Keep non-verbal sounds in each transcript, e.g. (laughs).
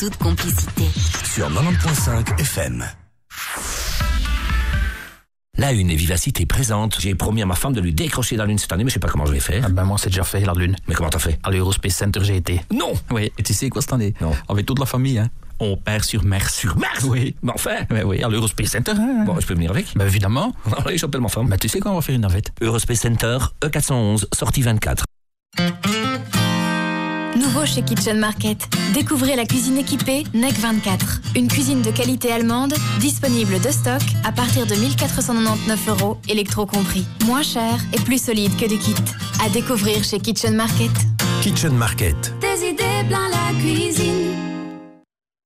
toute complicité. Sur 90.5 FM. La Une et Vivacité présente. J'ai promis à ma femme de lui décrocher la Lune cette année, mais je sais pas comment je vais faire. Ah ben moi, c'est déjà fait, la lune. Mais comment t'as fait? À l'Eurospace Center, j'ai été. Non Oui, et tu sais quoi cette année? Non. Avec toute la famille, hein. On perd sur mer. Sur Mars Oui. Mais enfin Ouais, oui, à l'Eurospace Center? Hein. Bon, je peux venir avec Ben évidemment. (laughs) Allez, j'appelle ma femme. Ben tu sais quand on va faire une navette Eurospace Center, E411, sortie 24. Nouveau chez Kitchen Market. Découvrez la cuisine équipée NEC 24. Une cuisine de qualité allemande, disponible de stock à partir de 1499 euros, électro compris. Moins cher et plus solide que du kit. À découvrir chez Kitchen Market. Kitchen Market. Des idées plein la cuisine.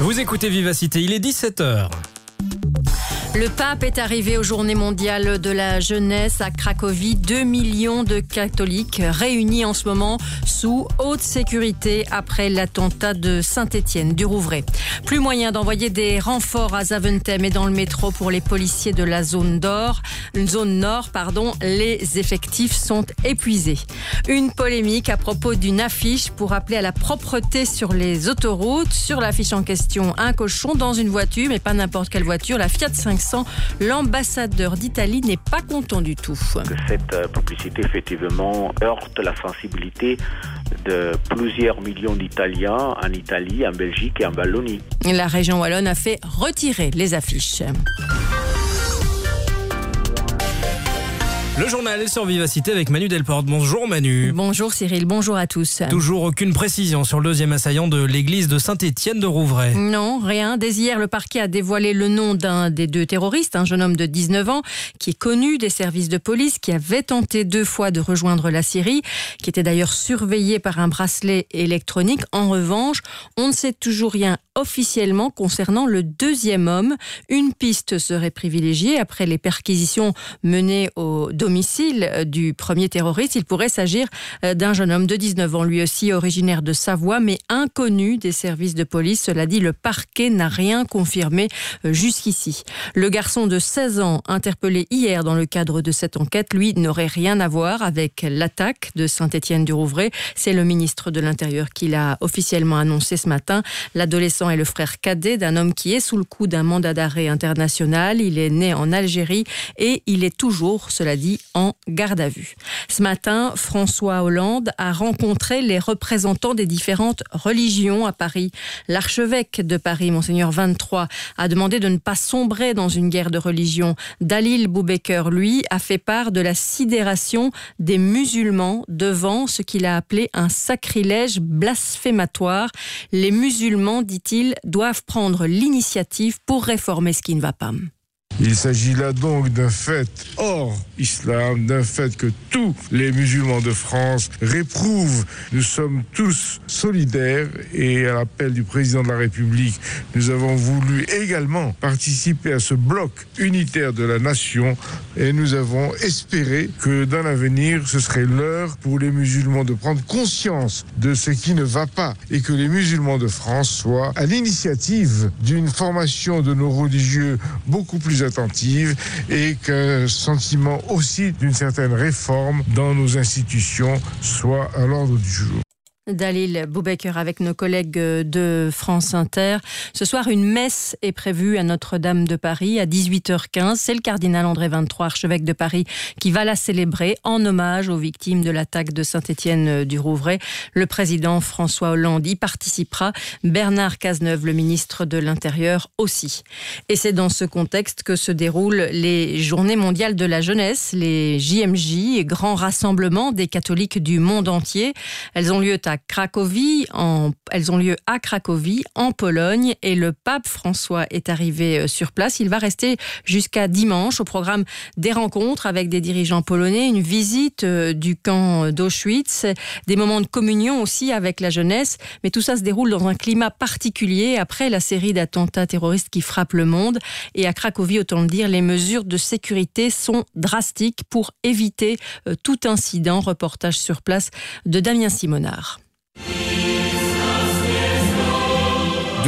Vous écoutez Vivacité, il est 17h. Le pape est arrivé aux Journées mondiales de la jeunesse à Cracovie. 2 millions de catholiques réunis en ce moment sous haute sécurité après l'attentat de Saint-Étienne du Rouvray. Plus moyen d'envoyer des renforts à Zaventem et dans le métro pour les policiers de la zone d'or, zone nord, pardon, les effectifs sont épuisés. Une polémique à propos d'une affiche pour appeler à la propreté sur les autoroutes. Sur l'affiche en question, un cochon dans une voiture, mais pas n'importe quelle voiture, la Fiat 500. L'ambassadeur d'Italie n'est pas content du tout. cette euh, publicité effectivement heurte la sensibilité de plusieurs millions d'Italiens en Italie, en Belgique et en Wallonie. La région wallonne a fait retirer les affiches. Le journal sur Vivacité avec Manu Delporte. Bonjour Manu. Bonjour Cyril, bonjour à tous. Toujours aucune précision sur le deuxième assaillant de l'église de Saint-Étienne de Rouvray. Non, rien. Dès hier, le parquet a dévoilé le nom d'un des deux terroristes, un jeune homme de 19 ans, qui est connu des services de police, qui avait tenté deux fois de rejoindre la Syrie, qui était d'ailleurs surveillé par un bracelet électronique. En revanche, on ne sait toujours rien officiellement concernant le deuxième homme. Une piste serait privilégiée après les perquisitions menées au domicile euh, du premier terroriste. Il pourrait s'agir euh, d'un jeune homme de 19 ans, lui aussi originaire de Savoie, mais inconnu des services de police. Cela dit, le parquet n'a rien confirmé euh, jusqu'ici. Le garçon de 16 ans, interpellé hier dans le cadre de cette enquête, lui, n'aurait rien à voir avec l'attaque de Saint-Étienne-du-Rouvray. C'est le ministre de l'Intérieur qui l'a officiellement annoncé ce matin. L'adolescent est le frère cadet d'un homme qui est sous le coup d'un mandat d'arrêt international. Il est né en Algérie et il est toujours, cela dit, en garde à vue. Ce matin, François Hollande a rencontré les représentants des différentes religions à Paris. L'archevêque de Paris, Monseigneur 23, a demandé de ne pas sombrer dans une guerre de religion. Dalil Boubaker, lui, a fait part de la sidération des musulmans devant ce qu'il a appelé un sacrilège blasphématoire. Les musulmans, dit-il, doivent prendre l'initiative pour réformer ce qui ne va pas. Il s'agit là donc d'un fait hors islam, d'un fait que tous les musulmans de France réprouvent. Nous sommes tous solidaires et à l'appel du président de la République, nous avons voulu également participer à ce bloc unitaire de la nation et nous avons espéré que dans l'avenir, ce serait l'heure pour les musulmans de prendre conscience de ce qui ne va pas et que les musulmans de France soient à l'initiative d'une formation de nos religieux beaucoup plus attentive et qu'un sentiment aussi d'une certaine réforme dans nos institutions soit à l'ordre du jour. Dalil Boubaker avec nos collègues de France Inter. Ce soir, une messe est prévue à Notre-Dame de Paris à 18h15. C'est le cardinal André 23, archevêque de Paris, qui va la célébrer en hommage aux victimes de l'attaque de Saint-Étienne du Rouvray. Le président François Hollande y participera. Bernard Cazeneuve, le ministre de l'Intérieur, aussi. Et c'est dans ce contexte que se déroulent les Journées mondiales de la jeunesse, les JMJ, grands rassemblements des catholiques du monde entier. Elles ont lieu à Cracovie, en, elles ont lieu à Cracovie, en Pologne, et le pape François est arrivé euh, sur place. Il va rester jusqu'à dimanche au programme des rencontres avec des dirigeants polonais, une visite euh, du camp d'Auschwitz, des moments de communion aussi avec la jeunesse. Mais tout ça se déroule dans un climat particulier après la série d'attentats terroristes qui frappent le monde. Et à Cracovie, autant le dire, les mesures de sécurité sont drastiques pour éviter euh, tout incident. Reportage sur place de Damien Simonard.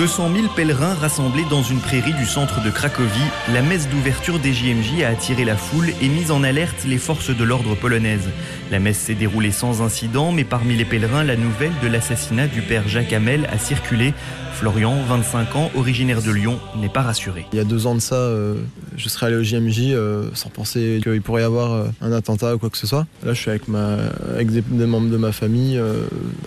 200 000 pèlerins rassemblés dans une prairie du centre de Cracovie, la messe d'ouverture des JMJ a attiré la foule et mis en alerte les forces de l'ordre polonaises. La messe s'est déroulée sans incident, mais parmi les pèlerins, la nouvelle de l'assassinat du père Jacques Hamel a circulé. Florian, 25 ans, originaire de Lyon, n'est pas rassuré. Il y a deux ans de ça, euh, je serais allé au JMJ euh, sans penser qu'il pourrait y avoir euh, un attentat ou quoi que ce soit. Là, je suis avec, ma, avec des, des membres de ma famille.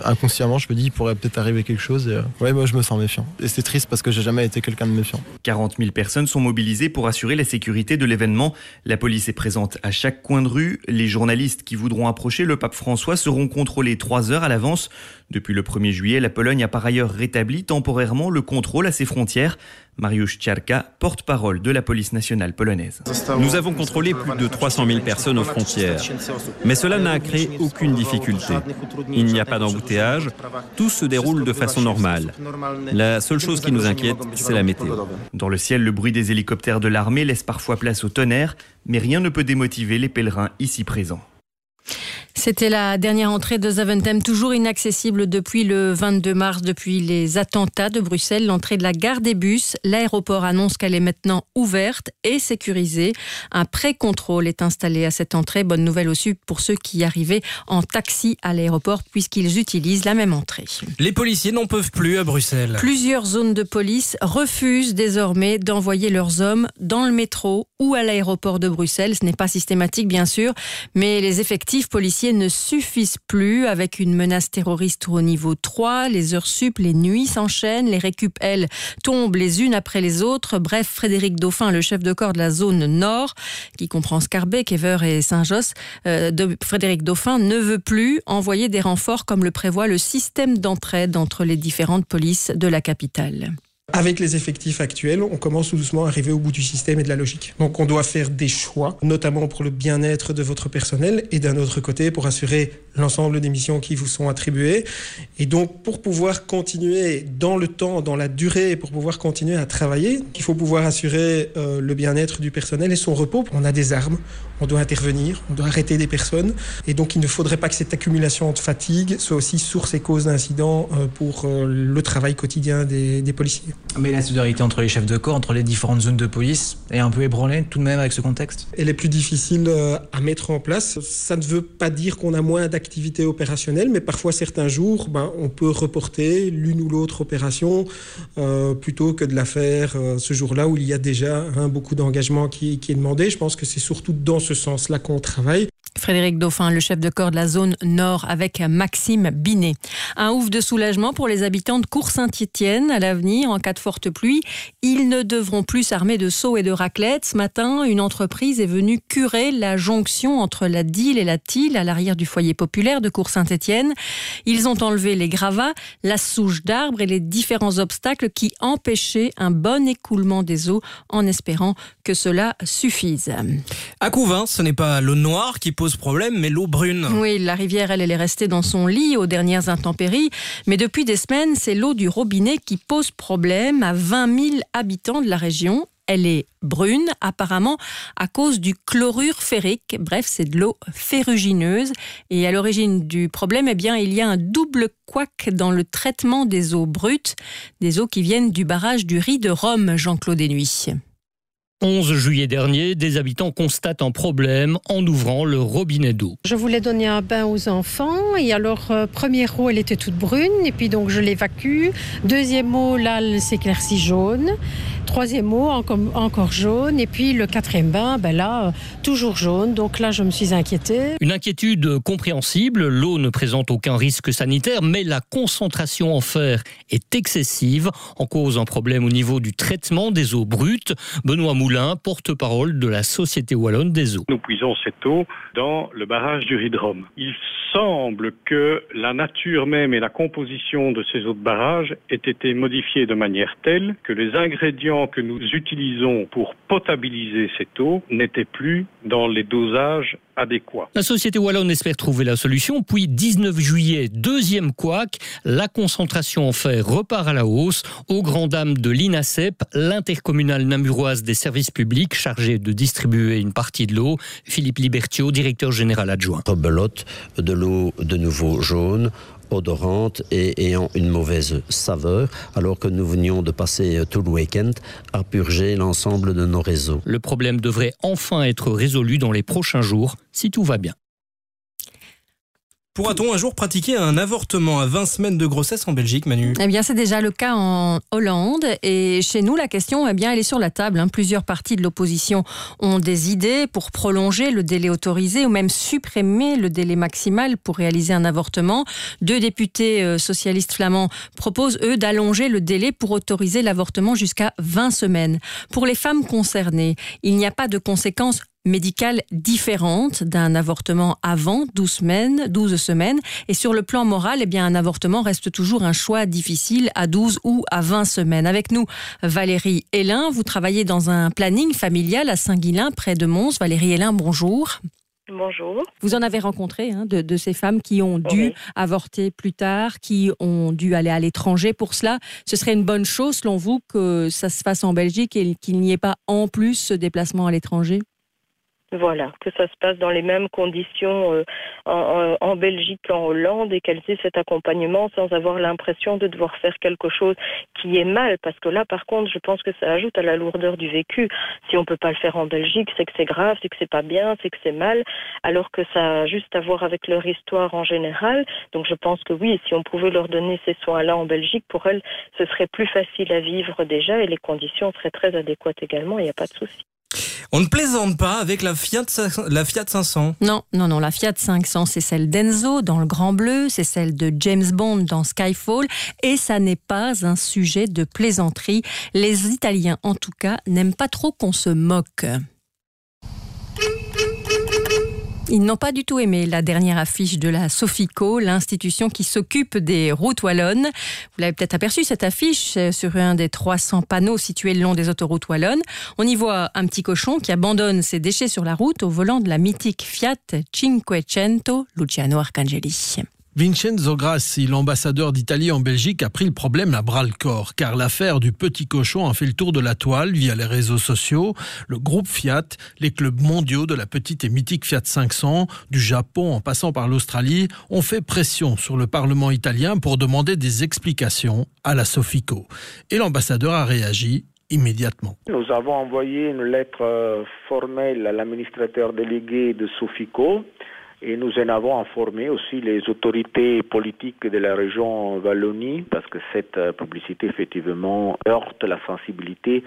inconsciemment, je me dis qu'il pourrait peut-être arriver quelque chose. Et, ouais, moi, je me sens méfiant. Et c'est triste parce que j'ai jamais été quelqu'un de méfiant. 40 000 personnes sont mobilisées pour assurer la sécurité de l'événement. La police est présente à chaque coin de rue. Les journalistes qui voudront le pape François seront contrôlés trois heures à l'avance. Depuis le 1er juillet, la Pologne a par ailleurs rétabli temporairement le contrôle à ses frontières. Mariusz Ciarka, porte-parole de la police nationale polonaise. Nous avons contrôlé plus de 300 000 personnes aux frontières, mais cela n'a créé aucune difficulté. Il n'y a pas d'embouteillage, tout se déroule de façon normale. La seule chose qui nous inquiète, c'est la météo. Dans le ciel, le bruit des hélicoptères de l'armée laisse parfois place au tonnerre, mais rien ne peut démotiver les pèlerins ici présents. C'était la dernière entrée de Zaventem, toujours inaccessible depuis le 22 mars, depuis les attentats de Bruxelles. L'entrée de la gare des bus, l'aéroport annonce qu'elle est maintenant ouverte et sécurisée. Un pré-contrôle est installé à cette entrée. Bonne nouvelle aussi pour ceux qui arrivaient en taxi à l'aéroport, puisqu'ils utilisent la même entrée. Les policiers n'en peuvent plus à Bruxelles. Plusieurs zones de police refusent désormais d'envoyer leurs hommes dans le métro ou à l'aéroport de Bruxelles. Ce n'est pas systématique, bien sûr, mais les effectifs policiers ne suffisent plus avec une menace terroriste au niveau 3. Les heures sup, les nuits s'enchaînent, les récup, elles, tombent les unes après les autres. Bref, Frédéric Dauphin, le chef de corps de la zone nord, qui comprend Scarbeck, Ever et Saint-Josse, euh, Frédéric Dauphin ne veut plus envoyer des renforts comme le prévoit le système d'entraide entre les différentes polices de la capitale. Avec les effectifs actuels, on commence tout doucement à arriver au bout du système et de la logique. Donc on doit faire des choix, notamment pour le bien-être de votre personnel et d'un autre côté pour assurer l'ensemble des missions qui vous sont attribuées. Et donc pour pouvoir continuer dans le temps, dans la durée, pour pouvoir continuer à travailler, il faut pouvoir assurer euh, le bien-être du personnel et son repos. On a des armes, on doit intervenir, on doit arrêter des personnes. Et donc il ne faudrait pas que cette accumulation de fatigue soit aussi source et cause d'incidents euh, pour euh, le travail quotidien des, des policiers. Mais la solidarité entre les chefs de corps, entre les différentes zones de police, est un peu ébranlée tout de même avec ce contexte Elle est plus difficile euh, à mettre en place. Ça ne veut pas dire qu'on a moins d'activités opérationnelles, mais parfois certains jours, ben, on peut reporter l'une ou l'autre opération euh, plutôt que de la faire euh, ce jour-là où il y a déjà hein, beaucoup d'engagement qui, qui est demandé. Je pense que c'est surtout dans ce sens-là qu'on travaille. Frédéric Dauphin, le chef de corps de la zone nord, avec Maxime Binet. Un ouf de soulagement pour les habitants de Cour-Saint-Étienne. À l'avenir, en cas de forte pluie, ils ne devront plus s'armer de seaux et de raclettes. Ce matin, une entreprise est venue curer la jonction entre la Dille et la Tille à l'arrière du foyer populaire de Cour-Saint-Étienne. Ils ont enlevé les gravats, la souche d'arbres et les différents obstacles qui empêchaient un bon écoulement des eaux en espérant que cela suffise. À Couvin, ce n'est pas l'eau noire qui pose problème, mais l'eau brune. Oui, la rivière, elle, elle est restée dans son lit aux dernières intempéries. Mais depuis des semaines, c'est l'eau du robinet qui pose problème à 20 000 habitants de la région. Elle est brune, apparemment à cause du chlorure ferrique. Bref, c'est de l'eau ferrugineuse. Et à l'origine du problème, eh bien, il y a un double couac dans le traitement des eaux brutes, des eaux qui viennent du barrage du riz de Rome, Jean-Claude Nuit. 11 juillet dernier, des habitants constatent un problème en ouvrant le robinet d'eau. Je voulais donner un bain aux enfants et alors euh, première eau elle était toute brune et puis donc je l'évacue. Deuxième eau là elle s'éclaircit jaune. troisième eau, encore, encore jaune. Et puis le quatrième bain, ben là, euh, toujours jaune. Donc là, je me suis inquiétée. Une inquiétude compréhensible, l'eau ne présente aucun risque sanitaire, mais la concentration en fer est excessive, en cause un problème au niveau du traitement des eaux brutes. Benoît Moulin, porte-parole de la Société Wallonne des eaux. Nous puisons cette eau dans le barrage du Ridrom. Il semble que la nature même et la composition de ces eaux de barrage aient été modifiées de manière telle que les ingrédients que nous utilisons pour potabiliser cette eau n'étaient plus dans les dosages adéquats. La Société Wallonne espère trouver la solution, puis 19 juillet, deuxième couac, la concentration en fer repart à la hausse, au grand dam de l'INACEP, l'intercommunale namuroise des services publics chargée de distribuer une partie de l'eau. Philippe Libertio, directeur général adjoint. Rebelote de l'eau de nouveau jaune odorante et ayant une mauvaise saveur, alors que nous venions de passer tout le week-end à purger l'ensemble de nos réseaux. Le problème devrait enfin être résolu dans les prochains jours, si tout va bien. Pourra-t-on un jour pratiquer un avortement à 20 semaines de grossesse en Belgique, Manu? Eh bien, c'est déjà le cas en Hollande. Et chez nous, la question, eh bien, elle est sur la table. hein. Plusieurs partis de l'opposition ont des idées pour prolonger le délai autorisé ou même supprimer le délai maximal pour réaliser un avortement. Deux députés euh, socialistes flamands proposent, eux, d'allonger le délai pour autoriser l'avortement jusqu'à 20 semaines. Pour les femmes concernées, il n'y a pas de conséquences médicales différentes d'un avortement avant 12 semaines, 12 semaines. Et sur le plan moral, eh bien, un avortement reste toujours un choix difficile à 12 ou à 20 semaines. Avec nous, Valérie Hélin, vous travaillez dans un planning familial à Saint-Guilain, près de Mons. Valérie Hélin, bonjour. Bonjour. Vous en avez rencontré hein, de, de ces femmes qui ont dû Oui. avorter plus tard, qui ont dû aller à l'étranger pour cela. Ce serait une bonne chose, selon vous, que ça se fasse en Belgique et qu'il n'y ait pas en plus ce déplacement à l'étranger? Voilà, que ça se passe dans les mêmes conditions euh, en, en- Belgique qu'en Hollande et qu'elles aient cet accompagnement sans avoir l'impression de devoir faire quelque chose qui est mal. Parce que là, par contre, je pense que ça ajoute à la lourdeur du vécu. Si on peut pas le faire en Belgique, c'est que c'est grave, c'est que c'est pas bien, c'est que c'est mal, alors que ça a juste à voir avec leur histoire en général. Donc je pense que oui, si on pouvait leur donner ces soins-là en Belgique, pour elles, ce serait plus facile à vivre déjà et les conditions seraient très adéquates également, il n'y a pas de souci. On ne plaisante pas avec la Fiat, la Fiat 500. Non, non, non. La Fiat 500, c'est celle d'Enzo dans le Grand Bleu, c'est celle de James Bond dans Skyfall, et ça n'est pas un sujet de plaisanterie. Les Italiens, en tout cas, n'aiment pas trop qu'on se moque. Ils n'ont pas du tout aimé la dernière affiche de la Sofico, l'institution qui s'occupe des routes wallonnes. Vous l'avez peut-être aperçu, cette affiche, euh, sur un des 300 panneaux situés le long des autoroutes wallonnes. On y voit un petit cochon qui abandonne ses déchets sur la route au volant de la mythique Fiat Cinquecento Luciano Arcangeli. Vincenzo Grassi, l'ambassadeur d'Italie en Belgique, a pris le problème à bras le corps, car l'affaire du petit cochon a fait le tour de la toile via les réseaux sociaux. Le groupe Fiat, les clubs mondiaux de la petite et mythique Fiat 500, du Japon en passant par l'Australie, ont fait pression sur le Parlement italien pour demander des explications à la Sofico. Et l'ambassadeur a réagi immédiatement. Nous avons envoyé une lettre euh, formelle à l'administrateur délégué de Sofico et nous en avons informé aussi les autorités politiques de la région Wallonie parce que cette euh, publicité effectivement heurte la sensibilité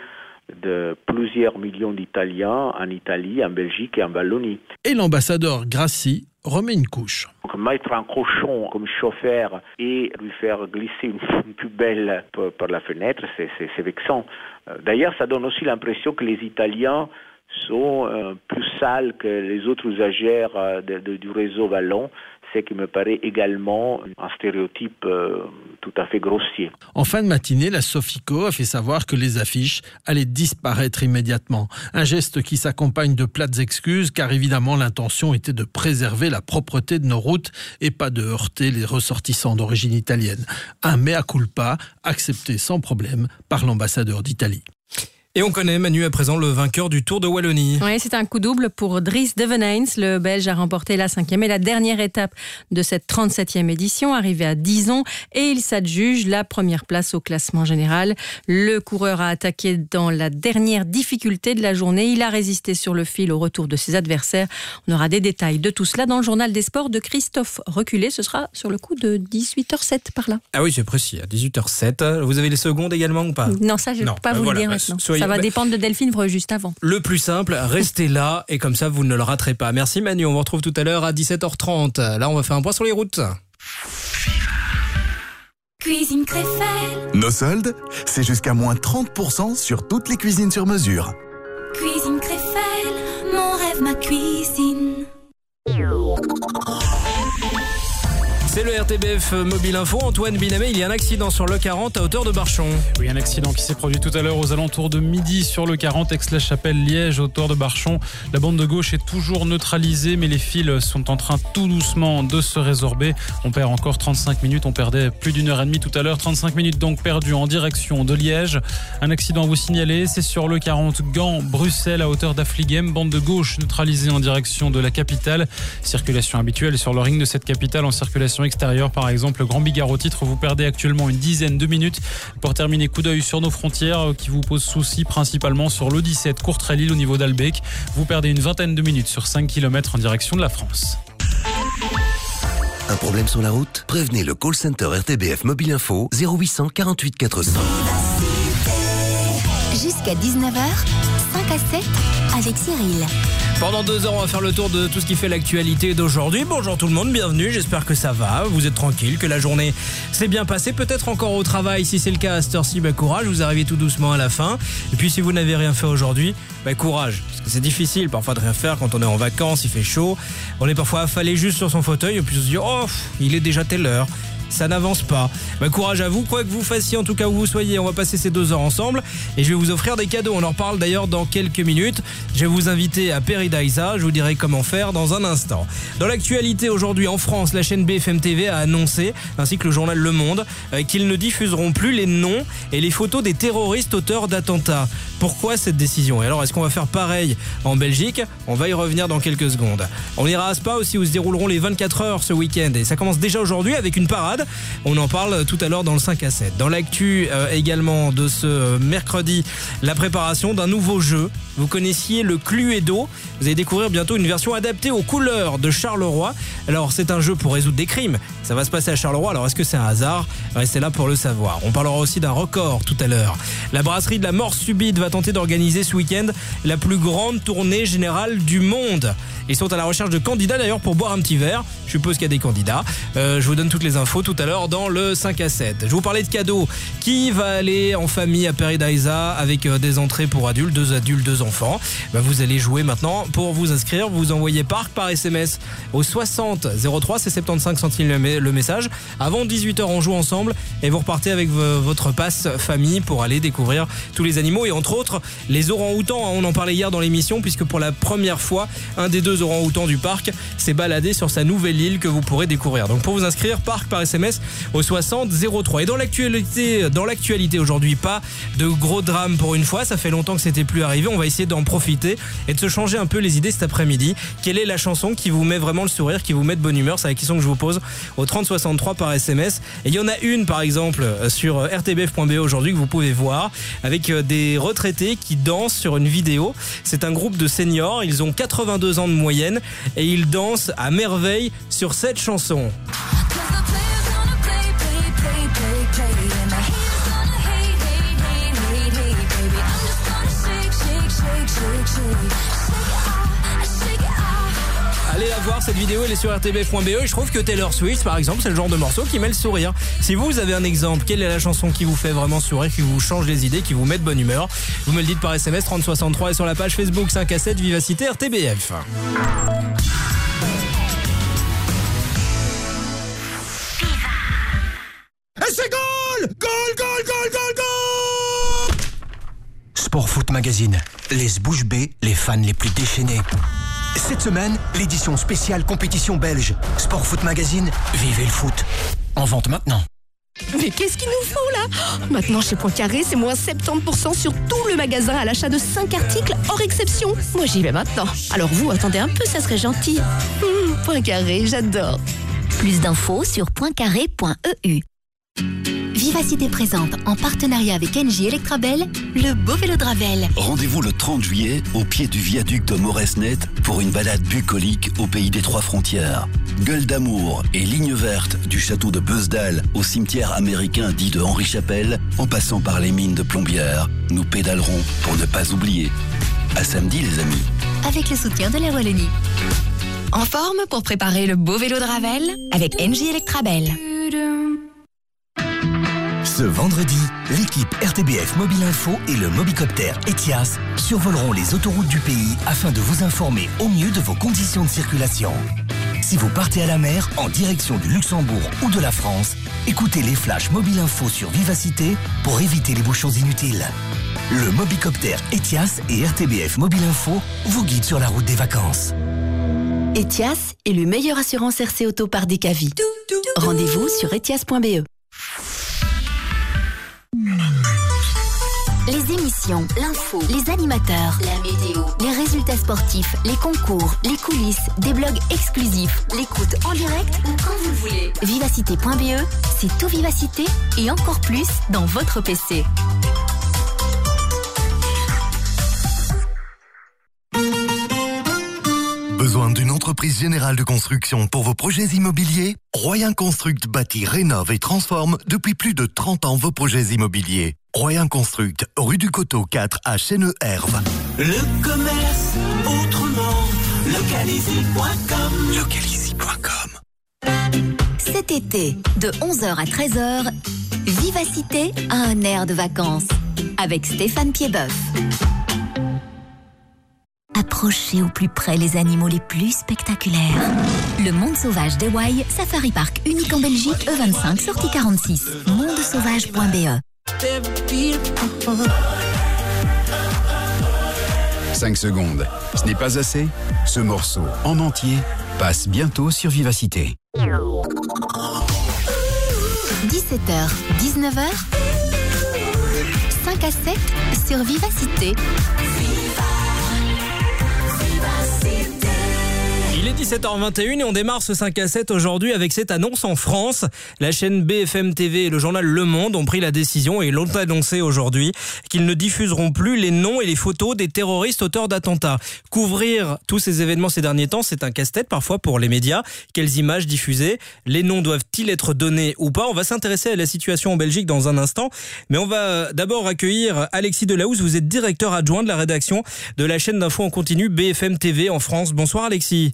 de plusieurs millions d'Italiens en Italie, en Belgique et en Wallonie. Et l'ambassadeur Grassi remet une couche. Donc, mettre un cochon comme chauffeur et lui faire glisser une, (laughs) poubelle par, par la fenêtre, c'est vexant. Euh, D'ailleurs, ça donne aussi l'impression que les Italiens sont euh, plus sales que les autres usagères euh, du réseau wallon, ce qui me paraît également un stéréotype euh, tout à fait grossier. En fin de matinée, la Sofico a fait savoir que les affiches allaient disparaître immédiatement. Un geste qui s'accompagne de plates excuses, car évidemment l'intention était de préserver la propreté de nos routes et pas de heurter les ressortissants d'origine italienne. Un mea culpa accepté sans problème par l'ambassadeur d'Italie. Et on connaît Manu à présent le vainqueur du Tour de Wallonie. Oui, c'est un coup double pour Dries Deveneyns. Le Belge a remporté la cinquième et la dernière étape de cette 37e édition, arrivé à Dison, et il s'adjuge la première place au classement général. Le coureur a attaqué dans la dernière difficulté de la journée. Il a résisté sur le fil au retour de ses adversaires. On aura des détails de tout cela dans le journal des sports de Christophe Reculé. Ce sera sur le coup de 18h07 par là. Ah oui, c'est précis, à 18h07. Vous avez les secondes également ou pas? Non, ça, je ne peux pas bah vous voilà, le dire bah, maintenant. soyez- Ça va bah, dépendre de Delphine Vreux juste avant. Le plus simple, restez là et comme ça vous ne le raterez pas. Merci Manu, on vous retrouve tout à l'heure à 17h30. Là on va faire un point sur les routes. Cuisine Créfelle. Nos soldes, c'est jusqu'à moins 30% sur toutes les cuisines sur mesure. Cuisine Créfelle, mon rêve, ma cuisine. C'est le RTBF Mobile Info. Antoine Binamé, il y a un accident sur le 40 à hauteur de Barchon. Oui, un accident qui s'est produit tout à l'heure aux alentours de midi sur le 40 Aix-la-Chapelle-Liège, hauteur de Barchon. La bande de gauche est toujours neutralisée, mais les fils sont en train tout doucement de se résorber. On perd encore 35 minutes. On perdait plus d'une heure et demie tout à l'heure. 35 minutes donc perdues en direction de Liège. Un accident à vous signaler, c'est sur le 40 Gand-Bruxelles à hauteur d'Affligem. Bande de gauche neutralisée en direction de la capitale. Circulation habituelle sur le ring de cette capitale en circulation extérieure. Par exemple, le Grand Bigard au titre, vous perdez actuellement une dizaine de minutes. Pour terminer, coup d'œil sur nos frontières euh, qui vous posent souci principalement sur l'O17 Courtrai-Lille au niveau d'Albec. Vous perdez une vingtaine de minutes sur 5 km en direction de la France. Un problème sur la route? Prévenez le call center RTBF Mobile Info 0800 48 400. Jusqu'à 19h, 5 à 7 avec Cyril. Pendant deux heures, on va faire le tour de tout ce qui fait l'actualité d'aujourd'hui. Bonjour tout le monde, bienvenue, j'espère que ça va, vous êtes tranquille, que la journée s'est bien passée, peut-être encore au travail, si c'est le cas à cette heure-ci, bah, courage, vous arrivez tout doucement à la fin. Et puis si vous n'avez rien fait aujourd'hui, bah, courage, parce que c'est difficile parfois de rien faire quand on est en vacances, il fait chaud, on est parfois affalé juste sur son fauteuil, et puis on se dit, oh, il est déjà telle heure. Ça n'avance pas. Bah, courage à vous, quoi que vous fassiez, en tout cas où vous soyez. On va passer ces deux heures ensemble et je vais vous offrir des cadeaux. On en reparle d'ailleurs dans quelques minutes. Je vais vous inviter à Peridaisa. Je vous dirai comment faire dans un instant. Dans l'actualité aujourd'hui en France, la chaîne BFM TV a annoncé, ainsi que le journal Le Monde, euh, qu'ils ne diffuseront plus les noms et les photos des terroristes auteurs d'attentats. Pourquoi cette décision? Et alors, est-ce qu'on va faire pareil en Belgique? On va y revenir dans quelques secondes. On ira à Spa aussi où se dérouleront les 24 heures ce week-end et ça commence déjà aujourd'hui avec une parade. On en parle tout à l'heure dans le 5 à 7. Dans l'actu euh, également de ce euh, mercredi, la préparation d'un nouveau jeu. Vous connaissiez le Cluedo. Vous allez découvrir bientôt une version adaptée aux couleurs de Charleroi. Alors, c'est un jeu pour résoudre des crimes. Ça va se passer à Charleroi. Alors, est-ce que c'est un hasard? Restez là pour le savoir. On parlera aussi d'un record tout à l'heure. La brasserie de la mort subite va tenter d'organiser ce week-end la plus grande tournée générale du monde. Ils sont à la recherche de candidats d'ailleurs pour boire un petit verre. Je suppose qu'il y a des candidats. Euh, je vous donne toutes les infos tout à l'heure dans le 5 à 7. Je vous parlais de cadeaux. Qui va aller en famille à Peridaisa avec euh, des entrées pour adultes, deux adultes, deux enfants? Bah, Vous allez jouer maintenant. Pour vous inscrire, vous envoyez par SMS au 60 03, c'est 75 centimes le me- le message. Avant 18h, on joue ensemble et vous repartez avec vo- votre passe famille pour aller découvrir tous les animaux et entre autres les orangs-outans. hein. On en parlait hier dans l'émission puisque pour la première fois, un des deux orangs-outans du parc s'est baladé sur sa nouvelle île que vous pourrez découvrir. Donc pour vous inscrire, parc par SMS au 60 03. Et dans l'actualité, dans l'actualité aujourd'hui, pas de gros drame pour une fois. Ça fait longtemps que c'était plus arrivé. On va essayer d'en profiter et de se changer un peu les idées cet après-midi. Quelle est la chanson qui vous met vraiment le sourire, qui vous met de bonne humeur? C'est la question que je vous pose au 30 63 par SMS. Et il y en a une par exemple euh, sur euh, rtbf.be aujourd'hui que vous pouvez voir avec euh, des retraités qui dansent sur une vidéo. C'est un groupe de seniors. Ils ont 82 ans de et ils dansent à merveille sur cette chanson. Allez la voir, cette vidéo elle est sur rtbf.be et je trouve que Taylor Swift par exemple c'est le genre de morceau qui met le sourire. Si vous, vous avez un exemple, quelle est la chanson qui vous fait vraiment sourire, qui vous change les idées, qui vous met de bonne humeur? Vous me le dites par SMS 3063 et sur la page Facebook 5 à 7 Vivacité RTBF. Et c'est goal Goal, goal, goal, goal, goal Sport Foot Magazine, les bouche bées, les fans les plus déchaînés. Cette semaine, l'édition spéciale compétition belge. Sport Foot Magazine, vivez le foot. En vente maintenant. Mais qu'est-ce qu'il nous faut là? Maintenant chez Poincaré, c'est moins 70% sur tout le magasin à l'achat de 5 articles hors exception. Moi j'y vais maintenant. Alors vous, attendez un peu, ça serait gentil. Hum, Poincaré, j'adore. Plus d'infos sur pointcarré.eu. Vivacité présente, en partenariat avec NJ Electrabel, le beau vélo de Ravel. Rendez-vous le 30 juillet au pied du viaduc de Moresnet pour une balade bucolique au pays des trois frontières. Gueule d'amour et ligne verte du château de Beusdal au cimetière américain dit de Henri Chapelle, en passant par les mines de Plombières, nous pédalerons pour ne pas oublier. À samedi les amis. Avec le soutien de la Wallonie. En forme pour préparer le beau vélo de Ravel avec NJ Electrabel. Ce vendredi, l'équipe RTBF Mobile Info et le Mobicopter Etias survoleront les autoroutes du pays afin de vous informer au mieux de vos conditions de circulation. Si vous partez à la mer en direction du Luxembourg ou de la France, écoutez les flashs Mobile Info sur Vivacité pour éviter les bouchons inutiles. Le Mobicopter Etias et RTBF Mobile Info vous guident sur la route des vacances. Etias est le meilleur assurance RC Auto par Decavi. Rendez-vous sur etias.be. Les émissions, l'info, les animateurs, la météo, les résultats sportifs, les concours, les coulisses, des blogs exclusifs, l'écoute en direct ou quand vous le voulez. Vivacité.be, c'est tout vivacité et encore plus dans votre PC. Entreprise générale de construction pour vos projets immobiliers Royan Construct bâtit, rénove et transforme depuis plus de 30 ans vos projets immobiliers. Royan Construct, rue du Coteau 4 à Chêne-Herve. Le commerce autrement. Localizy.com. Localizy.com. Cet été, de 11h à 13h, Vivacité a un air de vacances avec Stéphane Piedboeuf. Approchez au plus près les animaux les plus spectaculaires. Le Monde Sauvage d'Hawaï, Safari Park unique en Belgique, E25, sortie 46. mondesauvage.be 5 secondes. Ce n'est pas assez Ce morceau, en entier, passe bientôt sur Vivacité. 17h, 19h, 5 à 7 sur Vivacité. Il est 17h21 et on démarre ce 5 à 7 aujourd'hui avec cette annonce en France. La chaîne BFM TV et le journal Le Monde ont pris la décision et l'ont annoncé aujourd'hui qu'ils ne diffuseront plus les noms et les photos des terroristes auteurs d'attentats. Couvrir tous ces événements ces derniers temps, c'est un casse-tête parfois pour les médias. Quelles images diffuser? Les noms doivent-ils être donnés ou pas? On va s'intéresser à la situation en Belgique dans un instant, mais on va d'abord accueillir Alexis Delahousse. Vous êtes directeur adjoint de la rédaction de la chaîne d'info en continu BFM TV en France. Bonsoir Alexis.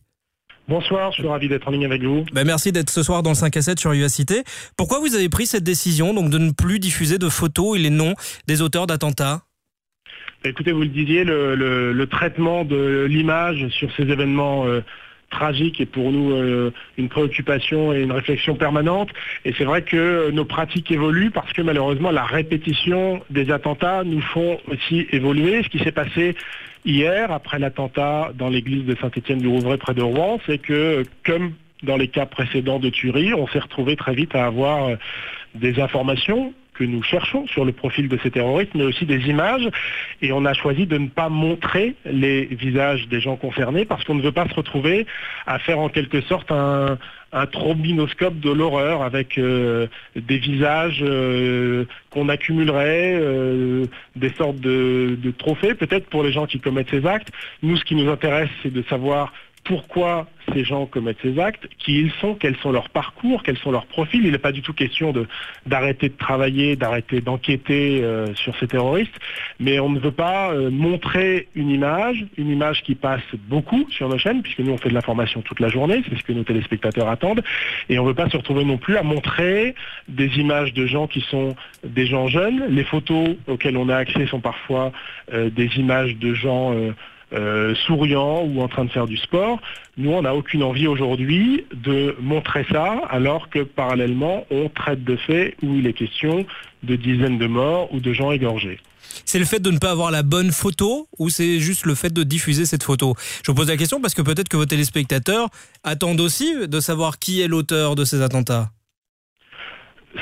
Bonsoir, je suis ravi d'être en ligne avec vous. Ben merci d'être ce soir dans le 5 à 7 sur Vivacité. Pourquoi vous avez pris cette décision donc de ne plus diffuser de photos et les noms des auteurs d'attentats? Écoutez, vous le disiez, le, le- le traitement de l'image sur ces événements euh, tragiques est pour nous euh, une préoccupation et une réflexion permanente. Et c'est vrai que nos pratiques évoluent parce que malheureusement la répétition des attentats nous font aussi évoluer. Ce qui s'est passé hier après l'attentat dans l'église de Saint-Étienne-du-Rouvray près de Rouen, c'est que comme dans les cas précédents de tuerie, on s'est retrouvé très vite à avoir euh, des informations que nous cherchons sur le profil de ces terroristes, mais aussi des images. Et on a choisi de ne pas montrer les visages des gens concernés parce qu'on ne veut pas se retrouver à faire en quelque sorte un, un trombinoscope de l'horreur avec euh, des visages euh, qu'on accumulerait, euh, des sortes de, de trophées peut-être pour les gens qui commettent ces actes. Nous, ce qui nous intéresse, c'est de savoir pourquoi ces gens commettent ces actes, qui ils sont, quels sont leurs parcours, quels sont leurs profils. Il n'est pas du tout question d'arrêter de travailler, d'arrêter d'enquêter euh, sur ces terroristes, mais on ne veut pas euh, montrer une image, une image qui passe beaucoup sur nos chaînes, puisque nous on fait de l'information toute la journée, c'est ce que nos téléspectateurs attendent, et on ne veut pas se retrouver non plus à montrer des images de gens qui sont des gens jeunes. Les photos auxquelles on a accès sont parfois euh, des images de gens euh, souriant ou en train de faire du sport. Nous, on n'a aucune envie aujourd'hui de montrer ça, alors que parallèlement, on traite de faits où il est question de dizaines de morts ou de gens égorgés. C'est le fait de ne pas avoir la bonne photo ou c'est juste le fait de diffuser cette photo? Je vous pose la question parce que peut-être que vos téléspectateurs attendent aussi de savoir qui est l'auteur de ces attentats.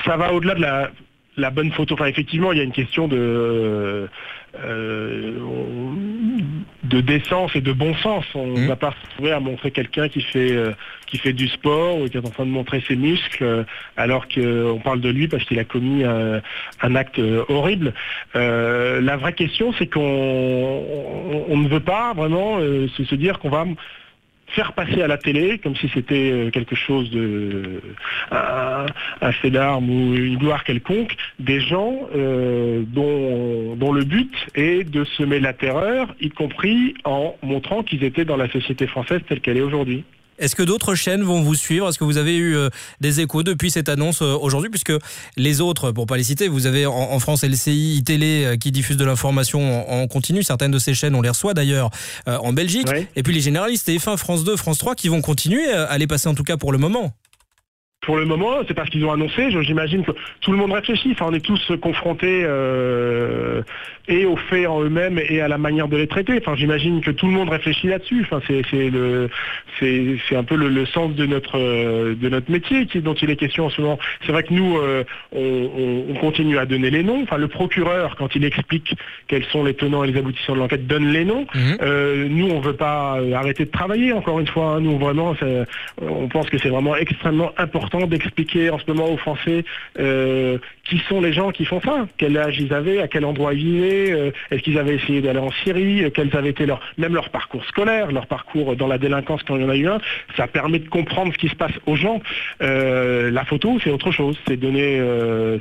ça va au-delà de la, la bonne photo. Enfin, effectivement, il y a une question de, euh, de décence et de bon sens. On ne va pas se trouver à montrer quelqu'un qui fait euh, qui fait du sport ou qui est en train de montrer ses muscles euh, alors qu'on parle de lui parce qu'il a commis un, un acte euh, horrible. Euh, la vraie question, c'est qu'on on, on ne veut pas vraiment euh, se, se dire qu'on va faire passer à la télé comme si c'était euh, quelque chose de un, un fait d'armes ou une gloire quelconque des gens euh, dont, dont le but est de semer la terreur y compris en montrant qu'ils étaient dans la société française telle qu'elle est aujourd'hui. Est-ce que d'autres chaînes vont vous suivre? Est-ce que vous avez eu euh, des échos depuis cette annonce euh, aujourd'hui? Puisque les autres, pour pas les citer, vous avez en, en France LCI, Télé euh, qui diffuse de l'information en, continu. Certaines de ces chaînes, on les reçoit d'ailleurs euh, en Belgique. Et puis les généralistes, TF1, France 2, France 3, qui vont continuer à les passer en tout cas pour le moment. Pour le moment, c'est parce qu'ils ont annoncé. J'imagine que tout le monde réfléchit. Enfin, on est tous confrontés euh, et aux faits en eux-mêmes et à la manière de les traiter. Enfin, j'imagine que tout le monde réfléchit là-dessus. Enfin, c'est un peu le, le sens de notre euh, de notre métier qui, dont il est question en ce moment. C'est vrai que nous, euh, on, on- on continue à donner les noms. Enfin, le procureur, quand il explique quels sont les tenants et les aboutissants de l'enquête, donne les noms. Euh, nous, on veut pas arrêter de travailler. Encore une fois, hein. nous vraiment, on pense que c'est vraiment extrêmement important d'expliquer en ce moment aux Français euh, qui sont les gens qui font ça, quel âge ils avaient, à quel endroit ils vivaient, euh, est-ce qu'ils avaient essayé d'aller en Syrie, euh, quels avaient été leur, même leur parcours scolaire, leur parcours dans la délinquance quand il y en a eu un. Ça permet de comprendre ce qui se passe aux gens. Euh, la photo, c'est autre chose. C'est donner,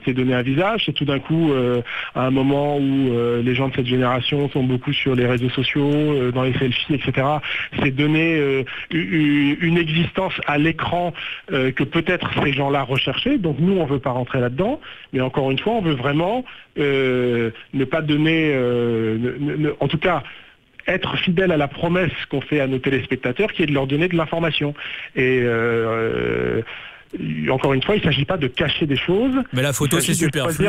donner un visage. C'est tout d'un coup à un moment où les gens de cette génération sont beaucoup sur les réseaux sociaux, dans les selfies, etc. C'est donner une existence à l'écran que peut-être ces gens-là recherchaient. Donc nous, on veut pas rentrer là-dedans. Encore une fois, on veut vraiment euh, ne pas donner, euh, ne- ne- ne- en tout cas, être fidèle à la promesse qu'on fait à nos téléspectateurs, qui est de leur donner de l'information. Et euh, encore une fois, il ne s'agit pas de cacher des choses. Mais la photo, c'est superflu,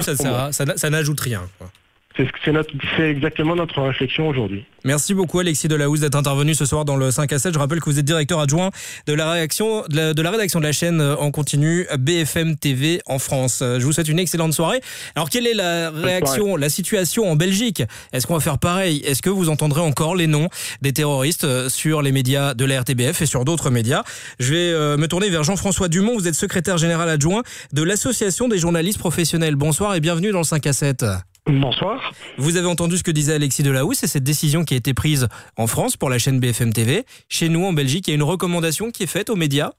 ça, ça, ça n'ajoute rien. quoi. C'est c'est notre- c'est exactement notre réflexion aujourd'hui. Merci beaucoup Alexis Delahousse d'être intervenu ce soir dans le 5 à 7. Je rappelle que vous êtes directeur adjoint de la, réaction, de la, de la rédaction de la chaîne euh, en continu BFM TV en France. Euh, Je vous souhaite une excellente soirée. Alors quelle est la réaction, la situation en Belgique? Est-ce qu'on va faire pareil? Est-ce que vous entendrez encore les noms des terroristes euh, sur les médias de la RTBF et sur d'autres médias? Je vais me tourner vers Jean-François Dumont. Vous êtes secrétaire général adjoint de l'Association des journalistes professionnels. Bonsoir et bienvenue dans le 5 à 7. Bonsoir. Vous avez entendu ce que disait Alexis Delahousse et cette décision qui a été prise en France pour la chaîne BFM TV. Chez nous, en Belgique, il y a une recommandation qui est faite aux médias.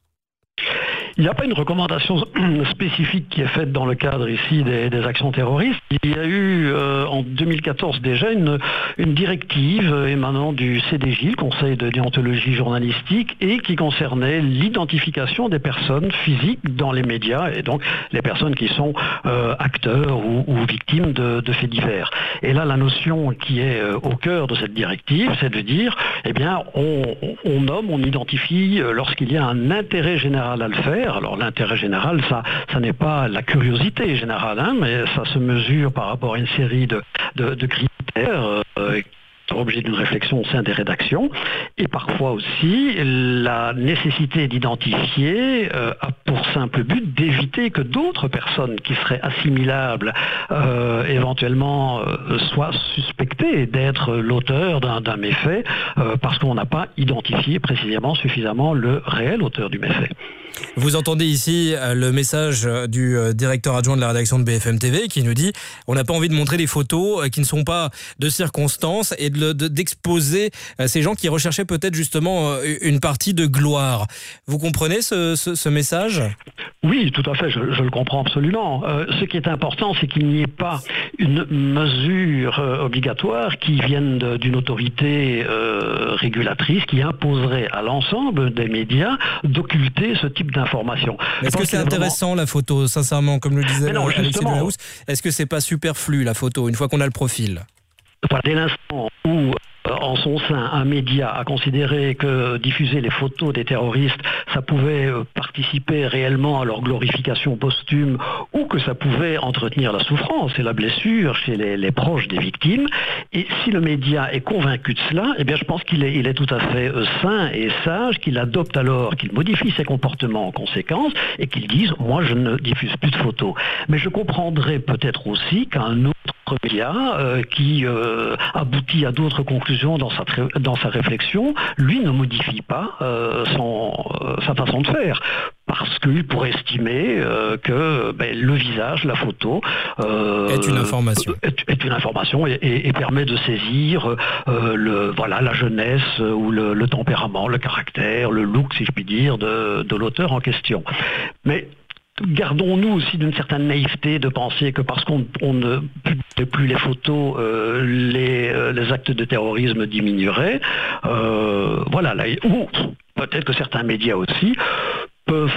Il n'y a pas une recommandation (clears throat) spécifique qui est faite dans le cadre ici des, actions terroristes. Il y a eu euh, en 2014 déjà une, directive émanant du CDJ, le Conseil de déontologie journalistique, et qui concernait l'identification des personnes physiques dans les médias et donc les personnes qui sont euh, acteurs ou, victimes de, faits divers. Et là, la notion qui est euh, au cœur de cette directive, c'est de dire, eh bien, on, nomme, on identifie lorsqu'il y a un intérêt général à le faire. Alors l'intérêt général, ça, n'est pas la curiosité générale, hein, mais ça se mesure par rapport à une série de, critères. euh, objet d'une réflexion au sein des rédactions et parfois aussi la nécessité d'identifier euh, pour simple but d'éviter que d'autres personnes qui seraient assimilables euh, éventuellement euh, soient suspectées d'être l'auteur d'un méfait parce qu'on n'a pas identifié précisément suffisamment le réel auteur du méfait. Vous entendez ici le message du directeur adjoint de la rédaction de BFM TV qui nous dit on n'a pas envie de montrer des photos qui ne sont pas de circonstances et de- d'exposer euh, ces gens qui recherchaient peut-être justement euh, une partie de gloire. Vous comprenez ce, ce- ce message? Oui, tout à fait, je, je le comprends absolument. Euh, ce qui est important, c'est qu'il n'y ait pas une mesure euh, obligatoire qui vienne d'une autorité euh, régulatrice qui imposerait à l'ensemble des médias d'occulter ce type d'informations. Est-ce que c'est vraiment- intéressant la photo, sincèrement, comme le disait non, Alexis Est-ce que c'est pas superflu la photo une fois qu'on a le profil? Dès l'instant où en son sein un média a considéré que diffuser les photos des terroristes, ça pouvait euh, participer réellement à leur glorification posthume ou que ça pouvait entretenir la souffrance et la blessure chez les, proches des victimes. Et si le média est convaincu de cela, eh bien je pense qu'il est, il est tout à fait euh, sain et sage qu'il adopte alors, qu'il modifie ses comportements en conséquence et qu'il dise moi je ne diffuse plus de photos. Mais je comprendrais peut-être aussi qu'un autre euh, qui euh, aboutit à d'autres conclusions dans sa, dans sa réflexion, lui ne modifie pas euh, son, sa façon de faire parce qu'il pourrait estimer que ben, le visage, la photo est une information, est, une information et, permet de saisir le, voilà, la jeunesse ou le, tempérament, le caractère, le look, si je puis dire, de, de l'auteur en question. Mais gardons-nous aussi d'une certaine naïveté de penser que parce qu'on ne publie plus les photos, euh, euh, les, actes de terrorisme diminueraient. Euh, voilà, là, ou peut-être que certains médias aussi peuvent,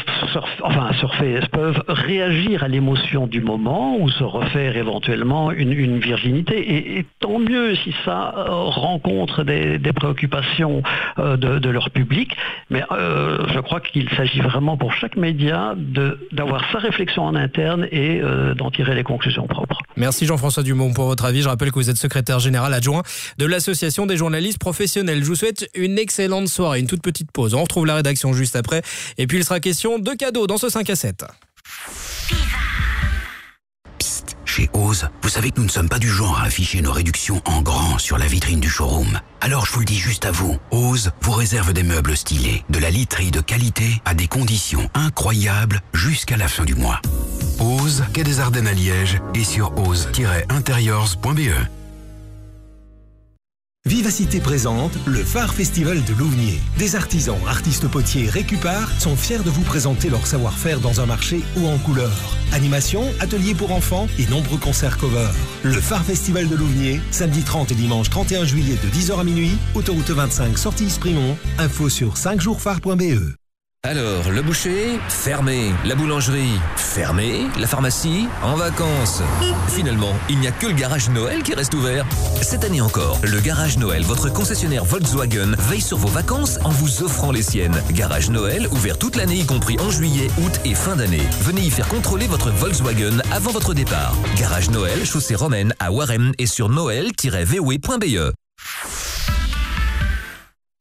enfin, surfer, peuvent réagir à l'émotion du moment ou se refaire éventuellement une, virginité. Et, tant mieux si ça euh, rencontre des, préoccupations euh, de, leur public. Mais euh, je crois qu'il s'agit vraiment pour chaque média d'avoir sa réflexion en interne et d'en tirer les conclusions propres. Merci Jean-François Dumont pour votre avis. Je rappelle que vous êtes secrétaire général adjoint de l'Association des journalistes professionnels. Je vous souhaite une excellente soirée, une toute petite pause. On retrouve la rédaction juste après. Et puis il sera question de cadeaux dans ce 5 à 7. Psst, chez Ose, vous savez que nous ne sommes pas du genre à afficher nos réductions en grand sur la vitrine du showroom. Alors je vous le dis juste à vous, Ose vous réserve des meubles stylés, de la literie de qualité à des conditions incroyables jusqu'à la fin du mois. Ose, quai des Ardennes à Liège et sur ose-interiors.be. Vivacité présente le Phare Festival de Louvnier. Des artisans, artistes potiers, récupars sont fiers de vous présenter leur savoir-faire dans un marché ou en couleur. Animation, ateliers pour enfants et nombreux concerts cover. Le Phare Festival de Louvnier, samedi 30 et dimanche 31 juillet de 10h à minuit, autoroute 25 sortie Sprimont. Info sur 5jours-phare.be. Alors, le boucher Fermé. La boulangerie Fermé. La pharmacie En vacances. Finalement, il n'y a que le garage Noël qui reste ouvert. Cette année encore, le garage Noël, votre concessionnaire Volkswagen, veille sur vos vacances en vous offrant les siennes. Garage Noël, ouvert toute l'année, y compris en juillet, août et fin d'année. Venez y faire contrôler votre Volkswagen avant votre départ. Garage Noël, chaussée romaine à Warem et sur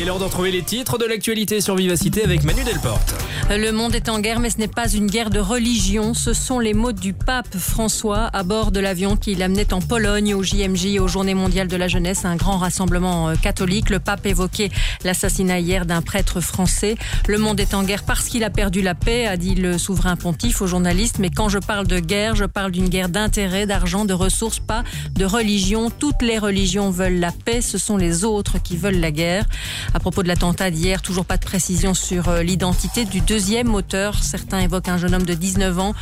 Il est l'heure d'en trouver les titres de l'actualité sur Vivacité avec Manu Delporte. Le monde est en guerre, mais ce n'est pas une guerre de religion. Ce sont les mots du pape François à bord de l'avion qui l'amenait en Pologne au JMJ, aux Journées mondiales de la jeunesse, un grand rassemblement euh, catholique. Le pape évoquait l'assassinat hier d'un prêtre français. Le monde est en guerre parce qu'il a perdu la paix, a dit le souverain pontife aux journalistes. Mais quand je parle de guerre, je parle d'une guerre d'intérêt, d'argent, de ressources, pas de religion. Toutes les religions veulent la paix, ce sont les autres qui veulent la guerre. À propos de l'attentat d'hier, toujours pas de précision sur euh, l'identité du deuxième auteur. Certains évoquent un jeune homme de 19 ans,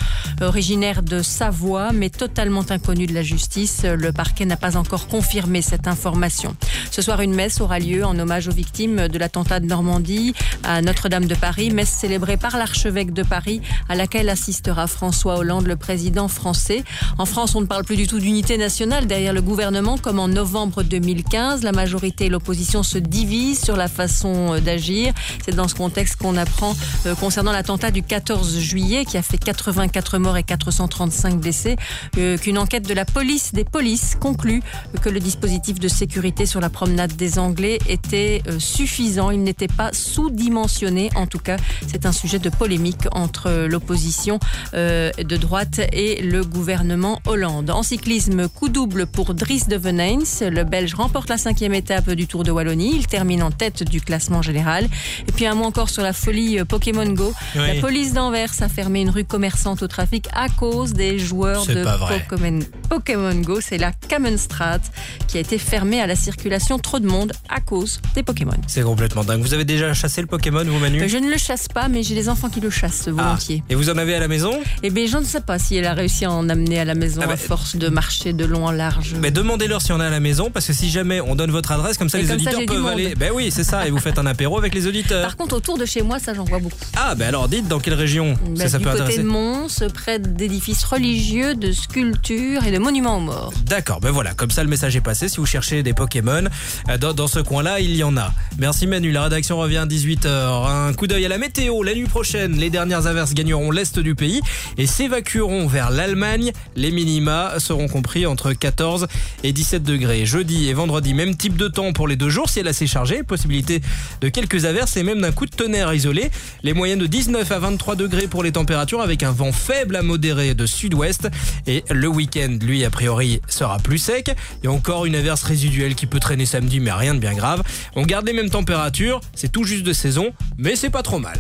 originaire de Savoie, mais totalement inconnu de la justice. Le parquet n'a pas encore confirmé cette information. Ce soir, une messe aura lieu en hommage aux victimes de l'attentat de Normandie à Notre-Dame de Paris, messe célébrée par l'archevêque de Paris, à laquelle assistera François Hollande, le président français. En France, on ne parle plus du tout d'unité nationale derrière le gouvernement, comme en novembre 2015. La majorité et l'opposition se divisent sur la façon euh, d'agir. C'est dans ce contexte qu'on apprend euh, concernant l'attentat du 14 juillet qui a fait 84 morts et 435 blessés euh, qu'une enquête de la police des polices conclut que le dispositif de sécurité sur la promenade des Anglais était suffisant. Il n'était pas sous-dimensionné. En tout cas, c'est un sujet de polémique entre l'opposition de droite et le gouvernement Hollande. En cyclisme, coup double pour Dries de Venens. Le Belge remporte la cinquième étape du Tour de Wallonie Wallonie. Il termine en tête du classement général. Et puis un mot encore sur la folie euh, Pokémon Go. Oui. La police d'Anvers a fermé une rue commerçante au trafic à cause des joueurs de. Pokémon, Pokémon Go. C'est la Kamenstraat qui a été fermée à la circulation. Trop de monde à cause des Pokémon. C'est complètement dingue. Vous avez déjà chassé le Pokémon, vous, Manu Euh, Je ne le chasse pas, mais j'ai des enfants qui le chassent volontiers. Et vous en avez à la maison Eh bien, je ne sais pas si elle a réussi à en amener à la maison Ah bah, à force de marcher de long en large. Mais demandez-leur si on a à la maison, parce que si jamais on donne votre adresse, comme ça Et les comme auditeurs peuvent aller. Ben oui, c'est ça, et vous faites un apéro avec les auditeurs. Par contre, autour de chez moi, ça, j'en vois beaucoup. Ah, ben alors dites dans quelle région Bah, ça, ça du peut côté intéresser. de Mons, près d'édifices religieux, de sculptures et de monuments aux morts. D'accord, ben voilà, comme ça le message est passé. Si vous cherchez des Pokémon, euh, dans, dans ce coin-là, il y en a. Merci Manu, la rédaction revient à 18h. Un coup d'œil à la météo. La nuit prochaine, les dernières averses gagneront l'est du pays et s'évacueront vers l'Allemagne. Les minima seront compris entre 14 et 17 degrés. Jeudi et vendredi, même type de temps pour les deux jours, ciel assez chargé, de quelques averses et même d'un coup de tonnerre isolé. Les moyennes de 19 à 23 degrés pour les températures avec un vent faible à modéré de sud-ouest. Et le week-end, lui, a priori, sera plus sec. Et encore une averse résiduelle qui peut traîner samedi, mais rien de bien grave. On garde les mêmes températures, c'est tout juste de saison, mais c'est pas trop mal.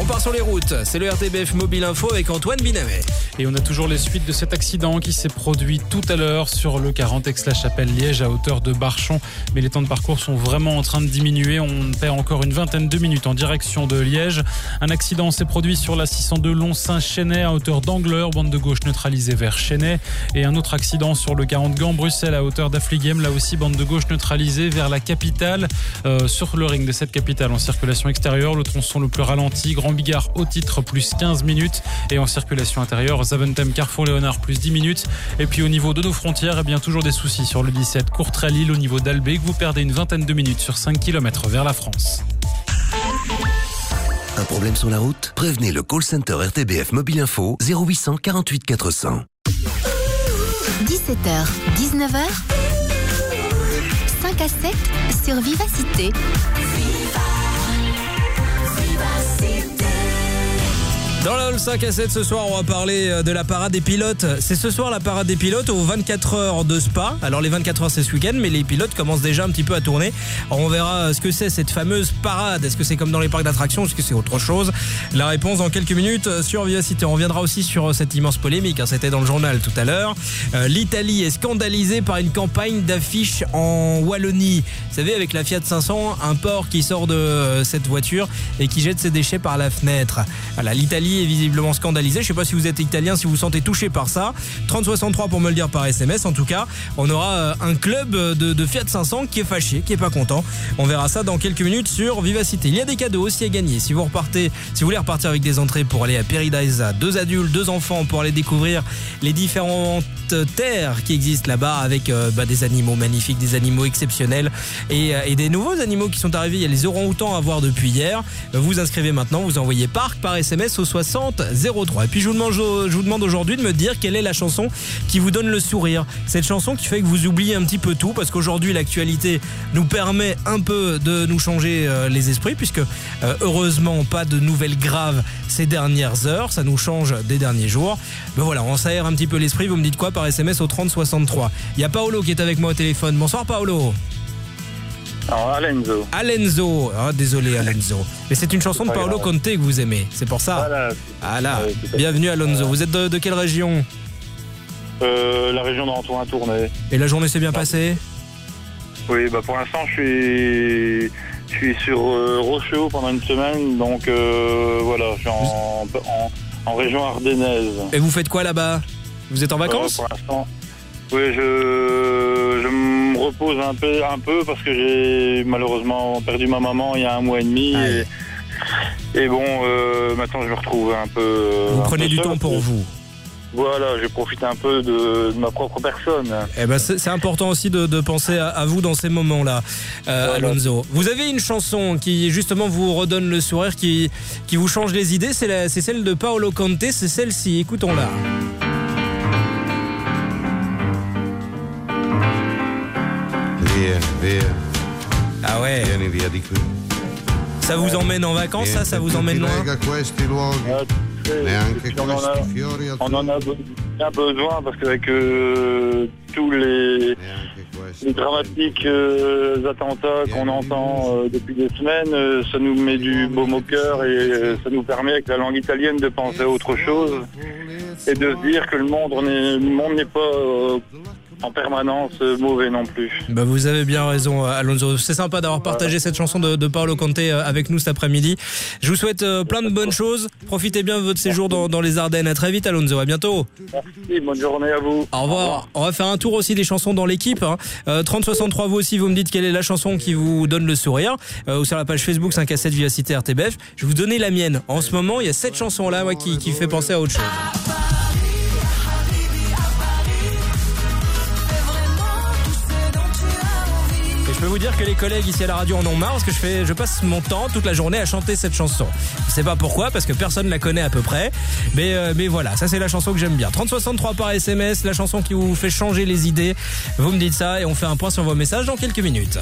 On part sur les routes, c'est le RTBF Mobile Info avec Antoine Binamet. Et on a toujours les suites de cet accident qui s'est produit tout à l'heure sur le 40 Aix-la-Chapelle-Liège à hauteur de Barchon. Mais les temps de parcours sont vraiment en train de diminuer. On perd encore une vingtaine de minutes en direction de Liège. Un accident s'est produit sur la 602 Long-Saint-Chenet à hauteur d'Angleur, bande de gauche neutralisée vers Chenet. Et un autre accident sur le 40 Gand-Bruxelles à hauteur d'Affligem, là aussi bande de gauche neutralisée vers la capitale. Euh, sur le ring de cette capitale en circulation extérieure, le tronçon le plus ralenti, Bigard au titre plus 15 minutes. Et en circulation intérieure, Zaventem Carrefour Léonard plus 10 minutes. Et puis au niveau de nos frontières, eh bien toujours des soucis sur le 17 Courtrai-Lille au niveau d'Albé, que vous perdez une vingtaine de minutes sur 5 km vers la France. Un problème sur la route? Prévenez le call center RTBF Mobile Info 0800 48 400. 17h, 19h, 5 à 7 sur Vivacité. Dans la Hall 5 à 7 ce soir, on va parler euh, de la parade des pilotes. C'est ce soir la parade des pilotes aux 24 heures de Spa. Alors les 24 heures c'est ce week-end, mais les pilotes commencent déjà un petit peu à tourner. Alors, on verra euh, ce que c'est cette fameuse parade. Est-ce que c'est comme dans les parcs d'attractions? Est-ce que c'est autre chose? La réponse dans quelques minutes euh, sur Vivacité. On reviendra aussi sur cette immense polémique. hein. C'était dans le journal tout à l'heure. L'Italie est scandalisée par une campagne d'affiches en Wallonie. Vous savez, avec la Fiat 500, un porc qui sort de cette voiture et qui jette ses déchets par la fenêtre. Voilà, l'Italie est visiblement scandalisée. Je sais pas si vous êtes italien, si vous vous sentez touché par ça. 3063 pour me le dire par SMS. En tout cas, on aura euh, un club de, Fiat 500 qui est fâché, qui est pas content. On verra ça dans quelques minutes sur Vivacité. Il y a des cadeaux aussi à gagner. Si vous repartez, si vous voulez repartir avec des entrées pour aller à Peridaisa, deux adultes, deux enfants pour aller découvrir les différentes terres qui existent là-bas avec euh, bah, des animaux magnifiques, des animaux exceptionnels et, euh, et des nouveaux animaux qui sont arrivés. Il y a les orang-outans à voir depuis hier. Vous inscrivez maintenant, vous envoyez parc par SMS au 60 03. Et puis je vous demande, aujourd'hui de me dire quelle est la chanson qui vous donne le sourire. Cette chanson qui fait que vous oubliez un petit peu tout parce qu'aujourd'hui l'actualité nous permet un peu de nous changer euh, les esprits puisque euh, heureusement pas de nouvelles graves ces dernières heures. Ça nous change des derniers jours. Mais voilà, on s'aère un petit peu l'esprit. Vous me dites quoi par SMS au 30 63. Il y a Paolo qui est avec moi au téléphone. Bonsoir Paolo. Alors, Alenzo. Alenzo. Ah, désolé Alenzo. Mais c'est une chanson de Paolo. Conte que vous aimez. C'est pour ça. Voilà. Ah. Bienvenue Alonso. Vous êtes de, de quelle région? Euh, la région d'Antoine Tournai. Et la journée s'est bien passée? Oui, bah pour l'instant, je suis, je suis sur euh, Rochehaut pendant une semaine, donc euh, voilà, je suis en, en, en région ardennaise. Et vous faites quoi là-bas? Vous êtes en vacances? Euh, Pour l'instant, oui, je, je me repose un peu, un peu parce que j'ai malheureusement perdu ma maman il y a un mois et demi. Et, et bon, euh, maintenant je me retrouve un peu. Vous un prenez peu du seul. temps pour vous. Voilà, j'ai profité un peu de, de ma propre personne. Eh ben c'est important aussi de, de penser à, à vous dans ces moments-là, euh, Alonso. Vous avez une chanson qui justement vous redonne le sourire, qui, qui vous change les idées. C'est celle de Paolo Conte, c'est celle-ci. Écoutons-la. Ah ouais. Vieni via di qui. Ça vous emmène en vacances, ça, ça vous emmène loin Lega questi luoghi. Neanche on en a, questi fiori on en a be- bien besoin parce qu'avec euh, tous les les dramatiques euh, attentats qu'on entend euh, depuis des semaines, euh, ça nous met du baume au cœur et euh, ça nous permet avec la langue italienne de penser à autre chose et de se dire que le monde n'est le monde n'est pas euh, en permanence euh, mauvais non plus. Bah vous avez bien raison, euh, Alonso. C'est sympa d'avoir partagé cette chanson de, de Paolo Conte euh, avec nous cet après-midi. Je vous souhaite plein de bonnes choses. Profitez bien de votre séjour dans, dans les Ardennes. À très vite, Alonso. À bientôt. Merci, bonne journée à vous. Au revoir. On va faire un tour aussi des chansons dans l'équipe. Hein. Euh, 3063, vous aussi, vous me dites quelle est la chanson qui vous donne le sourire. Euh, ou sur la page Facebook 5 à 7 Vivacité RTBF. Je vais vous donner la mienne. En ce moment, il y a cette chanson-là qui fait penser à autre chose. Vous dire que les collègues ici à la radio en ont marre parce que je, fais, je passe mon temps toute la journée à chanter cette chanson. Je sais pas pourquoi, parce que personne la connaît à peu près. Mais, euh, mais voilà, ça c'est la chanson que j'aime bien. 3063 par SMS, la chanson qui vous fait changer les idées. Vous me dites ça et on fait un point sur vos messages dans quelques minutes.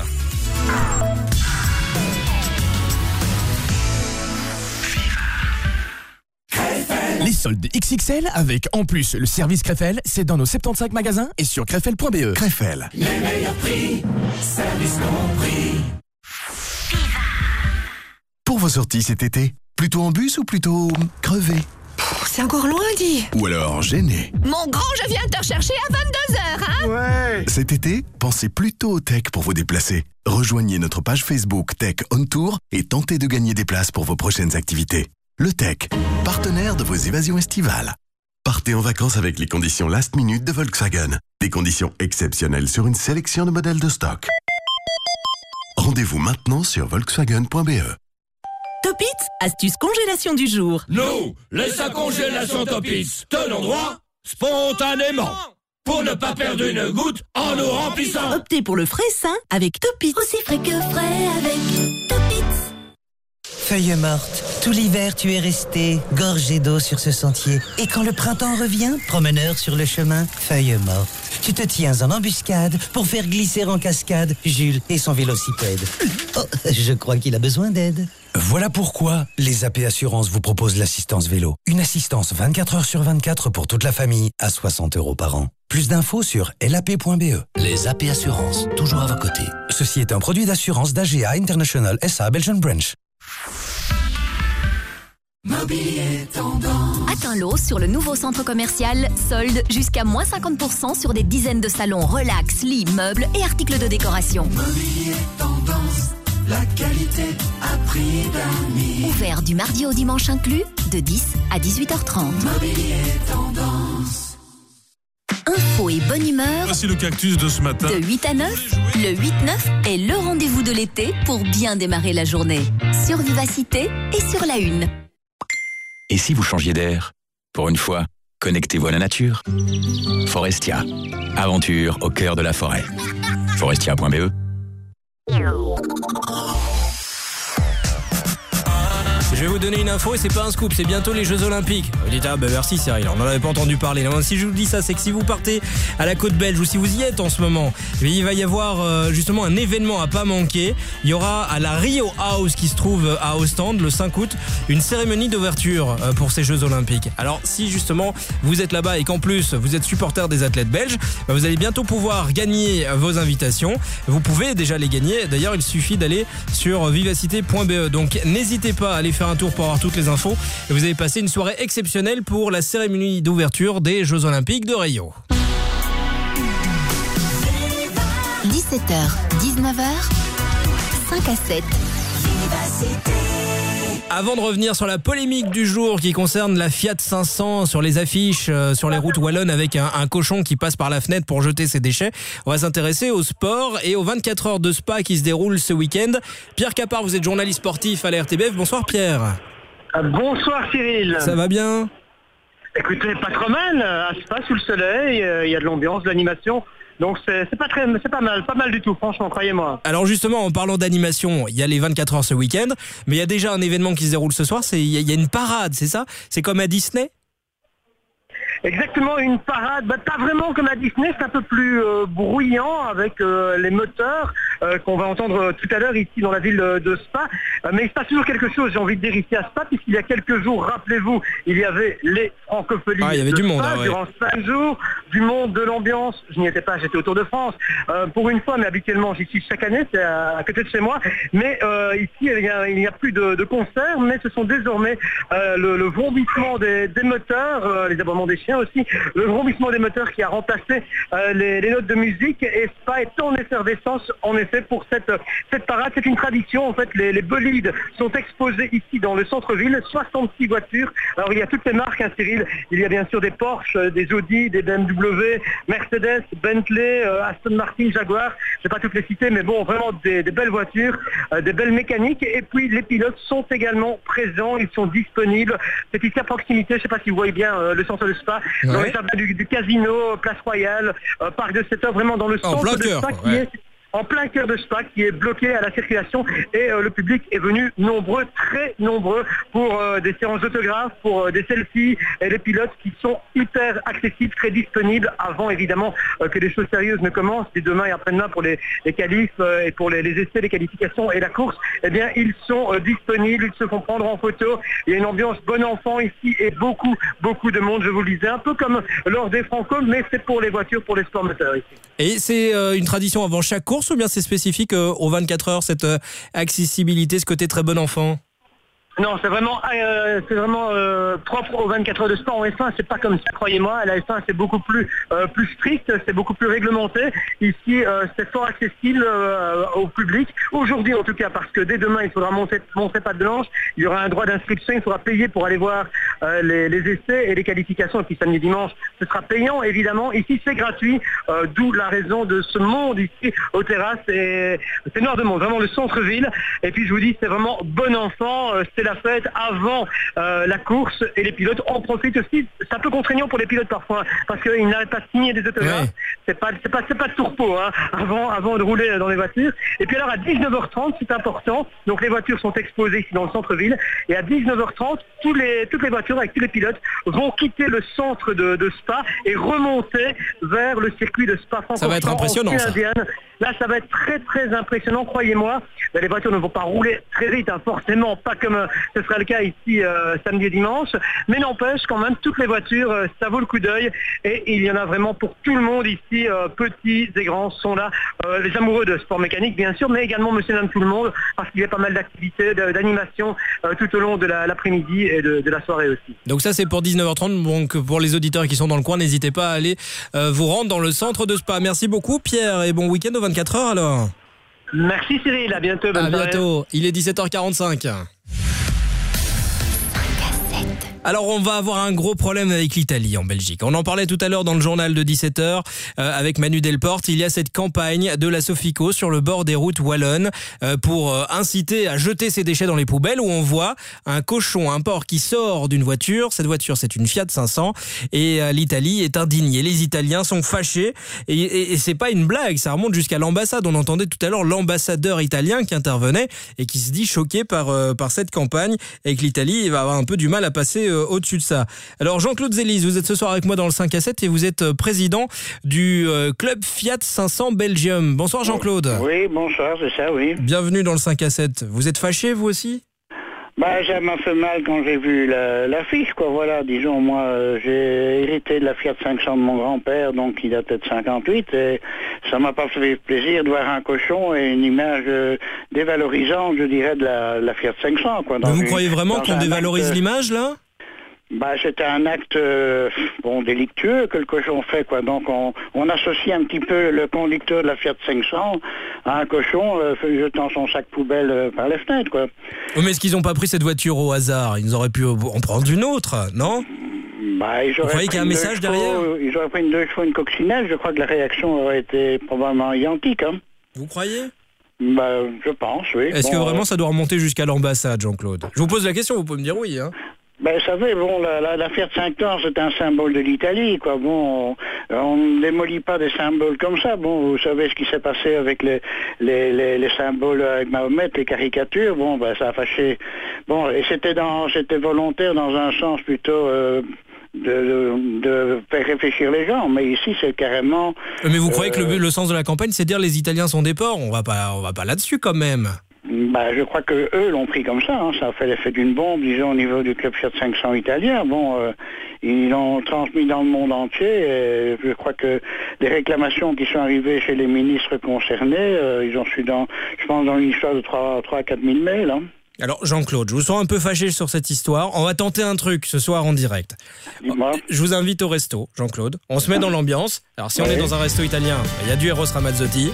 Les soldes XXL avec en plus le service Krefel, c'est dans nos 75 magasins et sur krefel.be. Krefel. Les meilleurs prix, service compris. Pour vos sorties cet été, plutôt en bus ou plutôt crevé? C'est encore loin, dit. Ou alors gêné Mon grand, je viens te rechercher à 22h, hein Ouais Cet été, pensez plutôt au tech pour vous déplacer. Rejoignez notre page Facebook Tech On Tour et tentez de gagner des places pour vos prochaines activités. Le Tech, partenaire de vos évasions estivales. Partez en vacances avec les conditions last minute de Volkswagen. Des conditions exceptionnelles sur une sélection de modèles de stock. Rendez-vous maintenant sur volkswagen.be. Topit, astuce congélation du jour. Nous, les sacs congélation Topis, tenons droit spontanément pour ne pas perdre une goutte en nous remplissant. Optez pour le frais sain avec Topit. Aussi frais que frais avec Topit. Feuille morte, tout l'hiver tu es resté gorgé d'eau sur ce sentier. Et quand le printemps revient, promeneur sur le chemin, feuille morte. Tu te tiens en embuscade pour faire glisser en cascade Jules et son vélocipède. Oh, je crois qu'il a besoin d'aide. Voilà pourquoi les AP Assurances vous proposent l'assistance vélo. Une assistance 24 heures sur 24 pour toute la famille à 60 euros par an. Plus d'infos sur lap.be. Les AP Assurances, toujours à vos côtés. Ceci est un produit d'assurance d'AGA International SA Belgian Branch. Mobilier tendance. Atteins l'eau sur le nouveau centre commercial, solde jusqu'à moins 50% sur des dizaines de salons relax, lits, meubles et articles de décoration. Mobilier tendance. La qualité à prix d'amis. Ouvert du mardi au dimanche inclus, de 10 à 18h30. Mobilier tendance. Info et bonne humeur. Voici le cactus de ce matin. De 8 à 9, le 8-9 est le rendez-vous de l'été pour bien démarrer la journée. Sur Vivacité et sur la Une. Et si vous changiez d'air? Pour une fois, connectez-vous à la nature. Forestia. Aventure au cœur de la forêt. Forestia.be Je vais vous donner une info et c'est pas un scoop, c'est bientôt les Jeux Olympiques. Vous dites, ah bah merci Cyril, on n'en avait pas entendu parler. Si je vous dis ça, c'est que si vous partez à la côte belge ou si vous y êtes en ce moment, il va y avoir euh, justement un événement à pas manquer. Il y aura à la Rio House qui se trouve à Ostende le 5 août une cérémonie d'ouverture euh, pour ces Jeux Olympiques. Alors si justement vous êtes là-bas et qu'en plus vous êtes supporter des athlètes belges, bah, vous allez bientôt pouvoir gagner vos invitations. Vous pouvez déjà les gagner. D'ailleurs, il suffit d'aller sur vivacité.be. Donc n'hésitez pas à aller faire un tour pour avoir toutes les infos. Et vous avez passé une soirée exceptionnelle pour la cérémonie d'ouverture des Jeux Olympiques de Rio. 17h, 19h, 5 à 7. Avant de revenir sur la polémique du jour qui concerne la Fiat 500 sur les affiches euh, sur les routes wallonnes avec un, un cochon qui passe par la fenêtre pour jeter ses déchets, on va s'intéresser au sport et aux 24 heures de spa qui se déroulent ce week-end. Pierre Capard, vous êtes journaliste sportif à la RTBF. Bonsoir Pierre. Ah, Bonsoir Cyril. Ça va bien? Écoutez, pas trop mal. À Spa sous le soleil, euh, il y a de l'ambiance, de l'animation. Donc c'est pas très, c'est pas mal, pas mal du tout, franchement, croyez-moi. Alors justement, en parlant d'animation, il y a les 24 heures ce week-end, mais il y a déjà un événement qui se déroule ce soir, c'est il y a une parade, c'est ça? C'est comme à Disney? Exactement, une parade, bah, pas vraiment comme à Disney, c'est un peu plus euh, bruyant avec euh, les moteurs, euh, qu'on va entendre tout à l'heure ici dans la ville de Spa. Mais il se passe toujours quelque chose, j'ai envie de dire ici à Spa, puisqu'il y a quelques jours, rappelez-vous, il y avait les francophonies. Ah, il y avait de du monde, Spa ah ouais. durant cinq jours, du monde, de l'ambiance. Je n'y étais pas, j'étais au Tour de France pour une fois, mais habituellement j'y suis chaque année, c'est à, à côté de chez moi. Mais ici, il n'y a, plus de, de concerts, mais ce sont désormais le, le vrombissement des, des moteurs, les aboiements des chiens aussi, le vrombissement des moteurs qui a remplacé euh, les, notes de musique et Spa est en effervescence en effet pour cette, cette parade. C'est une tradition en fait, les, bolides sont exposés ici dans le centre-ville, 66 voitures. Alors il y a toutes les marques, hein, Cyril, il y a bien sûr des Porsche, euh, des Audi, des BMW, Mercedes, Bentley, euh, Aston Martin, Jaguar, je ne vais pas toutes les citer, mais bon, vraiment des, belles voitures, des belles mécaniques. Et puis les pilotes sont également présents, ils sont disponibles. C'est ici à proximité, je ne sais pas si vous voyez bien le centre de Spa, dans Ouais. les du, du casino, Place Royale, euh, Parc de 7 heures, vraiment dans le En centre de Spa qui est en plein cœur de Spa qui est bloqué à la circulation et euh, le public est venu nombreux, très nombreux pour euh, des séances d'autographes, pour euh, des selfies et les pilotes qui sont hyper accessibles, très disponibles avant évidemment que les choses sérieuses ne commencent dès demain et après-demain pour les, les qualifs et pour les, essais, les qualifications et la course, eh bien ils sont disponibles, ils se font prendre en photo. Il y a une ambiance bon enfant ici et beaucoup, beaucoup de monde, je vous le disais, un peu comme lors des Franco, mais c'est pour les voitures, pour les sports moteurs ici. Et c'est une tradition avant chaque course ou bien c'est spécifique euh, aux 24 heures, cette euh, accessibilité, ce côté très bon enfant? Non, c'est vraiment, euh, c'est vraiment euh, propre aux 24 heures de sport. En F1, c'est pas comme ça, croyez-moi. La F1, c'est beaucoup plus, euh, plus strict, c'est beaucoup plus réglementé. Ici, c'est fort accessible au public. Aujourd'hui, en tout cas, parce que dès demain, il faudra monter, montrer pas de blanche. Il y aura un droit d'inscription. Il faudra payer pour aller voir les, essais et les qualifications. Et puis samedi, dimanche, ce sera payant, évidemment. Ici, c'est gratuit, d'où la raison de ce monde ici aux terrasses. C'est noir de monde, vraiment le centre-ville. Et puis, je vous dis, c'est vraiment bon enfant. La fête avant euh, la course et les pilotes en profitent aussi. C'est un peu contraignant pour les pilotes parfois parce qu'ils n'arrêtent pas de signer des autographes. C'est pas, c'est pas, c'est pas de tourpeau hein, avant, avant de rouler dans les voitures. Et puis alors à 19h30, c'est important. Donc les voitures sont exposées ici dans le centre-ville. Et à 19h30, tous les, toutes les voitures avec tous les pilotes vont quitter le centre de, de Spa et remonter vers le circuit de Spa. Ça va être impressionnant, ça. Là, ça va être très très impressionnant, croyez-moi. Les voitures ne vont pas rouler très vite, hein, forcément, pas comme ce sera le cas ici euh, samedi et dimanche. Mais n'empêche, quand même, toutes les voitures, euh, ça vaut le coup d'œil. Et il y en a vraiment pour tout le monde ici, euh, petits et grands sont là. Les amoureux de sport mécanique, bien sûr, mais également monsieur et tout le monde, parce qu'il y a pas mal d'activités, d'animations tout au long de la- l'après-midi et de, de la soirée aussi. Donc ça c'est pour 19h30. Donc pour les auditeurs qui sont dans le coin, n'hésitez pas à aller vous rendre dans le centre de Spa. Merci beaucoup Pierre et bon week-end aux 24 heures alors. Merci Cyril, à bientôt. bonne À soirée. bientôt. Il est 17h45. Alors on va avoir un gros problème avec l'Italie en Belgique. On en parlait tout à l'heure dans le journal de 17h euh, avec Manu Delporte. Il y a cette campagne de la Sofico sur le bord des routes wallonnes euh, pour euh, inciter à jeter ses déchets dans les poubelles où on voit un cochon, un porc qui sort d'une voiture. Cette voiture c'est une Fiat 500 et euh, l'Italie est indignée. Les Italiens sont fâchés et, et, et c'est pas une blague. Ça remonte jusqu'à l'ambassade. On entendait tout à l'heure l'ambassadeur italien qui intervenait et qui se dit choqué par, euh, par cette campagne et que l'Italie va avoir un peu du mal à passer euh, au-dessus de ça. Alors Jean-Claude Zélis, vous êtes ce soir avec moi dans le 5 à 7 et vous êtes euh, président du euh, club Fiat 500 Belgium. Bonsoir Jean-Claude. Oui, bonsoir, c'est ça, oui. Bienvenue dans le 5 à 7. Vous êtes fâché vous aussi? Bah, ça m'a fait mal quand j'ai vu la- l'affiche, quoi, voilà. Disons, moi, euh, j'ai hérité de la Fiat 500 de mon grand-père, donc il a peut-être 58, et ça m'a pas fait plaisir de voir un cochon et une image euh, dévalorisante, je dirais, de la, la Fiat 500, quoi. Mais Vous une- croyez vraiment qu'on dévalorise l'image là? Bah, c'était un acte euh, bon délictueux que le cochon fait quoi. Donc on, on associe un petit peu le conducteur de la Fiat 500 à un cochon euh, jetant son sac poubelle euh, par les fenêtres quoi. Oh, Mais est-ce qu'ils n'ont pas pris cette voiture au hasard? Ils auraient pu en prendre une autre, non? Bah, ils Vous croyez qu'il y a un message chevaux, derrière? Ils auraient pris une deux chevaux, une coccinelle. Je crois que la réaction aurait été probablement identique. Hein. Vous croyez? Bah, je pense, oui. Est-ce que vraiment euh, ça doit remonter jusqu'à l'ambassade, Jean-Claude? Je vous pose la question, vous pouvez me dire oui. Hein Ben, vous savez, bon, la, la, la Fiat 500, c'est un symbole de l'Italie, quoi. Bon, on, on ne démolit pas des symboles comme ça. Bon, vous savez ce qui s'est passé avec les, les, les, les symboles avec Mahomet, les caricatures. Bon, ben, ça a fâché. Bon, et c'était dans, c'était volontaire dans un sens plutôt euh, de, de faire réfléchir les gens. Mais ici, c'est carrément. Mais vous croyez que euh, le, le sens de la campagne, c'est de dire les Italiens sont des porcs? On va pas, on va pas là-dessus quand même. Bah, je crois que eux l'ont pris comme ça. hein. Ça a fait l'effet d'une bombe, disons, au niveau du club Fiat 500 italien. Bon, euh, ils l'ont transmis dans le monde entier. Et je crois que les réclamations qui sont arrivées chez les ministres concernés, euh, ils ont su dans, je pense, dans une histoire de 3, 3 à 4 000 mails. hein. Alors Jean-Claude, je vous sens un peu fâché sur cette histoire. On va tenter un truc ce soir en direct. Je vous invite au resto, Jean-Claude. On se met dans l'ambiance. Alors si on est dans un resto italien, il y a du Eros Ramazzotti.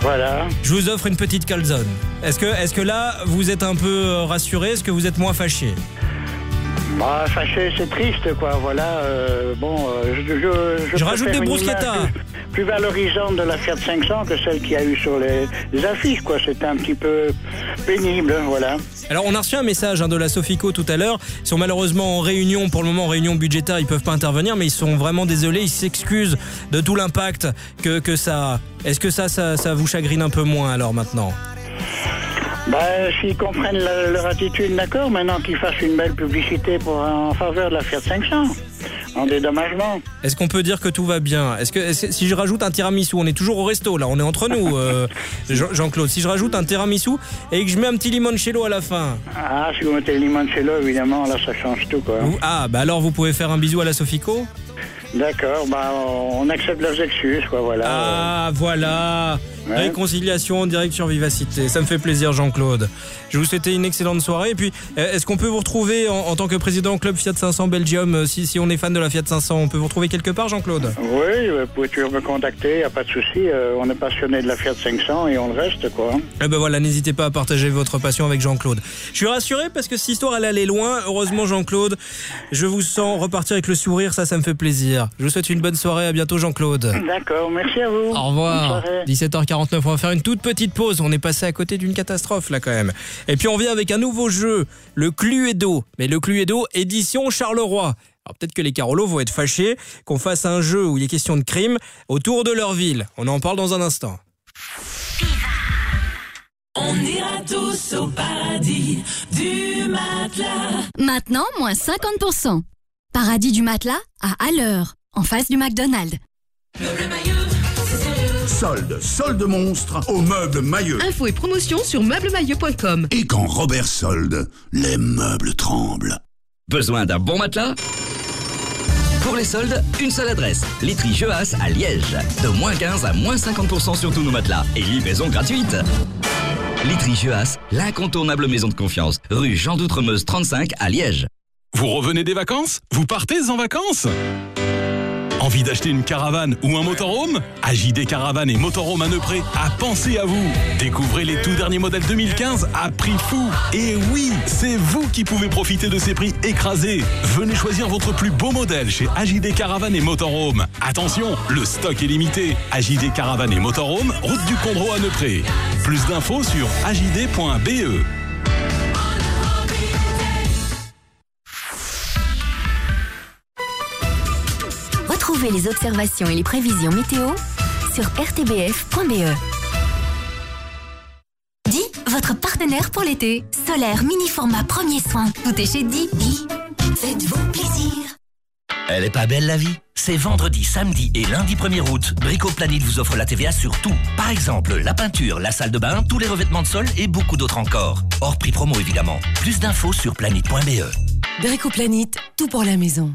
Voilà. Je vous offre une petite calzone. Est-ce que, est que là, vous êtes un peu euh, rassuré? Est-ce que vous êtes moins fâché? Bah, fâché, c'est triste, quoi. Voilà. euh, bon, euh, je, je, Je rajoute préfère des une image Plus, plus valorisante de la Fiat 500 que celle qu'il y a eu sur les, les affiches, quoi. C'était un petit peu pénible, voilà. Alors on a reçu un message hein, de la Sofico tout à l'heure. Ils sont malheureusement en réunion, pour le moment en réunion budgétaire, ils peuvent pas intervenir, mais ils sont vraiment désolés, ils s'excusent de tout l'impact que, que ça a. Est-ce que ça, ça, ça vous chagrine un peu moins alors maintenant? Bah, s'ils comprennent la- leur attitude, d'accord, maintenant qu'ils fassent une belle publicité pour, en faveur de la Fiat 500, en dédommagement. Est-ce qu'on peut dire que tout va bien? Est-ce que si je rajoute un tiramisu, on est toujours au resto là, on est entre nous, euh, (laughs) Jean- Jean-Claude. Si je rajoute un tiramisu et que je mets un petit limoncello à la fin, Ah, si vous mettez le limoncello, évidemment, là, ça change tout, quoi. vous- ah bah alors vous pouvez faire un bisou à la Sofico? D'accord, bah, on accepte leurs excuses, quoi, voilà. Ah voilà Ouais. Réconciliation en direct sur Vivacité. Ça me fait plaisir Jean-Claude. Je vous souhaite une excellente soirée. Et puis, euh, est-ce qu'on peut vous retrouver en, en tant que président Club Fiat 500 Belgium euh, si, si on est fan de la Fiat 500, on peut vous retrouver quelque part Jean-Claude? Oui, vous pouvez toujours me contacter, y a pas de souci. euh, on est passionné de la Fiat 500 et on le reste, quoi. Eh ben voilà, n'hésitez pas à partager votre passion avec Jean-Claude. Je suis rassuré parce que cette histoire elle allait loin. Heureusement Jean-Claude, je vous sens repartir avec le sourire, ça ça me fait plaisir. Je vous souhaite une bonne soirée, à bientôt Jean-Claude. D'accord, merci à vous. Au revoir. Bonne soirée. 17h49, on va faire une toute petite pause. On est passé à côté d'une catastrophe là quand même. Et puis on vient avec un nouveau jeu, le Cluedo. Mais le Cluedo édition Charleroi. Alors peut-être que les Carolos vont être fâchés qu'on fasse un jeu où il est question de crime autour de leur ville. On en parle dans un instant. On ira tous au paradis du matelas. Maintenant, moins 50%. Paradis du matelas à à l'heure, en face du McDonald's. Solde, solde monstre au meuble maillot. Info et promotion sur meublemaillot.com. Et quand Robert solde, les meubles tremblent. Besoin d'un bon matelas? Pour les soldes, une seule adresse. Jeuas à Liège. De moins 15 à moins 50% sur tous nos matelas. Et livraison gratuite. Jeuas, l'incontournable maison de confiance. Rue Jean d'Outremeuse 35 à Liège. Vous revenez des vacances? Vous partez en vacances? Envie d'acheter une caravane ou un motorhome? AJD Caravane et Motorhome à Neupré a pensé à vous. Découvrez les tout derniers modèles 2015 à prix fou. Et oui, c'est vous qui pouvez profiter de ces prix écrasés. Venez choisir votre plus beau modèle chez AJD Caravane et Motorhome. Attention, le stock est limité. AJD Caravane et Motorhome, route du Condro à Neupré. Plus d'infos sur ajd.be. Retrouvez les observations et les prévisions météo sur rtbf.be. Di, votre partenaire pour l'été. Solaire, mini format, premier soin. Tout est chez Di. Di, faites-vous plaisir. Elle est pas belle la vie? C'est vendredi, samedi et lundi 1er août. Bricoplanet vous offre la TVA sur tout. Par exemple, la peinture, la salle de bain, tous les revêtements de sol et beaucoup d'autres encore. Hors prix promo évidemment. Plus d'infos sur planète.be. Bricoplanet, tout pour la maison.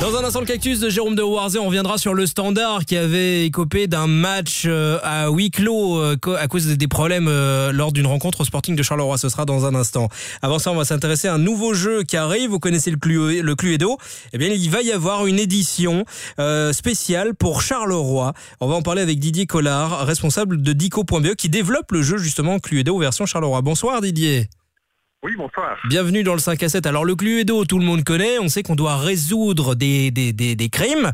Dans un instant, le cactus de Jérôme de Warzé, on reviendra sur le standard qui avait écopé d'un match euh, à huis clos euh, à cause des problèmes euh, lors d'une rencontre au Sporting de Charleroi. Ce sera dans un instant. Avant ça, on va s'intéresser à un nouveau jeu qui arrive. Vous connaissez le, Clue- le Cluedo. Eh bien, il va y avoir une édition spéciale pour Charleroi. On va en parler avec Didier Collard, responsable de Dico.be, qui développe le jeu justement Cluedo version Charleroi. Bonsoir Didier. Oui, bonsoir. Bienvenue dans le 5 à 7. Alors le Cluedo, tout le monde connaît. On sait qu'on doit résoudre des, des, des, des crimes.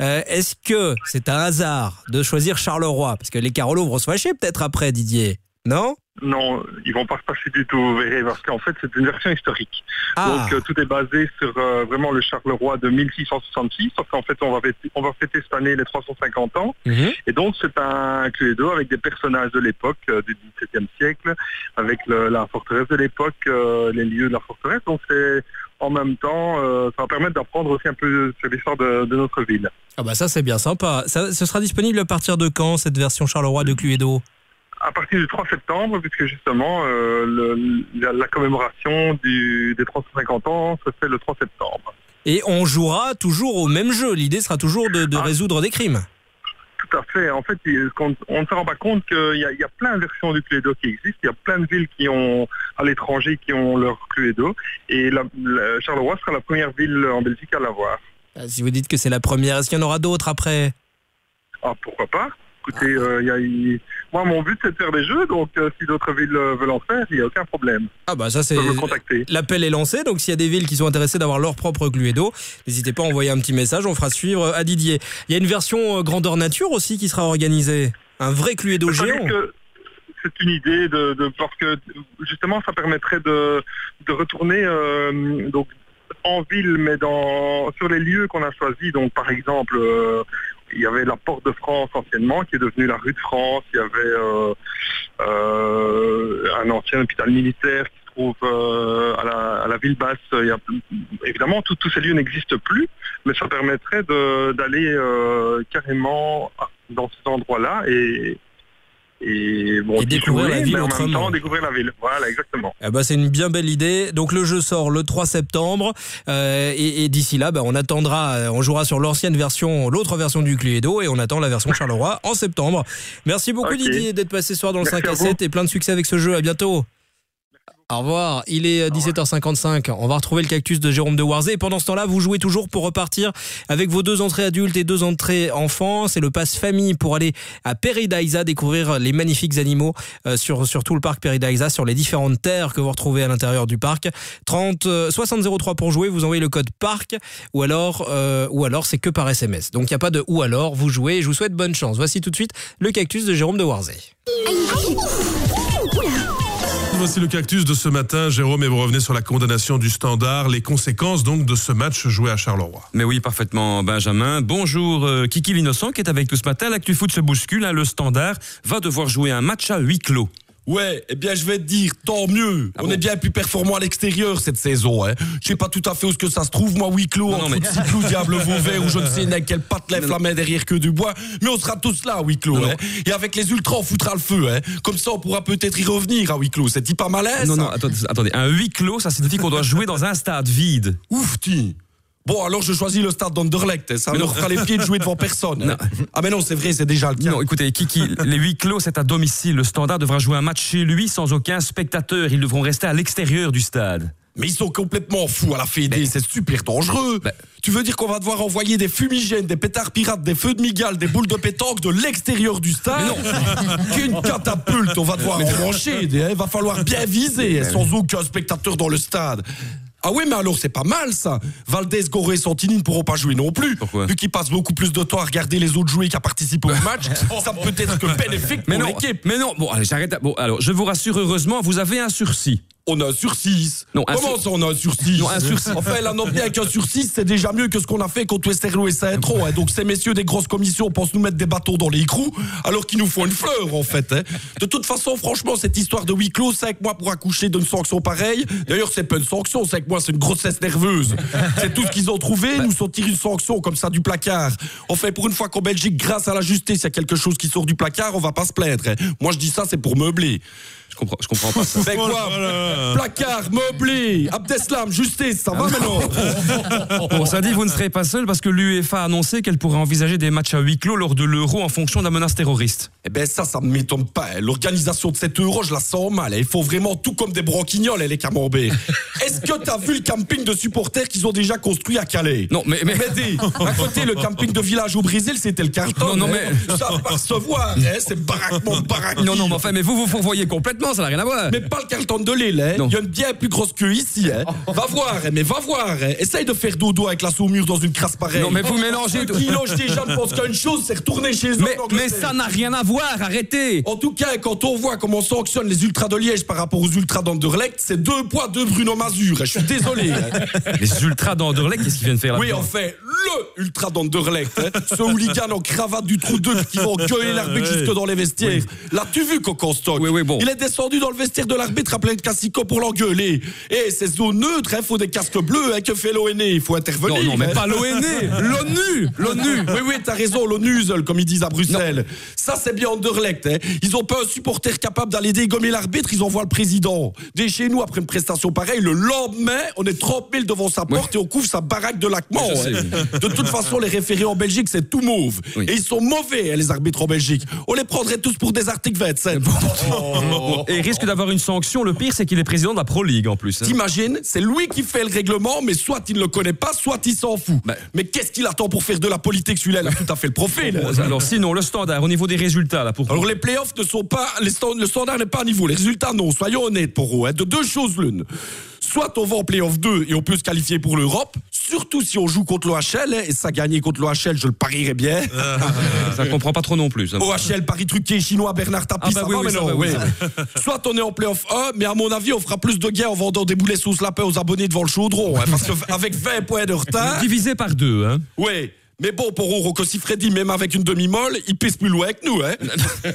Euh, Est-ce que c'est un hasard de choisir Charleroi? Parce que les Carolos vont se fâcher peut-être après, Didier. Non? Non, ils vont pas se passer du tout, vous verrez, parce qu'en fait, c'est une version historique. Ah. Donc, euh, tout est basé sur euh, vraiment le Charleroi de 1666, parce qu'en fait, on va, fêter, on va fêter cette année les 350 ans. Mhm. Et donc, c'est un Cluedo avec des personnages de l'époque, euh, du XVIIe siècle, avec le- la forteresse de l'époque, les lieux de la forteresse. Donc, c'est en même temps, ça va permettre d'apprendre aussi un peu sur l'histoire de, de notre ville. Ah bah ça c'est bien sympa. Ça, ce sera disponible à partir de quand cette version Charleroi de Cluedo? À partir du 3 septembre, puisque justement, euh, le- la, la commémoration du, des 350 ans se fait le 3 septembre. Et on jouera toujours au même jeu. L'idée sera toujours de, de résoudre des crimes. Tout à fait. En fait, on ne se rend pas compte qu'il y, a- il y a plein de versions du Cluedo qui existent. Il y a plein de villes qui ont, à l'étranger, qui ont leur Cluedo. Et la, la- Charleroi sera la première ville en Belgique à l'avoir. Ah, Si vous dites que c'est la première, est-ce qu'il y en aura d'autres après? Ah, pourquoi pas? Écoutez, euh, y a- moi, mon but, c'est de faire des jeux. Donc, euh, si d'autres villes euh, veulent en faire, il n'y a aucun problème. Ah bah ça c'est l'appel est lancé donc s'il y a des villes qui sont intéressées d'avoir leur propre Cluedo, n'hésitez pas à envoyer un petit message, on fera suivre à Didier. Il y a une version grandeur nature aussi qui sera organisée, un vrai Cluedo géant. C'est une idée de, de- parce que justement ça permettrait de, de retourner euh, donc en ville mais dans sur les lieux qu'on a choisis donc par exemple euh, il y avait la porte de France anciennement qui est devenue la rue de France. Il y avait euh, euh, un ancien hôpital militaire qui se trouve euh, à, la, ville basse. Évidemment tous ces lieux n'existent plus mais ça permettrait d'aller carrément dans cet endroit là et et, bon, Et découvrir jouer, la ville mais en même temps découvrir la ville. Voilà, exactement. Ah bah c'est une bien belle idée. Donc le jeu sort le 3 septembre euh, et, et d'ici là, bah, on attendra, euh, on jouera sur l'ancienne version, l'autre version du Cluedo et on attend la version Charleroi en septembre. Merci beaucoup Ok. Didier d'être passé ce soir dans le Merci 5 à à vous. 7 et plein de succès avec ce jeu. À bientôt. Au revoir, il est euh, 17h55. On va retrouver le cactus de Jérôme de Warzé. Et pendant ce temps-là, vous jouez toujours pour repartir avec vos deux entrées adultes et deux entrées enfants. C'est le pass famille pour aller à Peridaisa découvrir les magnifiques animaux euh, sur, sur tout le parc Peridaisa, sur les différentes terres que vous retrouvez à l'intérieur du parc. 30 euh, 60 03 pour jouer, vous envoyez le code parc ou alors, euh, ou alors c'est que par SMS. Donc il n'y a pas de ou alors, vous jouez et je vous souhaite bonne chance. Voici tout de suite le cactus de Jérôme de Warzé. Voici le cactus de ce matin, Jérôme, et vous revenez sur la condamnation du standard, les conséquences donc de ce match joué à Charleroi. Mais oui, parfaitement, Benjamin. Bonjour, euh, Kiki l'Innocent qui est avec nous ce matin. L'actu foot se bouscule. hein, le standard va devoir jouer un match à huis clos. Ouais, eh bien je vais te dire, tant mieux. On est bien plus performant à l'extérieur cette saison. Hein. Je sais pas tout à fait où ce que ça se trouve, moi, huis clos, Non, non, mais- Cyclou, Diable Vauvert, ou je ne sais (laughs) n'a quelle patte lève la main derrière que du bois. Mais on sera tous là à huis clos. Non, hein. Et avec les ultras, on foutra le feu. Hein. Comme ça, on pourra peut-être y revenir à huis clos. C'est pas malaise non, non, attendez, attendez. Un huis clos, ça signifie qu'on doit jouer dans un stade vide. Ouf, ti. Bon, alors je choisis le stade d'Anderlecht. hein. Ça non. fera les pieds de jouer devant (laughs) personne. hein. Ah, mais non, c'est vrai, c'est déjà le cas. Non, écoutez, Kiki, les huis clos, c'est à domicile. Le standard devra jouer un match chez lui sans aucun spectateur. Ils devront rester à l'extérieur du stade. Mais ils sont complètement fous à la Fédé, c'est super dangereux. Tu veux dire qu'on va devoir envoyer des fumigènes, des pétards pirates, des feux de migale, des boules de pétanque de l'extérieur du stade? (laughs) Qu'une catapulte, on va devoir manger. Il va falloir bien viser, hein, sans aucun spectateur dans le stade. Ah oui, mais alors c'est pas mal ça. Valdez, Goré et Santini ne pourront pas jouer non plus. Vu qu'ils passent beaucoup plus de temps à regarder les autres jouer qu'à participer au (laughs) match, ça peut être que bénéfique Mais pour non, l'équipe. mais non. Bon, allez, j'arrête. Bon, alors, je vous rassure, heureusement, vous avez un sursis. On a un sursis. Non, un Comment sur- ça, on a un sursis Non, un sursis. Enfin, là, non, bien qu'un sursis, c'est déjà mieux que ce qu'on a fait contre Westerlo et Saint-Tron. hein. Donc, ces messieurs des grosses commissions pensent nous mettre des bâtons dans les écrous, alors qu'il nous faut une fleur, en fait. hein. De toute façon, franchement, cette histoire de huis clos, 5 mois pour accoucher d'une sanction pareille. D'ailleurs, c'est pas une sanction, 5 mois, c'est une grossesse nerveuse. C'est tout ce qu'ils ont trouvé, ils nous sont tiré une sanction comme ça du placard. Enfin, pour une fois qu'en Belgique, grâce à la justice, il y a quelque chose qui sort du placard, on va pas se plaindre. hein. Moi, je dis ça, c'est pour meubler. Je comprends, je comprends pas ça. C'est quoi? Placard, meublé, Abdeslam, justice, ça va maintenant (laughs) Bon, ça dit, vous ne serez pas seul parce que l'UEFA a annoncé qu'elle pourrait envisager des matchs à huis clos lors de l'Euro en fonction de la menace terroriste. Eh ben ça, ça me m'étonne pas. hein. L'organisation de cet euro, je la sens mal. hein. Il faut vraiment tout comme des broquignoles, hein, les camemberts. (laughs) Est-ce que t'as vu le camping de supporters qu'ils ont déjà construit à Calais? Non, mais... mais... dis, à côté, le camping de village au Brésil, c'était le carton. Non, non, hein. mais- Ça va pas se voir, hein. C'est baraquement (laughs) baraque. Non, non, mais enfin, mais vous vous fourvoyez complètement, ça n'a rien à voir. Mais pas le carton de l'île, hein. il y a une bien plus grosse queue ici. Hein. Va voir, hein, mais va voir. hein. Essaye de faire dodo avec la saumure dans une crasse pareille. Non, mais vous mélangez Ceux tout. qui logent déjà ne pensent qu'à une chose, c'est retourner chez eux. Mais, ça n'a rien à voir, arrêtez En tout cas, quand on voit comment on sanctionne les ultras de Liège par rapport aux ultras d'Anderlecht, c'est deux poids, deux Bruno Mazur. Je suis désolé. hein. (laughs) Les ultras d'Anderlecht, qu'est-ce qu'ils viennent faire là Oui, en fait, le ultra d'Anderlecht. Hein. Ce hooligan en cravate du trou 2 qui va engueuler l'arbitre jusque dans les vestiaires. L'as-tu vu, Coco Stock? Oui, oui, bon. Il est descendu dans le vestiaire de l'arbitre appelé le Pour l'engueuler. Et c'est zone neutre, il faut des casques bleus. Hein, que fait l'ONE Il faut intervenir. Non, non, mais hein. pas l'ONE, (laughs) l'ONU, l'ONU. Oui, oui, t'as raison, l'ONUSL, comme ils disent à Bruxelles. Ça, c'est bien Anderlecht. Hein. Ils ont pas un supporter capable d'aller dégommer l'arbitre, ils envoient le président. Dès chez nous, après une prestation pareille, le lendemain, on est 30 000 devant sa porte et on couvre sa baraque de laquement. Hein. De toute façon, les référés en Belgique, c'est tout mauve. Oui. Et ils sont mauvais, hein, les arbitres en Belgique. On les prendrait tous pour des articles 27. Et risque d'avoir une sanction. Le pire, c'est qu'il est président de la Pro League en plus. hein. T'imagines, c'est lui qui fait le règlement, mais soit il ne le connaît pas, soit il s'en fout. Bah. Mais qu'est-ce qu'il attend pour faire de la politique, celui-là? Il a tout à fait le profil. Alors sinon, le standard, au niveau des résultats, là, pour... Alors les playoffs ne sont pas, les stand- le standard n'est pas à niveau, les résultats non, soyons honnêtes pour eux, hein. de deux choses l'une. Soit on va en playoff 2 et on peut se qualifier pour l'Europe, surtout si on joue contre l'OHL, hein, et ça gagner contre l'OHL, je le parierais bien. (laughs) Ça comprend pas trop non plus. ça. OHL, Paris truqué, chinois, Bernard Tapie, Ah bah ça oui, va, oui, mais ça non, va, oui, oui. (laughs) Soit on est en playoff 1, mais à mon avis, on fera plus de gains en vendant des boulets sous lapin aux abonnés devant le chaudron, hein, parce qu'avec (laughs) 20 points de retard, Divisé par deux, hein. oui. Mais bon, pour Rocco Freddy, même avec une demi-molle, il pisse plus loin que nous, hein. (laughs)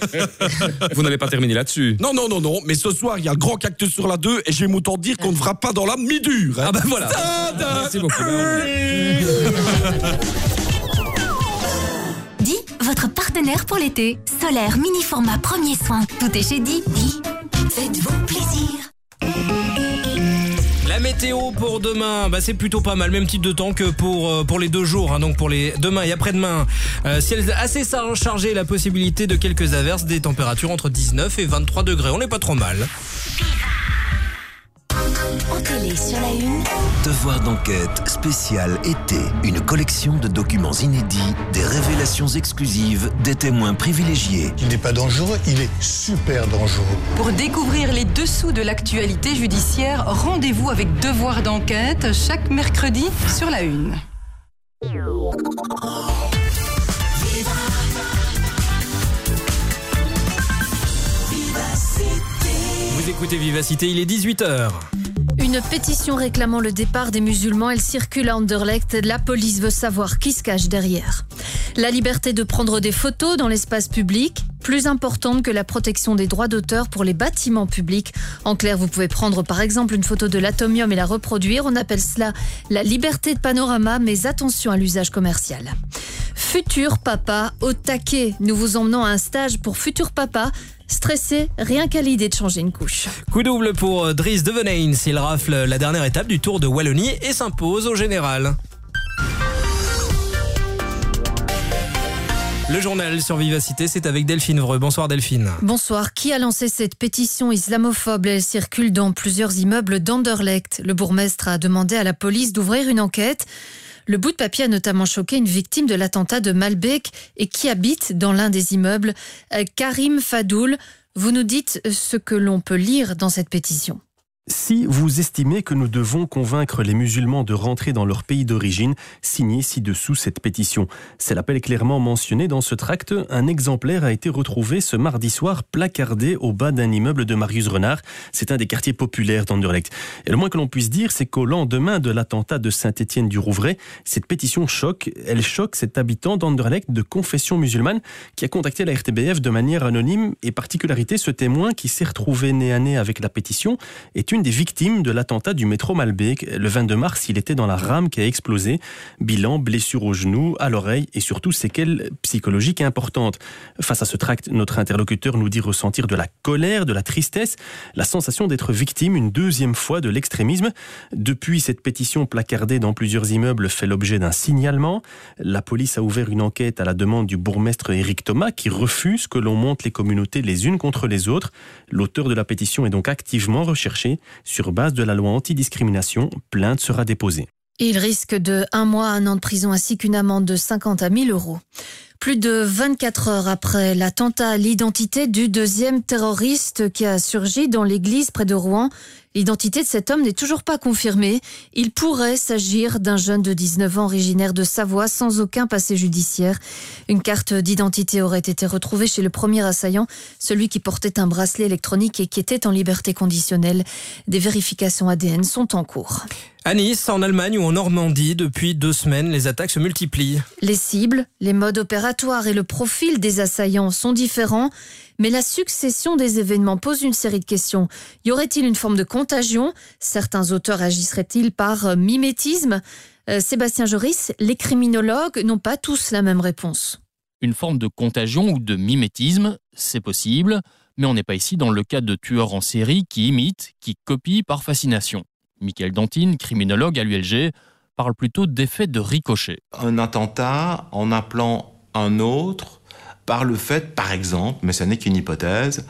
Vous n'avez pas terminé là-dessus. Non, non, non, non, mais ce soir, il y a le grand cactus sur la 2 et je vais m'autant dire qu'on ne fera pas dans la mi-dure. hein. Ah bah voilà. Tada Merci beaucoup. (laughs) Di, votre partenaire pour l'été. Solaire, mini format, premier soin. Tout est chez Di. Di, faites-vous plaisir. Météo pour demain, bah c'est plutôt pas mal, même type de temps que pour, euh, les deux jours, hein, donc pour les demain et après-demain. Euh, ciel assez chargé, la possibilité de quelques averses, des températures entre 19 et 23 degrés, on n'est pas trop mal. En télé sur la une, Devoir d'enquête spécial été. Une collection de documents inédits, des révélations exclusives, des témoins privilégiés. Il n'est pas dangereux, il est super dangereux. Pour découvrir les dessous de l'actualité judiciaire, rendez-vous avec Devoir d'enquête chaque mercredi sur la Une. Écoutez Vivacité, il est 18h. Une pétition réclamant le départ des musulmans, elle circule à Anderlecht. La police veut savoir qui se cache derrière. La liberté de prendre des photos dans l'espace public, plus importante que la protection des droits d'auteur pour les bâtiments publics. En clair, vous pouvez prendre par exemple une photo de l'atomium et la reproduire. On appelle cela la liberté de panorama, mais attention à l'usage commercial. Futur papa au taquet. Nous vous emmenons à un stage pour futur papa. Stressé, rien qu'à l'idée de changer une couche. Coup double pour euh, Dries Deveneins, il rafle la dernière étape du Tour de Wallonie et s'impose au général. Le journal sur Vivacité, c'est avec Delphine Vreux. Bonsoir Delphine. Bonsoir. Qui a lancé cette pétition islamophobe? Elle circule dans plusieurs immeubles d'Anderlecht. Le bourgmestre a demandé à la police d'ouvrir une enquête. Le bout de papier a notamment choqué une victime de l'attentat de Malbec et qui habite dans l'un des immeubles, euh, Karim Fadoul. Vous nous dites ce que l'on peut lire dans cette pétition. Si vous estimez que nous devons convaincre les musulmans de rentrer dans leur pays d'origine, signez ci-dessous cette pétition. C'est l'appel clairement mentionné dans ce tract. Un exemplaire a été retrouvé ce mardi soir placardé au bas d'un immeuble de Marius Renard. C'est un des quartiers populaires d'Anderlecht. Et le moins que l'on puisse dire, c'est qu'au lendemain de l'attentat de Saint-Étienne du Rouvray, cette pétition choque. Elle choque cet habitant d'Anderlecht de confession musulmane qui a contacté la RTBF de manière anonyme et particularité, ce témoin qui s'est retrouvé nez à nez avec la pétition est une des victimes de l'attentat du métro Malbec. Le 22 mars, il était dans la rame qui a explosé. Bilan, blessure au genou, à l'oreille et surtout séquelles psychologiques importantes. Face à ce tract, notre interlocuteur nous dit ressentir de la colère, de la tristesse, la sensation d'être victime une deuxième fois de l'extrémisme. Depuis, cette pétition placardée dans plusieurs immeubles fait l'objet d'un signalement. La police a ouvert une enquête à la demande du bourgmestre Éric Thomas qui refuse que l'on monte les communautés les unes contre les autres. L'auteur de la pétition est donc activement recherché. Sur base de la loi antidiscrimination, plainte sera déposée. Il risque de un mois, un an de prison ainsi qu'une amende de 50 à 1000 euros. Plus de 24 heures après l'attentat à l'identité du deuxième terroriste qui a surgi dans l'église près de Rouen, l'identité de cet homme n'est toujours pas confirmée. Il pourrait s'agir d'un jeune de 19 ans originaire de Savoie sans aucun passé judiciaire. Une carte d'identité aurait été retrouvée chez le premier assaillant, celui qui portait un bracelet électronique et qui était en liberté conditionnelle. Des vérifications ADN sont en cours. À Nice, en Allemagne ou en Normandie, depuis deux semaines, les attaques se multiplient. Les cibles, les modes opératoires et le profil des assaillants sont différents, mais la succession des événements pose une série de questions. Y aurait-il une forme de contagion? Certains auteurs agisseraient-ils par euh, mimétisme? Euh, Sébastien Joris, les criminologues n'ont pas tous la même réponse. Une forme de contagion ou de mimétisme, c'est possible, mais on n'est pas ici dans le cas de tueurs en série qui imitent, qui copient par fascination. Michael Dantine, criminologue à l'ULG, parle plutôt d'effet de ricochet. un attentat en appelant un autre par le fait, par exemple, mais ce n'est qu'une hypothèse,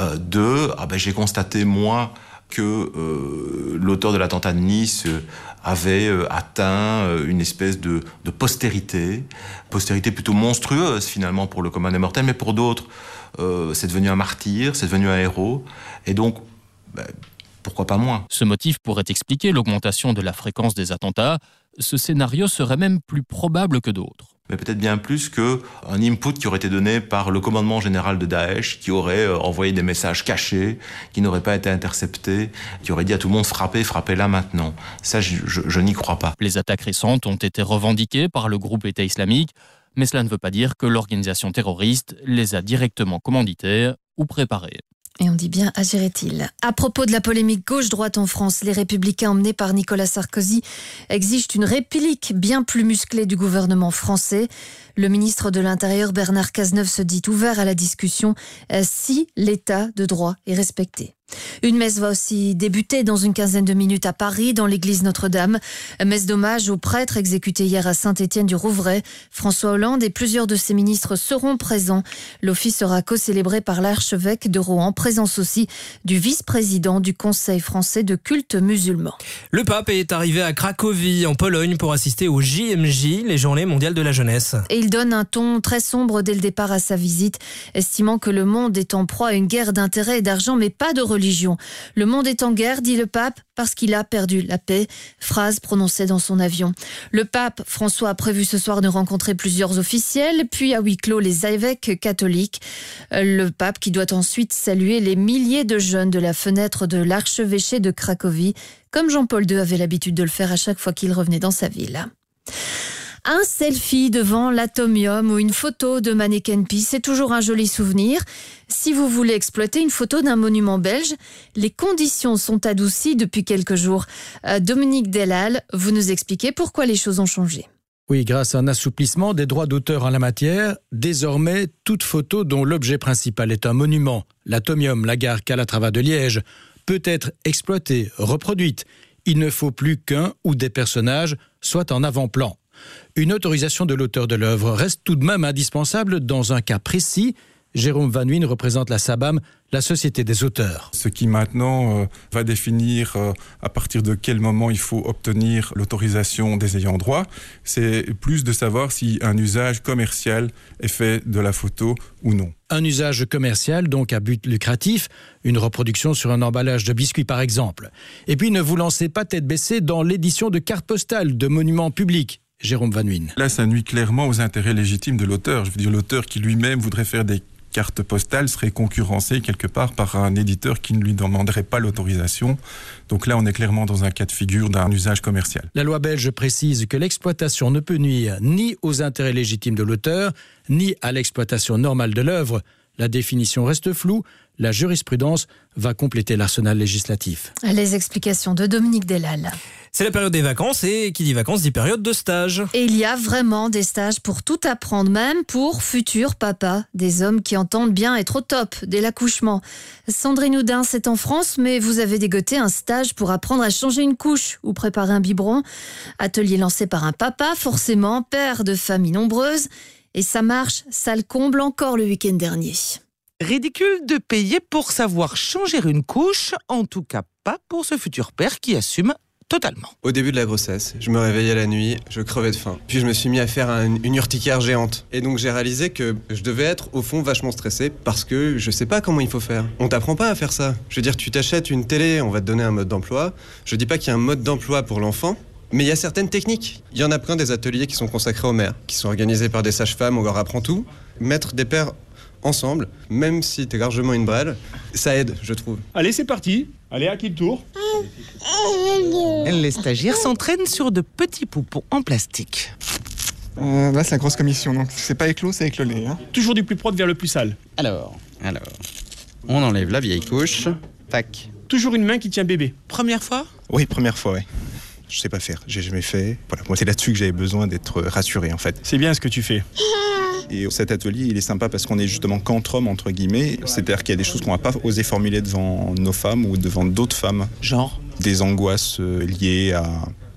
euh, de ah ben, j'ai constaté moi que euh, l'auteur de l'attentat de Nice euh, avait atteint une espèce de, postérité, postérité plutôt monstrueuse finalement pour le commun des mortels, mais pour d'autres, c'est devenu un martyr, c'est devenu un héros, et donc ben, pourquoi pas moins Ce motif pourrait expliquer l'augmentation de la fréquence des attentats. Ce scénario serait même plus probable que d'autres. Mais peut-être bien plus que un input qui aurait été donné par le commandement général de Daesh, qui aurait euh, envoyé des messages cachés, qui n'auraient pas été interceptés, qui aurait dit à tout le monde frappez, frappez là maintenant. Ça, je, n'y crois pas. Les attaques récentes ont été revendiquées par le groupe État islamique, mais cela ne veut pas dire que l'organisation terroriste les a directement commanditées ou préparées. Et on dit bien agirait-il. À propos de la polémique gauche-droite en France, les républicains emmenés par Nicolas Sarkozy exigent une réplique bien plus musclée du gouvernement français. Le ministre de l'Intérieur Bernard Cazeneuve se dit ouvert à la discussion euh, si l'état de droit est respecté. Une messe va aussi débuter dans une quinzaine de minutes à Paris, dans l'église Notre-Dame. Messe d'hommage aux prêtres exécutés hier à Saint-Étienne-du-Rouvray. François Hollande et plusieurs de ses ministres seront présents. L'office sera co-célébré par l'archevêque de Rouen, présence aussi du vice-président du Conseil français de culte musulman. Le pape est arrivé à Cracovie, en Pologne, pour assister au JMJ, les Journées mondiales de la jeunesse. Et il donne un ton très sombre dès le départ à sa visite, estimant que le monde est en proie à une guerre d'intérêt et d'argent, mais pas de religion. Le monde est en guerre, dit le pape, parce qu'il a perdu la paix. Phrase prononcée dans son avion. Le pape François a prévu ce soir de rencontrer plusieurs officiels, puis à huis clos les évêques catholiques. Euh, Le pape qui doit ensuite saluer les milliers de jeunes de la fenêtre de l'archevêché de Cracovie, comme Jean-Paul II avait l'habitude de le faire à chaque fois qu'il revenait dans sa ville. Un selfie devant l'atomium ou une photo de mannequin Pie, c'est toujours un joli souvenir. Si vous voulez exploiter une photo d'un monument belge, les conditions sont adoucies depuis quelques jours. Euh, Dominique Delal, vous nous expliquez pourquoi les choses ont changé. Oui, grâce à un assouplissement des droits d'auteur en la matière, désormais, toute photo dont l'objet principal est un monument, l'atomium, la gare Calatrava de Liège, peut être exploitée, reproduite. Il ne faut plus qu'un ou des personnages soient en avant-plan. Une autorisation de l'auteur de l'œuvre reste tout de même indispensable dans un cas précis. Jérôme Van Nuyn représente la SABAM, la Société des auteurs. Ce qui maintenant euh, va définir euh, à partir de quel moment il faut obtenir l'autorisation des ayants droit, c'est plus de savoir si un usage commercial est fait de la photo ou non. Un usage commercial, donc à but lucratif, une reproduction sur un emballage de biscuits par exemple. Et puis ne vous lancez pas tête baissée dans l'édition de cartes postales de monuments publics. Jérôme Van. Là, ça nuit clairement aux intérêts légitimes de l'auteur. Je veux dire, l'auteur qui lui-même voudrait faire des cartes postales serait concurrencé quelque part par un éditeur qui ne lui demanderait pas l'autorisation. Donc là, on est clairement dans un cas de figure d'un usage commercial. La loi belge précise que l'exploitation ne peut nuire ni aux intérêts légitimes de l'auteur, ni à l'exploitation normale de l'œuvre. La définition reste floue. La jurisprudence va compléter l'arsenal législatif. Les explications de Dominique Delal. C'est la période des vacances et qui dit vacances dit période de stage. Et il y a vraiment des stages pour tout apprendre, même pour futurs papas, des hommes qui entendent bien être au top dès l'accouchement. Sandrine Houdin, c'est en France, mais vous avez dégoté un stage pour apprendre à changer une couche ou préparer un biberon. Atelier lancé par un papa, forcément père de famille nombreuse. Et ça marche, ça le comble encore le week-end dernier. Ridicule de payer pour savoir changer une couche, en tout cas pas pour ce futur père qui assume totalement. Au début de la grossesse, je me réveillais la nuit, je crevais de faim. Puis je me suis mis à faire un- une urticaire géante. Et donc j'ai réalisé que je devais être au fond vachement stressé parce que je sais pas comment il faut faire. On t'apprend pas à faire ça. Je veux dire, tu t'achètes une télé, on va te donner un mode d'emploi. Je dis pas qu'il y a un mode d'emploi pour l'enfant. Mais il y a certaines techniques. Il y en a plein des ateliers qui sont consacrés aux mères, qui sont organisés par des sages-femmes, on leur apprend tout. Mettre des pères ensemble, même si t'es largement une brêle, ça aide, je trouve. Allez, c'est parti. Allez, à qui le tour Les stagiaires s'entraînent sur de petits poupons en plastique. Euh, Là, c'est la grosse commission, donc c'est pas éclos, c'est éclolé. Hein. Toujours du plus propre vers le plus sale. Alors, alors, on enlève la vieille couche. Tac. Toujours une main qui tient bébé. Première fois? Oui, première fois, oui. Je sais pas faire, j'ai jamais fait. Voilà, moi c'est là-dessus que j'avais besoin d'être rassuré en fait. C'est bien ce que tu fais. (laughs) Et cet atelier, il est sympa parce qu'on est justement qu'entre hommes, entre guillemets. C'est-à-dire qu'il y a des choses qu'on va pas oser formuler devant nos femmes ou devant d'autres femmes. Genre? Des angoisses euh, liées à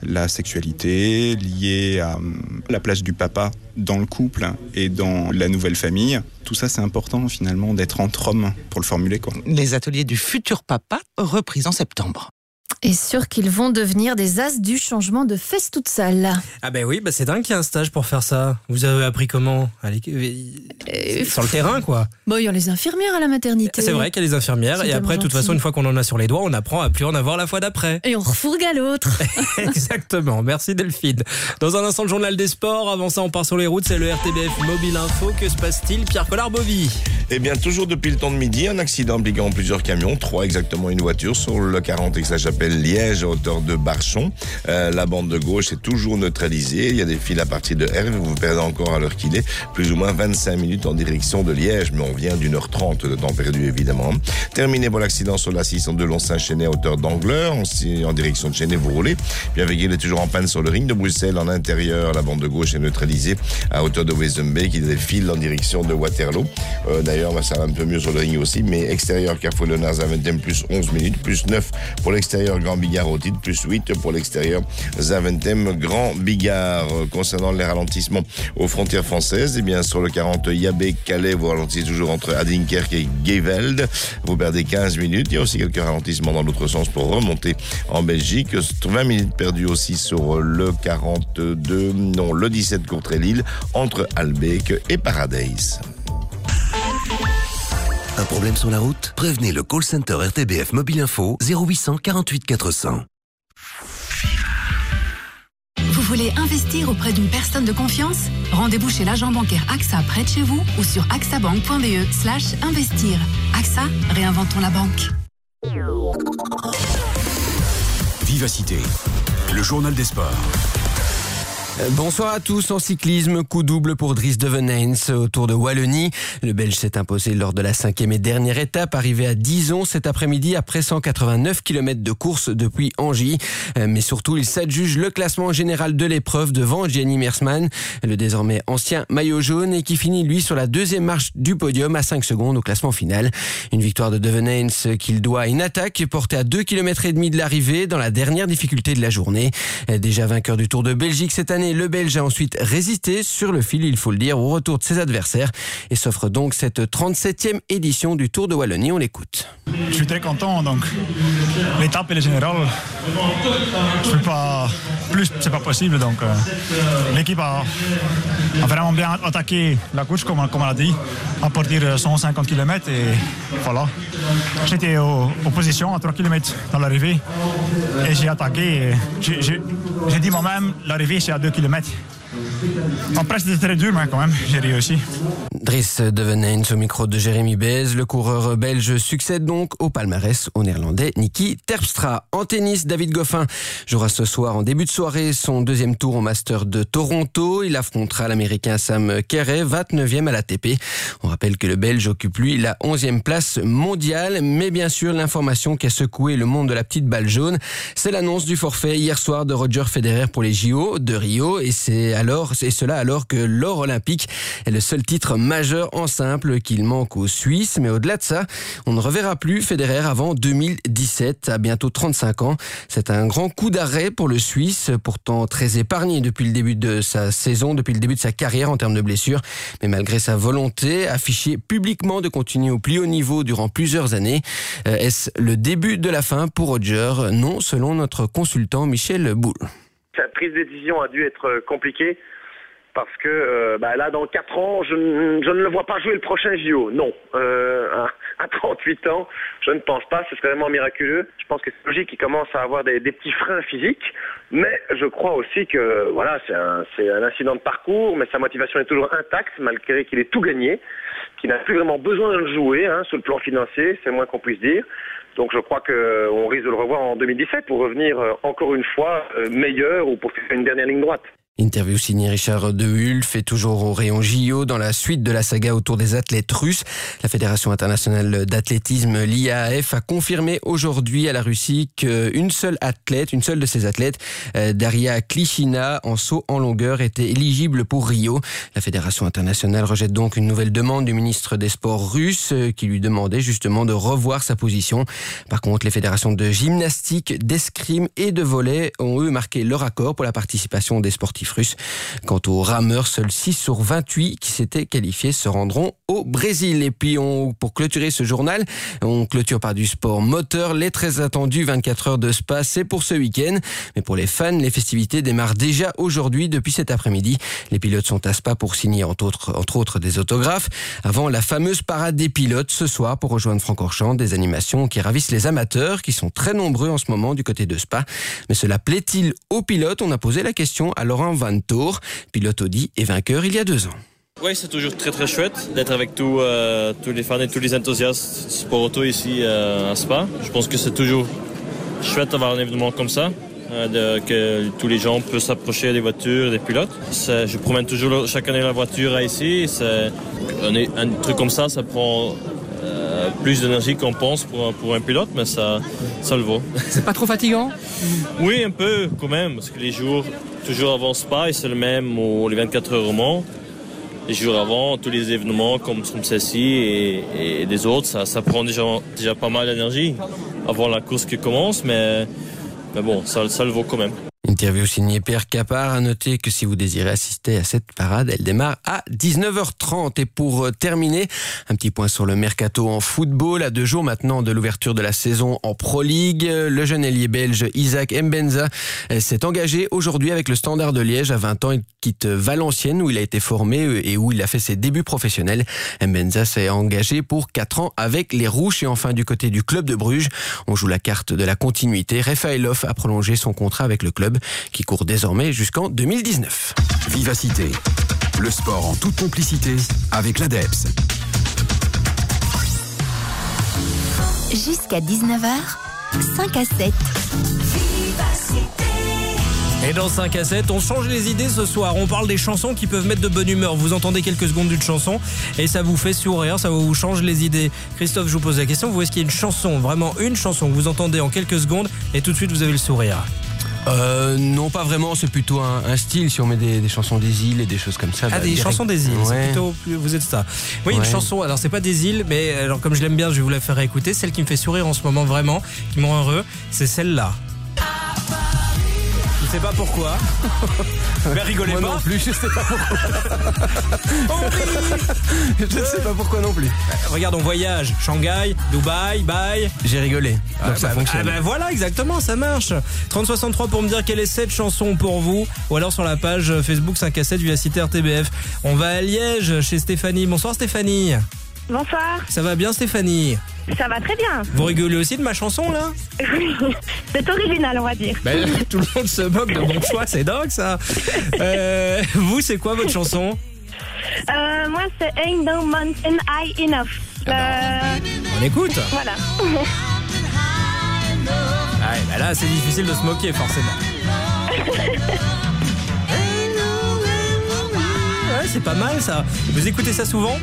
la sexualité, liées à hum, la place du papa dans le couple et dans la nouvelle famille. Tout ça, c'est important finalement d'être entre hommes pour le formuler. Quoi. Les ateliers du futur papa, repris en septembre. Et sûr qu'ils vont devenir des as du changement de fesses toute sale. Ah ben oui, bah c'est dingue qu'il y ait un stage pour faire ça. Vous avez appris comment Allez, Euh, Sur le terrain, quoi. Bon, il y a les infirmières à la maternité. C'est vrai qu'il y a les infirmières. Et après, de toute façon, une fois qu'on en a sur les doigts, on apprend à plus en avoir la fois d'après. Et on refourgue à l'autre. (laughs) Exactement, merci Delphine. Dans un instant, le journal des sports. Avant ça, on part sur les routes. C'est le RTBF Mobile Info. Que se passe-t-il Pierre Collard-Bovy? Eh bien, toujours depuis le temps de midi, un accident impliquant plusieurs camions, trois exactement une voiture sur le 40 Aix-la-Chapelle Liège à hauteur de Barchon. Euh, la bande de gauche est toujours neutralisée. Il y a des files à partir de Herve. Vous perdez encore à l'heure qu'il est plus ou moins 25 minutes en direction de Liège, mais on vient d'une heure 30 de temps perdu évidemment. Terminé pour l'accident sur la 602 Lons-Saint-Chenet à hauteur d'Angleur, en, direction de Chenet, vous roulez. Bien il est toujours en panne sur le ring de Bruxelles en intérieur. La bande de gauche est neutralisée à hauteur de a des fils en direction de Waterloo. Euh, D'ailleurs, bah, ça va un peu mieux sur le ring aussi, mais extérieur Carrefour Lenaz Zaventem plus 11 minutes, plus 9 pour l'extérieur Grand Bigard au titre, plus 8 pour l'extérieur Zaventem Grand Bigard. Concernant les ralentissements aux frontières françaises, eh bien sur le 40 Yabé Calais, vous ralentissez toujours entre Adinkerque et Geveld. Vous perdez 15 minutes. Il y a aussi quelques ralentissements dans l'autre sens pour remonter en Belgique. 20 minutes perdues aussi sur le 42, non, le 17 Courtrai-Lille entre Albec et Paradise. Un problème sur la route? Prévenez le call center RTBF Mobile Info 0800 48 400. Vous voulez investir auprès d'une personne de confiance? Rendez-vous chez l'agent bancaire AXA près de chez vous ou sur axabank.be slash investir. AXA, réinventons la banque. Vivacité, le journal des sports. Euh, Bonsoir à tous. En cyclisme, coup double pour Dries de Venens au Tour de Wallonie. Le Belge s'est imposé lors de la cinquième et dernière étape, arrivé à Dison cet après-midi après 189 km de course depuis Angy. Euh, Mais surtout, il s'adjuge le classement général de l'épreuve devant Jenny Mersman, le désormais ancien maillot jaune et qui finit lui sur la deuxième marche du podium à 5 secondes au classement final. Une victoire de De Venens qu'il doit à une attaque portée à 2 km et demi de l'arrivée dans la dernière difficulté de la journée. Euh, Déjà vainqueur du Tour de Belgique cette année, le Belge a ensuite résisté sur le fil, il faut le dire, au retour de ses adversaires et s'offre donc cette 37e édition du Tour de Wallonie. On l'écoute. Je suis très content, donc l'étape et le général, je pas plus, c'est pas possible. Donc euh, l'équipe a, vraiment bien attaqué la course, comme, on a dit, à partir de 150 km et voilà. J'étais au- en position à 3 km dans l'arrivée et j'ai attaqué. j'ai dit moi-même, l'arrivée c'est à 2 km. Après c'était très dur, mais quand même, j'ai réussi. Dries de Venens au micro de Jérémy Bez. Le coureur belge succède donc au palmarès au néerlandais Niki Terpstra. En tennis, David Goffin jouera ce soir en début de soirée son deuxième tour au Master de Toronto. Il affrontera l'américain Sam Kerray, 29e à l'ATP. On rappelle que le belge occupe lui la 11e place mondiale. Mais bien sûr, l'information qui a secoué le monde de la petite balle jaune, c'est l'annonce du forfait hier soir de Roger Federer pour les JO de Rio. Et c'est à alors, et cela alors que l'or olympique est le seul titre majeur en simple qu'il manque aux Suisses. Mais au-delà de ça, on ne reverra plus Federer avant 2017, à bientôt 35 ans. C'est un grand coup d'arrêt pour le Suisse, pourtant très épargné depuis le début de sa saison, depuis le début de sa carrière en termes de blessures. Mais malgré sa volonté affichée publiquement de continuer au plus haut niveau durant plusieurs années, euh, est-ce le début de la fin pour Roger? Non, selon notre consultant Michel Boulle. Sa prise de décision a dû être compliquée parce que euh, bah, là, dans 4 ans, je, ne- je ne le vois pas jouer le prochain JO. Non. Euh, à, à 38 ans, je ne pense pas. Ce serait vraiment miraculeux. Je pense que c'est logique qu'il commence à avoir des, des petits freins physiques. Mais je crois aussi que voilà, c'est un, un incident de parcours, mais sa motivation est toujours intacte, malgré qu'il ait tout gagné, qu'il n'a plus vraiment besoin de le jouer hein, sur le plan financier, c'est moins qu'on puisse dire. Donc je crois qu'on risque de le revoir en 2017 pour revenir euh, encore une fois euh, meilleur ou pour faire une dernière ligne droite. Interview signée Richard Dehull fait toujours au rayon JO dans la suite de la saga autour des athlètes russes. La Fédération internationale d'athlétisme, l'IAAF, a confirmé aujourd'hui à la Russie qu'une seule athlète, une seule de ces athlètes, euh, Daria Klishina, en saut en longueur, était éligible pour Rio. La Fédération internationale rejette donc une nouvelle demande du ministre des Sports russe euh, qui lui demandait justement de revoir sa position. Par contre, les fédérations de gymnastique, d'escrime et de volley ont eux marqué leur accord pour la participation des sportifs Quant aux rameurs, seuls 6 sur 28 qui s'étaient qualifiés se rendront au Brésil. Et puis, pour clôturer ce journal, on clôture par du sport moteur. Les très attendus 24 heures de Spa, c'est pour ce week-end. Mais pour les fans, les festivités démarrent déjà aujourd'hui, depuis cet après-midi. Les pilotes sont à Spa pour signer, entre autres, entre autres des autographes, avant la fameuse parade des pilotes ce soir pour rejoindre Francorchamps, des animations qui ravissent les amateurs, qui sont très nombreux en ce moment du côté de Spa. Mais cela plaît-il aux pilotes? On a posé la question à Laurent Van Tour, pilote Audi et vainqueur il y a deux ans. Oui, c'est toujours très très chouette d'être avec tous, euh, tous les fans et tous les enthousiastes sport auto ici euh, à Spa. Je pense que c'est toujours chouette d'avoir un événement comme ça, euh, que tous les gens peuvent s'approcher des voitures, des pilotes. Je promène toujours chaque année la voiture ici. Un truc comme ça, ça prend euh, plus d'énergie qu'on pense pour, pour un pilote, mais ça, ça le vaut. C'est pas trop fatigant (laughs) Oui, un peu quand même, parce que les jours toujours avant Spa, et c'est le même aux les 24 heures au Mans. Les jours avant, tous les événements comme, comme celle-ci et, et des autres, ça, ça prend déjà, déjà pas mal d'énergie avant la course qui commence, mais, mais bon, ça, ça le vaut quand même. Interview signée Pierre Capard. À noter que si vous désirez assister à cette parade, elle démarre à 19h30. Et pour euh, terminer, un petit point sur le mercato en football. À deux jours maintenant de l'ouverture de la saison en Pro League, le jeune ailier belge Isaac Mbenza euh, s'est engagé aujourd'hui avec le Standard de Liège. À 20 ans, il quitte Valenciennes où il a été formé euh, et où il a fait ses débuts professionnels. Mbenza s'est engagé pour 4 ans avec les Rouges. Et enfin, du côté du club de Bruges, on joue la carte de la continuité. Rafaelov a prolongé son contrat avec le club qui court désormais jusqu'en 2019. Vivacité. Le sport en toute complicité avec l'ADEPS. Jusqu'à 19h, 5 à 7. Et dans 5 à 7, on change les idées ce soir. On parle des chansons qui peuvent mettre de bonne humeur. Vous entendez quelques secondes d'une chanson et ça vous fait sourire, ça vous change les idées. Christophe, je vous pose la question. Vous est-ce qu'il y a une chanson, vraiment une chanson que vous entendez en quelques secondes et tout de suite vous avez le sourire? Euh, non, pas vraiment. C'est plutôt un, un style. Si on met des, des chansons des îles et des choses comme ça. Ah, bah, des direct. chansons des îles, c'est Ouais. plutôt. Vous êtes ça. Oui, une chanson. Alors, c'est pas des îles, mais alors, comme je l'aime bien, je vais vous la faire écouter. Celle qui me fait sourire en ce moment, vraiment, qui me rend heureux, c'est celle-là. Je sais pas pourquoi. (laughs) Mais rigolez Moi pas. non plus, je sais pas pourquoi. je ne sais pas pourquoi non plus. Regarde, on voyage. Shanghai, Dubaï, bye. J'ai rigolé. Donc Ah, ça bah, fonctionne. ah, bah, voilà, exactement, ça marche. 3063 pour me dire quelle est cette chanson pour vous, ou alors sur la page Facebook 5 à 7 via cité RTBF. On va à Liège chez Stéphanie. Bonsoir Stéphanie. Bonsoir, Ça va bien Stéphanie ça va très bien. Vous rigolez aussi de ma chanson là Oui, c'est original, on va dire. Ben, (laughs) Tout le monde se moque de mon choix, c'est dingue ça. Euh, vous, c'est quoi votre chanson Euh, moi, c'est Ain't No Mountain High Enough. Euh, On écoute Voilà. Ah, bah là, c'est difficile de se moquer forcément. (laughs) Ouais, c'est pas mal ça. Vous écoutez ça souvent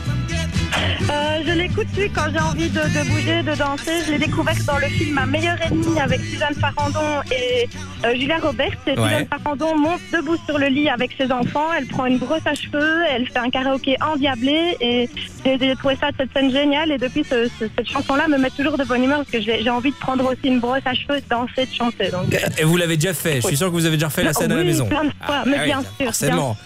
Euh, je l'écoute lui quand j'ai envie de, de bouger, de danser. Je l'ai découvert dans le film Ma meilleure ennemie avec Suzanne Farandon et euh, Julia Roberts. Et Ouais. Suzanne Farandon monte debout sur le lit avec ses enfants. Elle prend une brosse à cheveux, elle fait un karaoké endiablé. Et j'ai trouvé ça cette scène géniale. Et depuis, ce- ce- cette chanson-là me met toujours de bonne humeur parce que j'ai envie de prendre aussi une brosse à cheveux, de danser, de chanter. Donc, euh, Et vous l'avez déjà fait. Je suis sûr que vous avez déjà refait la scène à la Oui, maison. plein de fois, mais bien sûr, Forcément.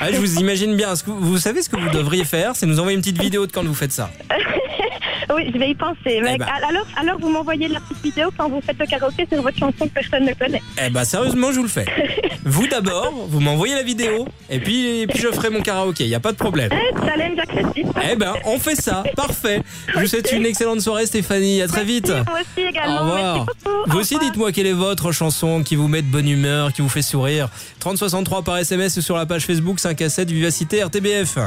Ah, je vous imagine bien. Vous savez ce que vous devriez faire? C'est nous envoyer une petite vidéo de quand vous faites ça. (laughs) oui, je vais y penser. Eh ben. alors, alors, vous m'envoyez la petite vidéo quand vous faites le karaoké sur votre chanson que personne ne connaît. Eh ben sérieusement, je vous le fais. (laughs) Vous d'abord, vous m'envoyez la vidéo, et puis, et puis je ferai mon karaoké. Il y a pas de problème. Eh, challenge accepté. Eh ben, on fait ça. Parfait. Je vous souhaite une excellente soirée, Stéphanie. À très vite. Moi aussi également. Au revoir. Merci beaucoup. Vous aussi, dites-moi quelle est votre chanson qui vous met de bonne humeur, qui vous fait sourire. 3063 par SMS ou sur la page Facebook 5 à 7 Vivacité RTBF.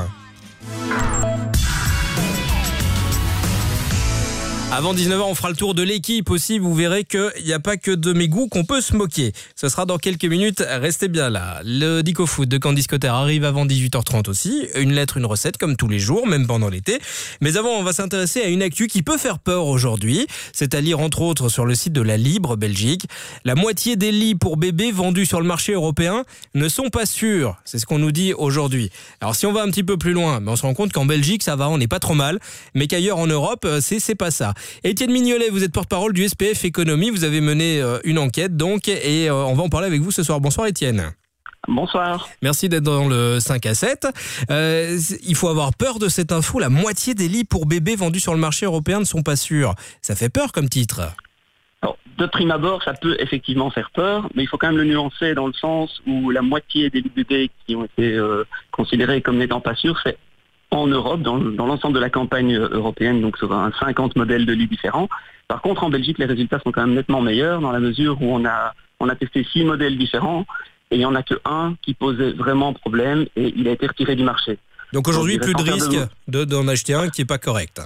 Avant 19h, on fera le tour de l'équipe aussi. Vous verrez qu'il n'y a pas que de mes goûts qu'on peut se moquer. Ce sera dans quelques minutes. Restez bien là. Le Dico Food de Candice Cotter arrive avant 18h30 aussi. Une lettre, une recette comme tous les jours, même pendant l'été. Mais avant, on va s'intéresser à une actu qui peut faire peur aujourd'hui. C'est à lire entre autres sur le site de la Libre Belgique. La moitié des lits pour bébés vendus sur le marché européen ne sont pas sûrs. C'est ce qu'on nous dit aujourd'hui. Alors si on va un petit peu plus loin, ben, on se rend compte qu'en Belgique ça va, on n'est pas trop mal, mais qu'ailleurs en Europe euh, c'est c'est pas ça. Étienne Mignolet, vous êtes porte-parole du SPF Économie, vous avez mené euh, une enquête donc et euh, on va en parler avec vous ce soir. Bonsoir Étienne. Bonsoir. Merci d'être dans le 5 à 7. Euh, il faut avoir peur de cette info. La moitié des lits pour bébés vendus sur le marché européen ne sont pas sûrs. Ça fait peur comme titre. Alors, de prime abord, ça peut effectivement faire peur, mais il faut quand même le nuancer dans le sens où la moitié des lits bébés qui ont été euh, considérés comme n'étant pas sûrs, c'est en Europe, dans, dans l'ensemble de la campagne euh, européenne, donc sur un 50 modèles de lits différents. Par contre, en Belgique, les résultats sont quand même nettement meilleurs dans la mesure où on a, on a testé six modèles différents et il n'y en a que un qui posait vraiment problème et il a été retiré du marché. Donc aujourd'hui, plus de risque mots. de- d'en acheter un qui est pas correct.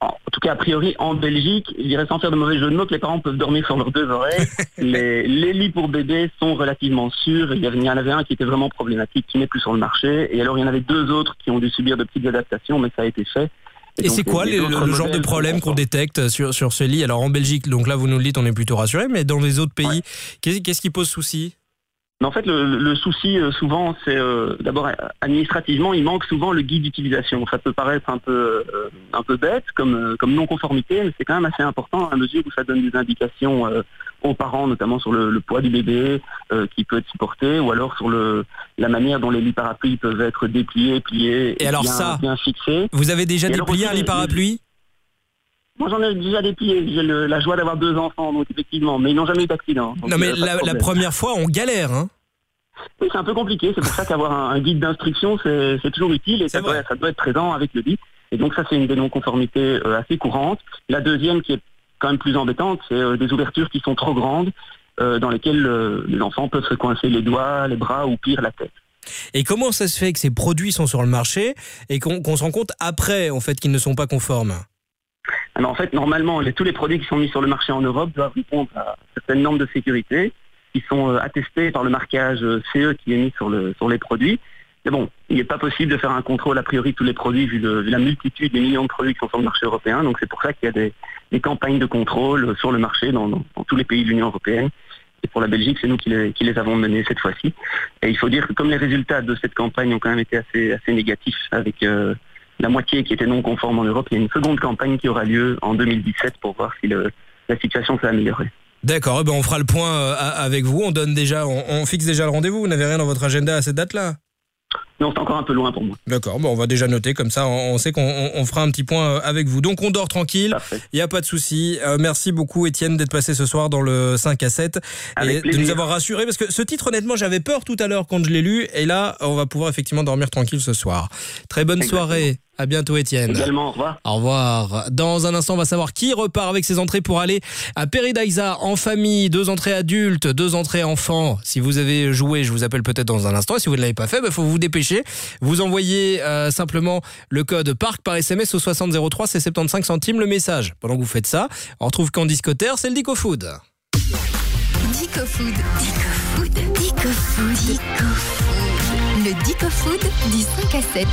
En tout cas, a priori, en Belgique, je dirais sans faire de mauvais jeu de mots, que les parents peuvent dormir sur leurs deux oreilles. (laughs) les, les lits pour bébés sont relativement sûrs. Il y il en avait un qui était vraiment problématique, qui n'est plus sur le marché. Et alors, il y en avait deux autres qui ont dû subir de petites adaptations, mais ça a été fait. Et c'est quoi les le, genre de problème qu'on détecte sur, sur ce lit? Alors en Belgique, donc là vous nous le dites, on est plutôt rassuré, mais dans les autres pays, qu'est-ce qui pose souci? Mais en fait, le, le souci, euh, souvent, c'est euh, d'abord administrativement, il manque souvent le guide d'utilisation. Ça peut paraître un peu, euh, un peu bête comme, comme non-conformité, mais c'est quand même assez important à mesure où ça donne des indications aux parents, notamment sur le, le poids du bébé qui peut être supporté, ou alors sur le, la manière dont les lits parapluies peuvent être dépliés, pliés, Et alors bien, ça, bien fixés. Vous avez déjà Et déplié un lit parapluie? Moi, j'en ai déjà déplié. J'ai le- la joie d'avoir deux enfants, donc effectivement, mais ils n'ont jamais eu d'accident. Non mais euh, la, première fois, on galère. Hein Oui, c'est un peu compliqué. C'est pour ça qu'avoir un, un guide d'instruction, c'est toujours utile et ça doit, ça doit être présent avec le lit. Et donc ça, c'est une des non-conformités euh, assez courantes. La deuxième, qui est quand même plus embêtante, c'est euh, des ouvertures qui sont trop grandes, euh, dans lesquelles les enfants peuvent se coincer les doigts, les bras ou pire la tête. Et comment ça se fait que ces produits sont sur le marché et qu'on qu'on se rend compte après en fait qu'ils ne sont pas conformes? Alors en fait, normalement, tous les produits qui sont mis sur le marché en Europe doivent répondre à certaines normes de sécurité qui sont euh, attestées par le marquage euh, CE qui est mis sur, le, sur les produits. Mais bon, il n'est pas possible de faire un contrôle a priori de tous les produits vu, la multitude des millions de produits qui sont sur le marché européen. Donc c'est pour ça qu'il y a des, campagnes de contrôle euh, sur le marché dans, tous les pays de l'Union européenne. Et pour la Belgique, c'est nous qui les, avons menés cette fois-ci. Et il faut dire que comme les résultats de cette campagne ont quand même été assez, assez négatifs avec euh, la moitié qui était non conforme en Europe, il y a une seconde campagne qui aura lieu en 2017 pour voir si le- la situation s'est améliorée. D'accord, eh ben on fera le point euh, avec vous. On donne déjà, on, on fixe déjà le rendez-vous. Vous n'avez rien dans votre agenda à cette date-là? Non, c'est encore un peu loin pour moi. D'accord, bon, on va déjà noter comme ça. On, on sait qu'on on- on fera un petit point euh, avec vous. Donc on dort tranquille. Il n'y a pas de souci. Euh, merci beaucoup Étienne d'être passé ce soir dans le 5 à 7 Avec et de nous avoir rassurés parce que ce titre honnêtement j'avais peur tout à l'heure quand je l'ai lu et là on va pouvoir effectivement dormir tranquille ce soir. Très bonne Exactement. soirée. À bientôt Étienne. Également, au revoir. Au revoir. Dans un instant, on va savoir qui repart avec ses entrées pour aller à Peridaisa en famille. Deux entrées adultes, deux entrées enfants. Si vous avez joué, je vous appelle peut-être dans un instant. Et si vous ne l'avez pas fait, il faut vous dépêcher. Vous envoyez euh, simplement le code PARC par SMS au 6003, c'est 75 centimes le message. Pendant que vous faites ça, on retrouve Candice Cotter, c'est le Dico Food. Dico Food. Dico Food. Dico Food. Dico Food. Le Dico Food du 5 à 7.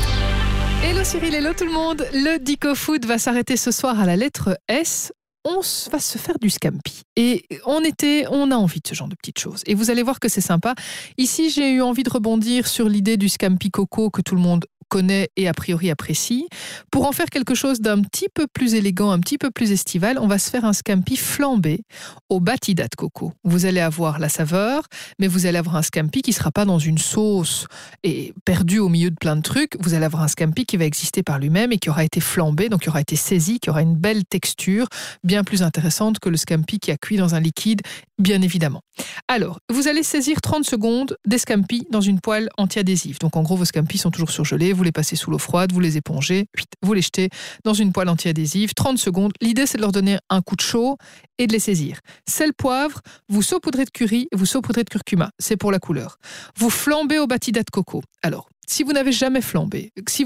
Hello Cyril, hello tout le monde. Le Dico Food va s'arrêter ce soir à la lettre S. On va se faire du scampi. Et en été, on a envie de ce genre de petites choses. Et vous allez voir que c'est sympa. Ici, j'ai eu envie de rebondir sur l'idée du scampi coco que tout le monde connaît et a priori apprécie. Pour en faire quelque chose d'un petit peu plus élégant, un petit peu plus estival, on va se faire un scampi flambé au batida de coco. Vous allez avoir la saveur, mais vous allez avoir un scampi qui sera pas dans une sauce et perdu au milieu de plein de trucs. Vous allez avoir un scampi qui va exister par lui-même et qui aura été flambé, donc qui aura été saisi, qui aura une belle texture, bien plus intéressante que le scampi qui a cuit dans un liquide, bien évidemment. Alors, vous allez saisir 30 secondes des scampis dans une poêle anti-adhésive. Donc en gros, vos scampis sont toujours surgelés, les passez sous l'eau froide, vous les épongez, vous les jetez dans une poêle anti-adhésive. 30 secondes. L'idée, c'est de leur donner un coup de chaud et de les saisir. Sel, poivre, vous saupoudrez de curry, vous saupoudrez de curcuma. C'est pour la couleur. Vous flambez au batida de coco. Alors, si vous n'avez jamais flambé, si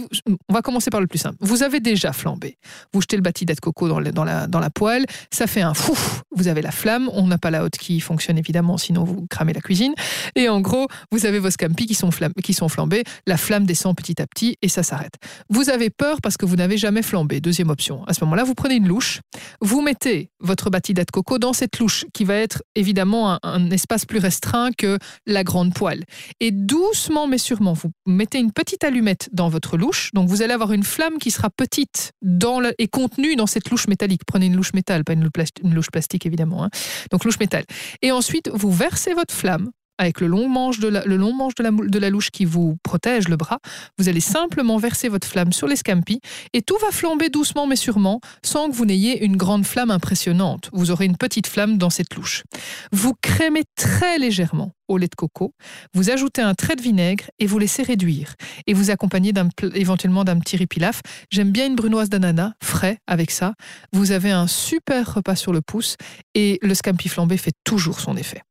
on va commencer par le plus simple. Vous avez déjà flambé. Vous jetez le batida de coco dans, la, poêle, ça fait un fouf, vous avez la flamme, on n'a pas la haute qui fonctionne évidemment, sinon vous cramez la cuisine. Et en gros, vous avez vos scampis qui sont, qui sont flambés, la flamme descend petit à petit et ça s'arrête. Vous avez peur parce que vous n'avez jamais flambé, deuxième option. À ce moment-là, vous prenez une louche, vous mettez votre batida de coco dans cette louche qui va être évidemment un, un espace plus restreint que la grande poêle. Et doucement mais sûrement, vous mettez une petite allumette dans votre louche. Donc vous allez avoir une flamme qui sera petite dans et contenue dans cette louche métallique. Prenez une louche métal, pas une louche, plas- une louche plastique évidemment. hein. Donc louche métal. Et ensuite, vous versez votre flamme avec le long manche, de la, louche qui vous protège le bras, vous allez simplement verser votre flamme sur les scampis et tout va flamber doucement mais sûrement sans que vous n'ayez une grande flamme impressionnante. Vous aurez une petite flamme dans cette louche. Vous crémez très légèrement au lait de coco, vous ajoutez un trait de vinaigre et vous laissez réduire. Et vous accompagnez éventuellement d'un petit riz pilaf. J'aime bien une brunoise d'ananas frais avec ça. Vous avez un super repas sur le pouce et le scampi flambé fait toujours son effet.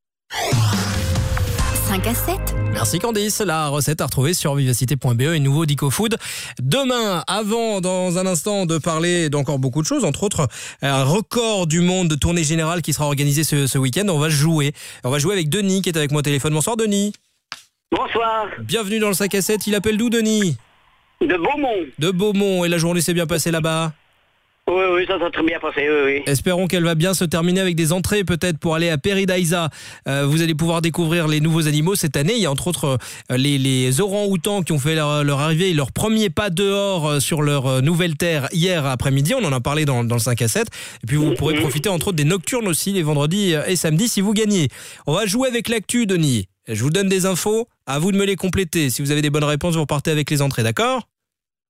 5 à 7. Merci Candice, la recette à retrouver sur vivacité.be et nouveau Dico Food. Demain, avant dans un instant de parler d'encore beaucoup de choses, entre autres un record du monde de tournée générale qui sera organisé ce, ce week-end, on va jouer. On va jouer avec Denis qui est avec moi au téléphone. Bonsoir Denis. Bonsoir. Bienvenue dans le 5 à 7, il appelle d'où Denis? De Beaumont. De Beaumont et la journée s'est bien passée là-bas? Oui, oui, ça s'est très bien passé, oui, oui. Espérons qu'elle va bien se terminer avec des entrées peut-être pour aller à Peridaisa. Euh, vous allez pouvoir découvrir les nouveaux animaux cette année. Il y a entre autres euh, les, les orangs-outans qui ont fait leur, leur arrivée et leur premier pas dehors euh, sur leur nouvelle terre hier après-midi. On en a parlé dans, dans le 5 à 7. Et puis vous pourrez profiter entre autres des nocturnes aussi les vendredis et samedis si vous gagnez. On va jouer avec l'actu, Denis. Je vous donne des infos. À vous de me les compléter. Si vous avez des bonnes réponses, vous repartez avec les entrées, d'accord?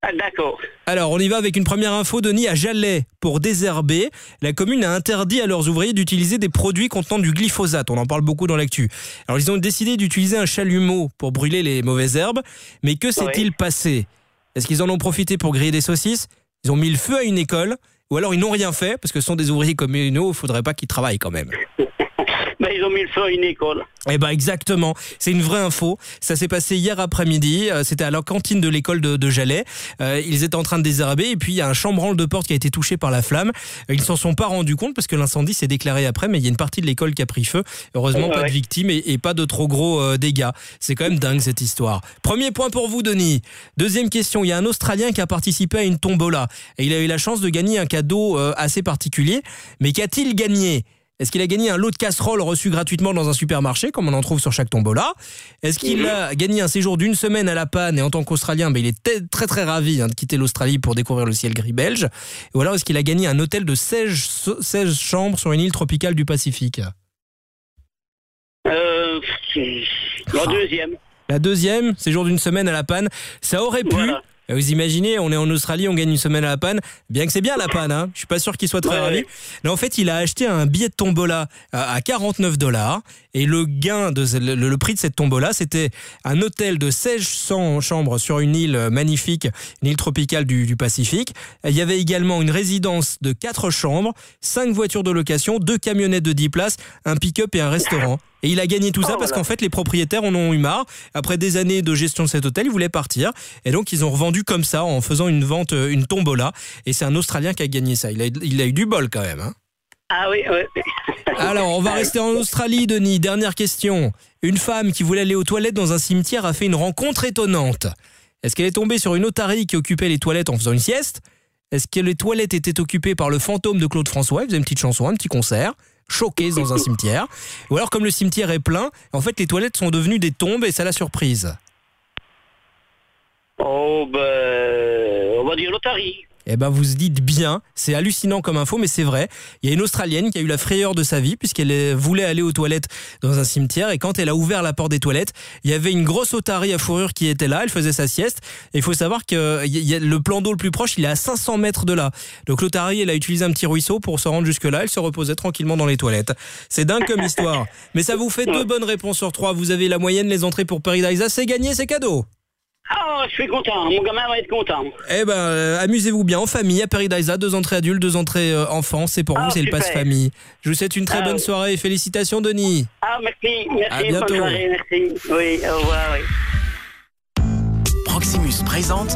Ah, D'accord. alors, on y va avec une première info, Denis, à Jalais. Pour désherber, la commune a interdit à leurs ouvriers d'utiliser des produits contenant du glyphosate. On en parle beaucoup dans l'actu. Alors, ils ont décidé d'utiliser un chalumeau pour brûler les mauvaises herbes. Mais que s'est-il passé? Est-ce qu'ils en ont profité pour griller des saucisses? Ils ont mis le feu à une école? Ou alors ils n'ont rien fait? Parce que ce sont des ouvriers communaux, il faudrait pas qu'ils travaillent quand même. (laughs) (laughs) Ben, ils ont mis le feu à une école. Eh ben exactement, c'est une vraie info. Ça s'est passé hier après-midi. euh, C'était à la cantine de l'école de, de Jalais. Euh, ils étaient en train de désherber et puis il y a un chambranle de porte qui a été touché par la flamme. Euh, Ils s'en sont pas rendus compte parce que l'incendie s'est déclaré après, mais il y a une partie de l'école qui a pris feu. Heureusement, Ouais, pas de victimes et, et pas de trop gros euh, dégâts. C'est quand même dingue cette histoire. Premier point pour vous, Denis. Deuxième question. Il y a un Australien qui a participé à une tombola et il a eu la chance de gagner un cadeau euh, assez particulier. Mais qu'a-t-il gagné? Est-ce qu'il a gagné un lot de casseroles reçu gratuitement dans un supermarché, comme on en trouve sur chaque tombola? Est-ce qu'il a gagné un séjour d'une semaine à La Panne et en tant qu'Australien, ben, il est très très ravi hein, de quitter l'Australie pour découvrir le ciel gris belge. Ou alors est-ce qu'il a gagné un hôtel de 16, 16 chambres sur une île tropicale du Pacifique? Euh, la deuxième. La deuxième, séjour d'une semaine à La Panne, ça aurait pu... Vous imaginez, on est en Australie, on gagne une semaine à la panne. Bien que c'est bien la panne, hein. je suis pas sûr qu'il soit très Ouais, ravi. Mais en fait, il a acheté un billet de tombola à à 49 dollars. Et le gain, de le prix de cette tombola, c'était un hôtel de 1600 chambres sur une île magnifique, une île tropicale du, du Pacifique. Il y avait également une résidence de 4 chambres, 5 voitures de location, 2 camionnettes de 10 places, un pick-up et un restaurant. Et il a gagné tout ça Oh parce qu'en fait, les propriétaires en ont eu marre. Après des années de gestion de cet hôtel, ils voulaient partir. Et donc, ils ont revendu comme ça en faisant une vente, euh, une tombola. Et c'est un Australien qui a gagné ça. Il a, il a eu du bol quand même. hein. Ah oui, oui. (laughs) Alors, on va rester en Australie, Denis. Dernière question. Une femme qui voulait aller aux toilettes dans un cimetière a fait une rencontre étonnante. Est-ce qu'elle est tombée sur une otarie qui occupait les toilettes en faisant une sieste? Est-ce que les toilettes étaient occupées par le fantôme de Claude François? Il faisait une petite chanson, un petit concert, showcase dans un cimetière. Ou alors comme le cimetière est plein, en fait les toilettes sont devenues des tombes et ça l'a surprise. Oh, ben, on va dire l'otarie. Eh ben vous dites bien, c'est hallucinant comme info, mais c'est vrai. Il y a une Australienne qui a eu la frayeur de sa vie puisqu'elle est- voulait aller aux toilettes dans un cimetière et quand elle a ouvert la porte des toilettes, il y avait une grosse otarie à fourrure qui était là. Elle faisait sa sieste. Et il faut savoir que il y a- le plan d'eau le plus proche, il est à 500 mètres de là. Donc l'otarie, elle a utilisé un petit ruisseau pour se rendre jusque là. Elle se reposait tranquillement dans les toilettes. C'est dingue comme histoire. Mais ça vous fait deux bonnes réponses sur trois. Vous avez la moyenne, les entrées pour Paradisa, c'est gagné, c'est cadeau. Ah, je suis content. Mon gamin va être content. Eh ben, euh, amusez-vous bien en famille à Paradisa, deux entrées adultes, deux entrées euh, enfants, c'est pour Ah, vous, c'est le passe famille. Je vous souhaite une très Ah, bonne oui. soirée et félicitations Denis. Ah, merci, À merci, bientôt. bonne soirée, merci. Oui, au revoir, oui. Proximus présente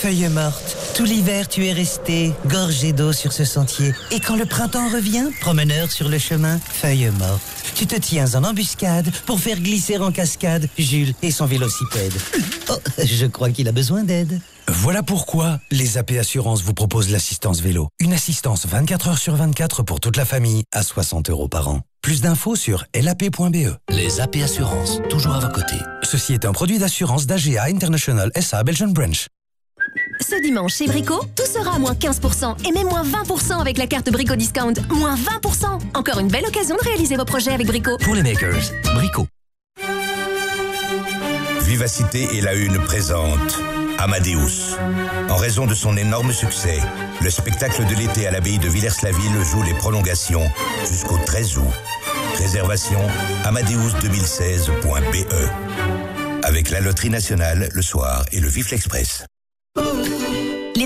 Feuille morte, tout l'hiver tu es resté gorgé d'eau sur ce sentier. Et quand le printemps revient, promeneur sur le chemin, feuille morte. Tu te tiens en embuscade pour faire glisser en cascade Jules et son vélocipède. Oh, je crois qu'il a besoin d'aide. Voilà pourquoi les AP Assurances vous proposent l'assistance vélo. Une assistance 24 heures sur 24 pour toute la famille à 60 euros par an. Plus d'infos sur lap.be. Les AP Assurances, toujours à vos côtés. Ceci est un produit d'assurance d'AGA International SA Belgian Branch. Ce dimanche chez Brico, tout sera à moins 15% et même moins 20% avec la carte Brico Discount. Moins 20% Encore une belle occasion de réaliser vos projets avec Brico. Pour les makers, Brico. Vivacité et la Une présente Amadeus. En raison de son énorme succès, le spectacle de l'été à l'abbaye de Villers-la-Ville joue les prolongations jusqu'au 13 août. Réservation amadeus2016.be. E. Avec la Loterie Nationale le soir et le Vif l'Express. Les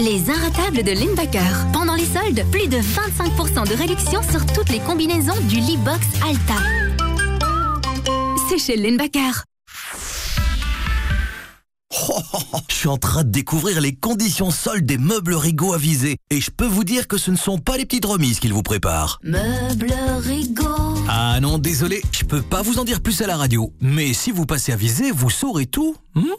Les Inratables de Lindbacker. Pendant les soldes, plus de 25% de réduction sur toutes les combinaisons du lit box Alta. C'est chez Lindbacker. (laughs) Je suis en train de découvrir les conditions soldes des meubles Rigaud avisés. Et je peux vous dire que ce ne sont pas les petites remises qu'ils vous préparent. Meubles Rigaud. Ah non, désolé, je peux pas vous en dire plus à la radio. Mais si vous passez à viser, vous saurez tout. hmm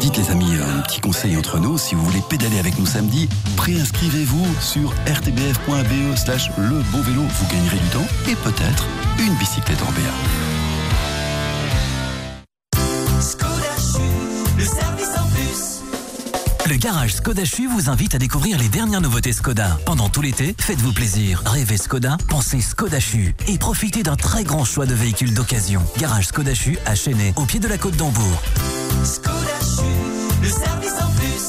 Dites les amis, un petit conseil entre nous, si vous voulez pédaler avec nous samedi, préinscrivez-vous sur rtbf.be slash le vélo, vous gagnerez du temps et peut-être une bicyclette en BA. Le garage Skoda Chu vous invite à découvrir les dernières nouveautés Skoda. Pendant tout l'été, faites-vous plaisir. Rêvez Skoda, pensez Skoda Chu et profitez d'un très grand choix de véhicules d'occasion. Garage Skoda Chu à au pied de la côte d'Hambourg. Skoda le service en plus.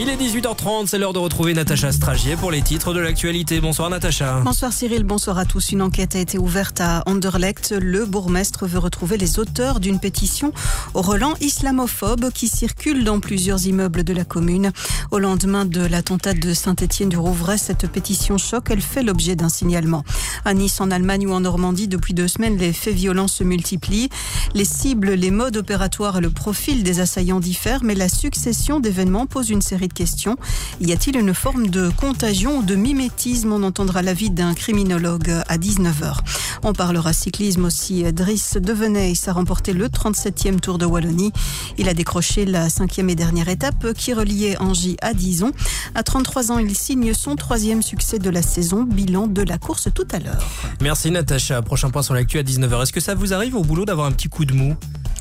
Il est 18h30, c'est l'heure de retrouver Natacha Stragier pour les titres de l'actualité. Bonsoir Natacha. Bonsoir Cyril, bonsoir à tous. Une enquête a été ouverte à Anderlecht. Le bourgmestre veut retrouver les auteurs d'une pétition au relent islamophobe qui circule dans plusieurs immeubles de la commune. Au lendemain de l'attentat de Saint-Étienne-du-Rouvray, cette pétition choc, elle fait l'objet d'un signalement. À Nice, en Allemagne ou en Normandie, depuis deux semaines, les faits violents se multiplient. Les cibles, les modes opératoires et le profil des assaillants diffèrent, mais la succession d'événements pose une série de questions. Y a-t-il une forme de contagion ou de mimétisme On entendra l'avis d'un criminologue à 19h. On parlera cyclisme aussi. Driss Deveney a remporté le 37e Tour de Wallonie. Il a décroché la cinquième et dernière étape qui reliait Angie à Dison. À 33 ans, il signe son troisième succès de la saison. Bilan de la course tout à l'heure. Merci Natacha. Prochain point sur l'actu à 19h. Est-ce que ça vous arrive au boulot d'avoir un petit coup de mou?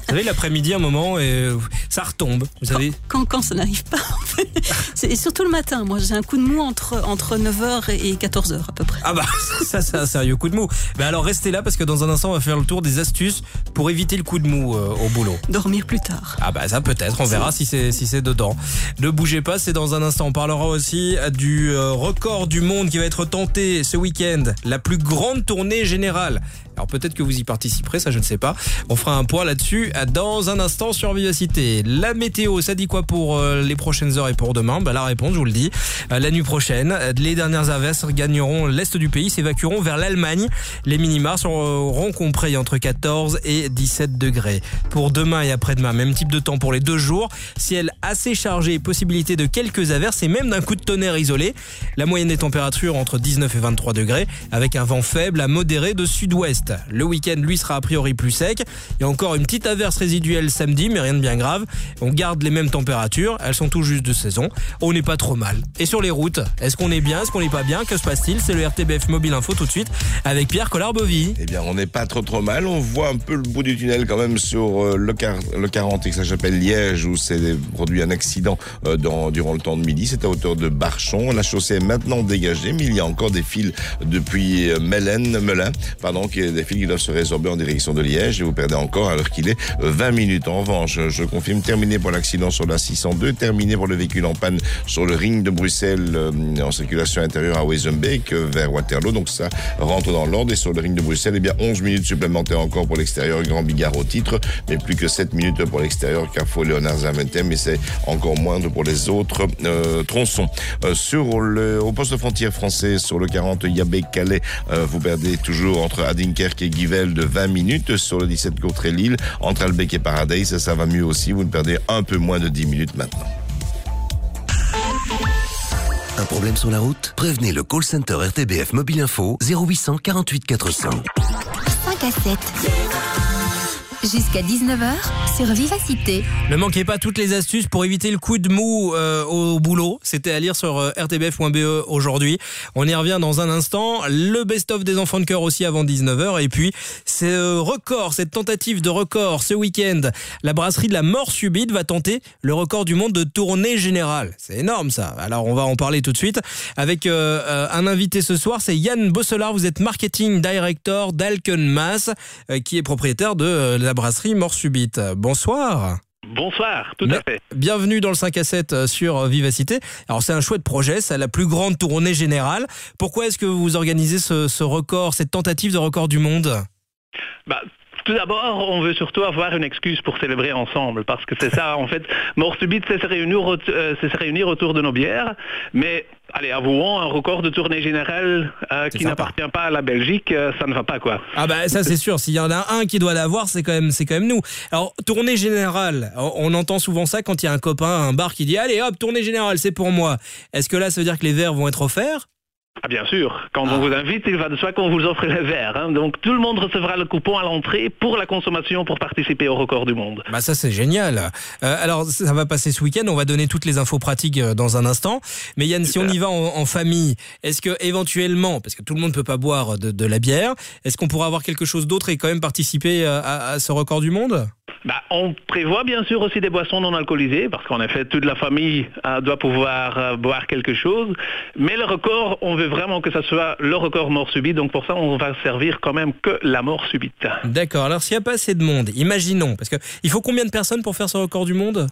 Vous savez, l'après-midi, un moment, et euh, ça retombe. Vous savez Quand, quand ça n'arrive pas, en fait. (laughs) Et surtout le matin. Moi, j'ai un coup de mou entre, entre 9h et 14h à peu près. Ah bah (laughs) ça c'est un sérieux coup de mou. Bah alors restez là parce que dans un instant on va faire le tour des astuces pour éviter le coup de mou euh, au boulot. Dormir plus tard. Ah bah ça peut-être, on verra si c'est si c'est dedans. Ne bougez pas, c'est dans un instant. On parlera aussi du euh, record du monde qui va être tenté ce week-end, la plus grande tournée générale. Alors peut-être que vous y participerez, ça je ne sais pas. On fera un point là-dessus euh, dans un instant sur Vivacité. La météo, ça dit quoi pour euh, les prochaines heures et pour demain? Bah la réponse, je vous le dis. Euh, La nuit prochaine, les dernières averses gagneront l'est du pays, s'évacueront vers l'Allemagne. Les minima seront compris entre 14 et 17 degrés. Pour demain et après-demain, même type de temps pour les deux jours. Ciel assez chargé, possibilité de quelques averses et même d'un coup de tonnerre isolé. La moyenne des températures entre 19 et 23 degrés, avec un vent faible à modéré de sud-ouest. Le week-end, lui, sera a priori plus sec. Il y a encore une petite averse résiduelle samedi, mais rien de bien grave. On garde les mêmes températures, elles sont tout juste de saison. On n'est pas trop mal. Et sur les routes, est-ce qu'on est bien, est-ce qu'on n'est pas bien? Que se passe-t-il? C'est le RTBF Mobile Info tout de suite avec Pierre Collard-Bovy. Eh bien, on n'est pas trop trop mal. On voit un peu le bout du tunnel quand même sur euh, le, car- le 40 et que ça s'appelle Liège où s'est produit un accident euh, durant le temps de midi. C'est à hauteur de Barchon. La chaussée est maintenant dégagée, mais il y a encore des fils depuis euh, Mellen, Melun, qui, fils qui doivent se résorber en direction de Liège et vous perdez encore alors qu'il est euh, 20 minutes. En revanche, je confirme terminé pour l'accident sur la 602, terminé pour le véhicule en panne sur le ring de Bruxelles euh, en circulation intérieure à Wezenbeek euh, vers Waterloo. Donc ça rentre dans l'ordre et sur le ring de Bruxelles, eh bien 11 minutes supplémentaires encore pour l'extérieur Grand Bigard au titre, mais plus que 7 minutes pour l'extérieur Carrefour Léonard Zaventem, mais c'est encore moindre pour les autres euh, tronçons. Euh, sur le au poste frontière français sur le 40 Yabé Calais, euh, vous perdez toujours entre Adinkerque et Givel de 20 minutes sur le 17 Courtrai Lille entre Albec et Paradise, ça va mieux aussi, vous ne perdez un peu moins de 10 minutes maintenant. Un problème sur la route? Prévenez le call center RTBF Mobile Info 0800 48 400. 5 à 7. Jusqu'à 19h sur Vivacité. Ne manquez pas toutes les astuces pour éviter le coup de mou euh, au boulot. C'était à lire sur euh, rtbf.be aujourd'hui. On y revient dans un instant. Le best-of des enfants de cœur aussi avant 19h. Et puis, ce record, cette tentative de record ce week-end, la brasserie de la mort subite va tenter le record du monde de tournée générale. C'est énorme ça. Alors, on va en parler tout de suite avec euh, euh, un invité ce soir. C'est Yann Bosselard. Vous êtes marketing director d'Alkenmass, euh, qui est propriétaire de euh, la brasserie mort subite. Bonsoir. Bonsoir, tout à fait. Bienvenue dans le 5 à 7 euh, sur euh, Vivacité. Alors c'est un chouette projet, c'est la plus grande tournée générale. Pourquoi est-ce que vous organisez ce, ce record, cette tentative de record du monde? Bah, tout d'abord, on veut surtout avoir une excuse pour célébrer ensemble, parce que c'est ça, en fait, mort subite, c'est se réunir, euh, c'est se réunir autour de nos bières, mais allez, avouons, un record de tournée générale euh, qui n'appartient pas à la Belgique, euh, ça ne va pas, quoi. Ah bah ça c'est sûr, s'il y en a un qui doit l'avoir, c'est quand même c'est quand même nous. Alors tournée générale, on on entend souvent ça quand il y a un copain, un bar qui dit allez hop tournée générale, c'est pour moi. Est-ce que là ça veut dire que les verres vont être offerts? Ah, bien sûr, quand on vous invite, il va de soi qu'on vous offre les verres. hein. Donc tout le monde recevra le coupon à l'entrée pour la consommation pour participer au record du monde. Bah ça c'est génial. Euh, alors ça va passer ce week-end, on va donner toutes les infos pratiques euh, dans un instant. Mais Yann, si on y va en, en famille, est-ce que éventuellement, parce que tout le monde ne peut pas boire de, de la bière, est-ce qu'on pourra avoir quelque chose d'autre et quand même participer euh, à, à ce record du monde? Bah, on prévoit bien sûr aussi des boissons non alcoolisées, parce qu'en effet, toute la famille euh, doit pouvoir euh, boire quelque chose. Mais le record, on veut vraiment que ça soit le record mort subite, donc pour ça, on va servir quand même que la mort subite. D'accord. Alors s'il n'y a pas assez de monde, imaginons, parce que il faut combien de personnes pour faire ce record du monde?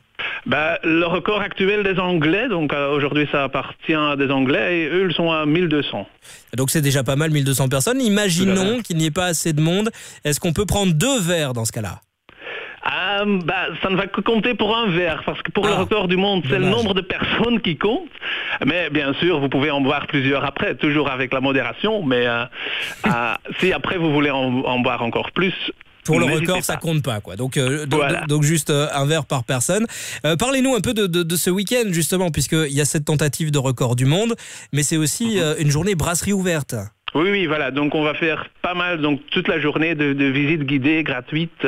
Bah, le record actuel des Anglais, donc euh, aujourd'hui ça appartient à des Anglais, et eux, ils sont à 1200. Donc c'est déjà pas mal, 1200 personnes. Imaginons qu'il n'y ait pas assez de monde. Est-ce qu'on peut prendre deux verres dans ce cas-là? Ah, bah, ça ne va que compter pour un verre, parce que pour le record du monde, c'est le nombre de personnes qui compte. Mais bien sûr, vous pouvez en boire plusieurs après, toujours avec la modération. Mais euh, (laughs) euh, si après vous voulez en, en boire encore plus, Pour le record, ça compte pas, quoi. Donc, euh, donc, Voilà. donc- donc juste un verre par personne. Euh, Parlez-nous un peu de, de- de ce week-end, justement, puisqu'il y a cette tentative de record du monde, mais c'est aussi euh, une journée brasserie ouverte. Oui, oui, voilà. Donc on va faire pas mal, donc toute la journée de, de visites guidées gratuites.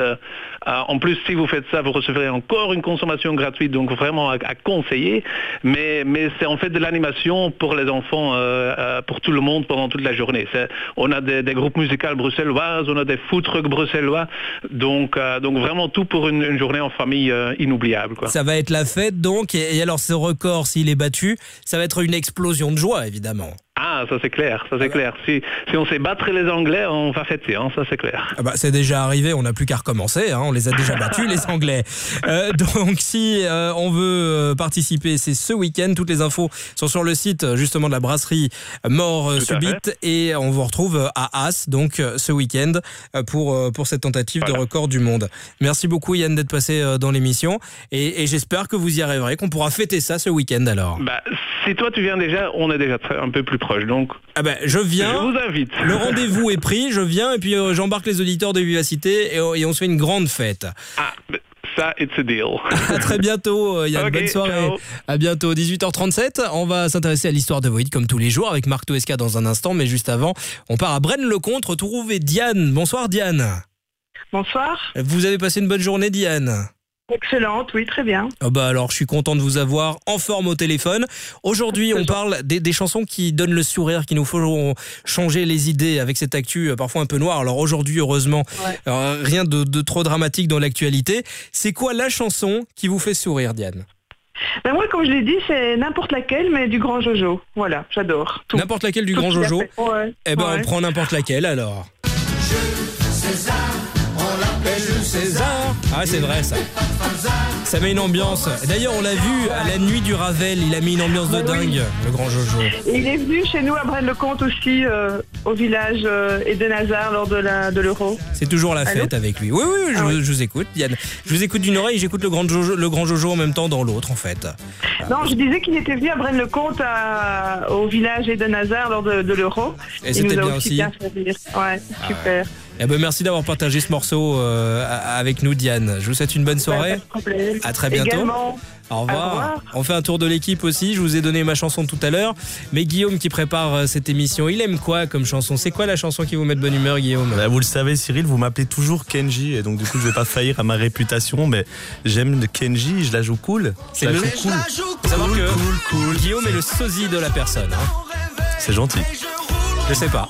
Euh, en plus, si vous faites ça, vous recevrez encore une consommation gratuite, donc vraiment à, à conseiller. Mais, mais c'est en fait de l'animation pour les enfants, euh, euh, pour tout le monde pendant toute la journée. On a des, des groupes musicaux bruxelloises, on a des food trucks bruxellois. Donc, donc vraiment tout pour une, une journée en famille inoubliable. Quoi. Ça va être la fête, donc. Et, et alors, ce record, s'il est battu, ça va être une explosion de joie, évidemment. Ah, ça c'est clair, ça c'est clair. Si, si on sait battre les Anglais, on va fêter, hein, ça c'est clair. Ah bah, c'est déjà arrivé, on n'a plus qu'à recommencer, hein, on les a déjà battus, les Anglais. Euh, donc si euh, on veut euh, participer, c'est ce week-end, toutes les infos sont sur le site justement de la brasserie Mort Tout Subite et on vous retrouve à As, donc ce week-end, pour, pour cette tentative de record du monde. Merci beaucoup Yann d'être passé dans l'émission et, et j'espère que vous y arriverez, qu'on pourra fêter ça ce week-end alors. Bah, si toi tu viens déjà, on est déjà un peu plus proche. Donc, ah ben, je viens. Je vous invite. Le rendez-vous est pris, je viens et puis euh, j'embarque les auditeurs de Vivacité et, et on se fait une grande fête. Ah, ça, it's a deal. (laughs) À très bientôt, euh, Yann. Ok, Bonne soirée. ciao. À bientôt, 18h37. On va s'intéresser à l'histoire de Void comme tous les jours avec Marc Toesca dans un instant. Mais juste avant, on part à Braine-le-Comte retrouver Diane. Bonsoir, Diane. Bonsoir. Vous avez passé une bonne journée, Diane? Excellente, oui, très bien. Ah bah alors, je suis content de vous avoir en forme au téléphone. Aujourd'hui, on parle des, des chansons qui donnent le sourire, qui nous font changer les idées avec cette actu euh, parfois un peu noire. Alors aujourd'hui, heureusement, euh, rien de, de trop dramatique dans l'actualité. C'est quoi la chanson qui vous fait sourire, Diane? Ben moi, comme je l'ai dit, c'est n'importe laquelle, mais du grand Jojo. Voilà, j'adore. Tout. N'importe laquelle du Tout grand Jojo. Ouais. Eh ben, Ouais. on prend n'importe laquelle alors. Le Ah, c'est vrai ça. Ça met une ambiance. D'ailleurs, on l'a vu à la nuit du Ravel, il a mis une ambiance de dingue, le grand Jojo. Et il est venu chez nous à Braine-le-Comte aussi, euh, au village euh, et de Nazar lors de la de l'Euro. C'est toujours la Allô fête avec lui. Oui, oui, je, Ah oui. je vous écoute, Diane. Je vous écoute d'une oreille, j'écoute le grand Jojo, le grand Jojo en même temps dans l'autre, en fait. Non, je disais qu'il était venu à Braine-le-Comte à- au village et de Nazar lors de, de l'Euro. Et Il c'était nous a bien aussi aussi bien fait rire. Ouais, super. Eh ben, merci d'avoir partagé ce morceau euh, avec nous, Diane. Je vous souhaite une bonne soirée. Problème. À très bientôt. Également. Au revoir. Au revoir. On fait un tour de l'équipe aussi. Je vous ai donné ma chanson tout à l'heure. Mais Guillaume qui prépare euh, cette émission, il aime quoi comme chanson? C'est quoi la chanson qui vous met de bonne humeur, Guillaume? Bah, vous le savez, Cyril, vous m'appelez toujours Kenji, et donc du coup, je vais pas faillir à ma réputation, mais j'aime Kenji, je la joue cool. C'est le- joue cool. Faut savoir que Guillaume est le sosie de la personne. hein. C'est gentil. Je sais pas.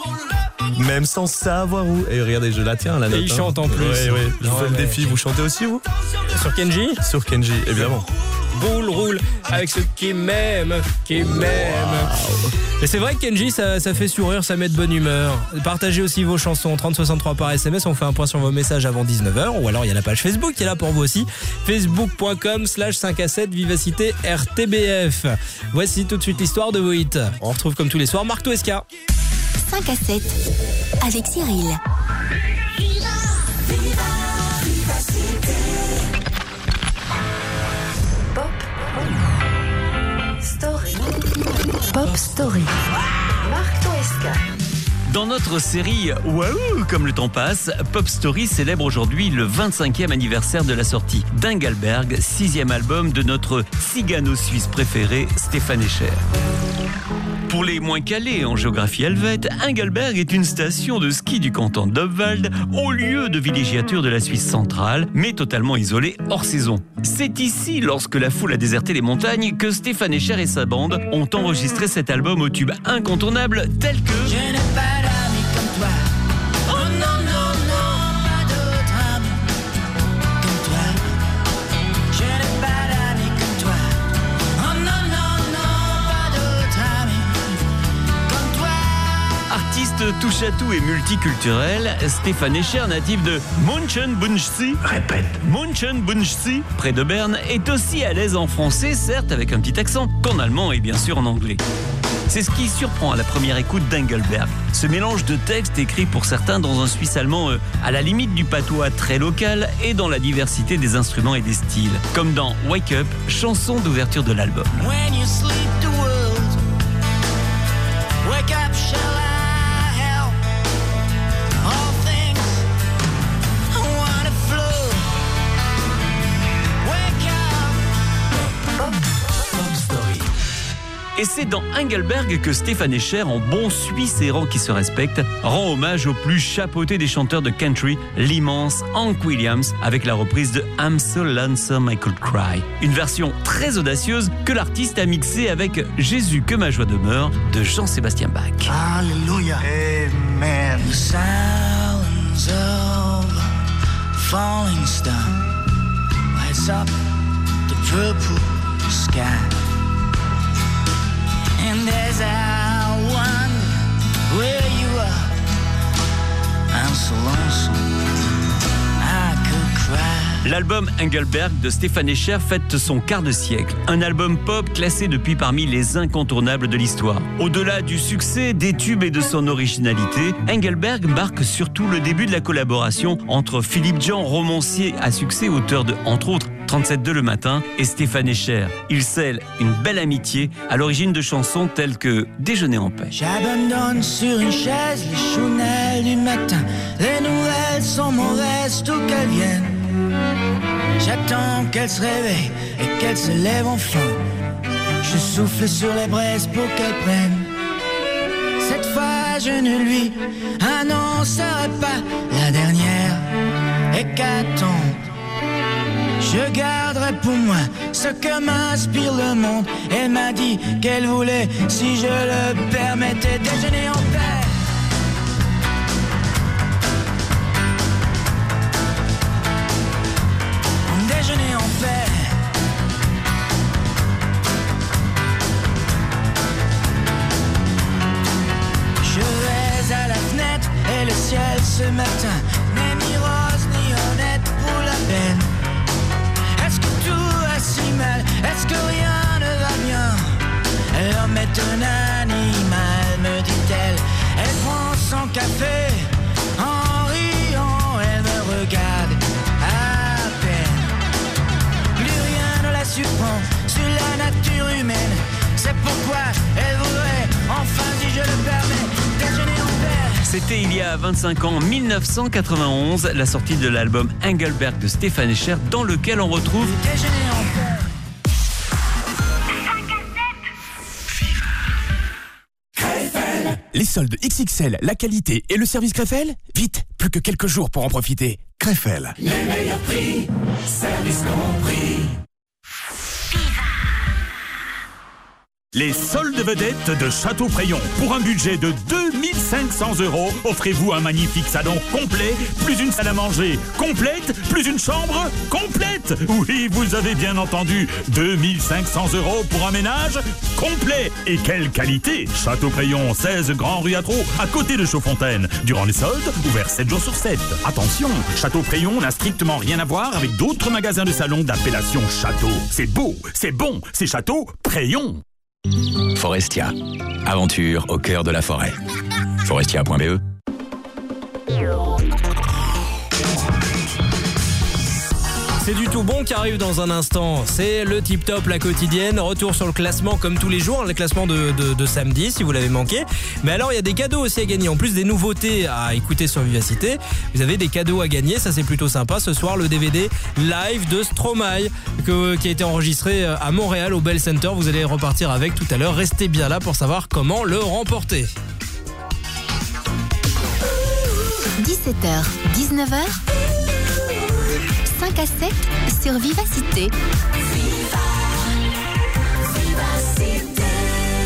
Même sans savoir où. Et regardez, je la tiens, la Et note. il hein. chante en plus. Ouais, ouais. Je vous fais le défi. Vous chantez aussi, vous? Sur Kenji? Sur Kenji, évidemment. Roule, roule avec ceux qui m'aiment, qui m'aiment. Et c'est vrai que Kenji, ça, ça fait sourire, ça met de bonne humeur. Partagez aussi vos chansons 3063 par SMS. On fait un point sur vos messages avant 19h. Ou alors il y a la page Facebook qui est là pour vous aussi. Facebook.com slash 5 à 7 Vivacité RTBF. Voici tout de suite l'histoire de vos hits. On retrouve comme tous les soirs Marc Toesca. 5 à 7 avec Cyril. Story. Pop Story. Marc Toesca. Dans notre série Waouh comme le temps passe, Pop Story célèbre aujourd'hui le 25e anniversaire de la sortie d'Engelberg, sixième album de notre cigano-suisse préféré, Stéphane Escher. Pour les moins calés en géographie helvète, Engelberg est une station de ski du canton d'Obwald, au lieu de villégiature de la Suisse centrale, mais totalement isolée hors saison. C'est ici, lorsque la foule a déserté les montagnes, que Stéphane Escher et sa bande ont enregistré cet album au tube incontournable tel que... Artiste touche à tout et multiculturel, Stéphane Escher, natif de Munchenbunchsi, répète, Munchenbunchsi, près de Berne, est aussi à l'aise en français, certes avec un petit accent, qu'en allemand et bien sûr en anglais. C'est ce qui surprend à la première écoute d'Engelberg. Ce mélange de textes écrits pour certains dans un suisse allemand euh, à la limite du patois très local et dans la diversité des instruments et des styles. Comme dans Wake Up, chanson d'ouverture de l'album. When you sleep the world, wake up, shall I Et c'est dans Engelberg que Stéphane Escher, en bon Suisse errant qui se respecte, rend hommage au plus chapeauté des chanteurs de country, l'immense Hank Williams, avec la reprise de I'm So Lonesome I Could Cry. Une version très audacieuse que l'artiste a mixée avec Jésus que ma joie demeure de Jean-Sébastien Bach. Hallelujah. Amen. The sounds of falling stone lights up the purple sky. And as I wonder where you are, I'm so lonesome. L'album Engelberg de Stéphane Escher fête son quart de siècle. Un album pop classé depuis parmi les incontournables de l'histoire. Au-delà du succès, des tubes et de son originalité, Engelberg marque surtout le début de la collaboration entre Philippe Jean, romancier à succès, auteur de, entre autres, 37.2 le matin, et Stéphane Escher. Il scelle une belle amitié à l'origine de chansons telles que Déjeuner en paix. J'abandonne sur une les du matin. Les nouvelles sont mauvaises, tout qu'elles viennent. J'attends qu'elle se réveille et qu'elle se lève enfin. Je souffle sur les braises pour qu'elle prenne. Cette fois, je ne lui annoncerai pas la dernière hécatombe. Je garderai pour moi ce que m'inspire le monde. Elle m'a dit qu'elle voulait, si je le permettais, déjeuner en paix. C'était il y a 25 ans, 1991, la sortie de l'album Engelberg de Stéphane Escher, dans lequel on retrouve. Les soldes XXL, la qualité et le service Krefel Vite, plus que quelques jours pour en profiter. Krefel. Les meilleurs prix, service compris. Les soldes vedettes de Château Frayon. Pour un budget de 2500 euros, offrez-vous un magnifique salon complet, plus une salle à manger complète, plus une chambre complète. Oui, vous avez bien entendu, 2500 euros pour un ménage complet. Et quelle qualité Château Frayon, 16 Grand Rue Atro, à côté de Chaudfontaine. Durant les soldes, ouvert 7 jours sur 7. Attention, Château Frayon n'a strictement rien à voir avec d'autres magasins de salon d'appellation Château. C'est beau, c'est bon, c'est Château Frayon. Forestia. Aventure au cœur de la forêt. Forestia.be C'est du tout bon qui arrive dans un instant. C'est le tip top, la quotidienne. Retour sur le classement comme tous les jours, le classement de, samedi si vous l'avez manqué. Mais alors il y a des cadeaux aussi à gagner. En plus des nouveautés à écouter sur Vivacité, vous avez des cadeaux à gagner. Ça c'est plutôt sympa. Ce soir le DVD live de Stromae qui a été enregistré à Montréal au Bell Center. Vous allez repartir avec tout à l'heure. Restez bien là pour savoir comment le remporter. 17h, 19h, 5 à 7 sur Vivacité.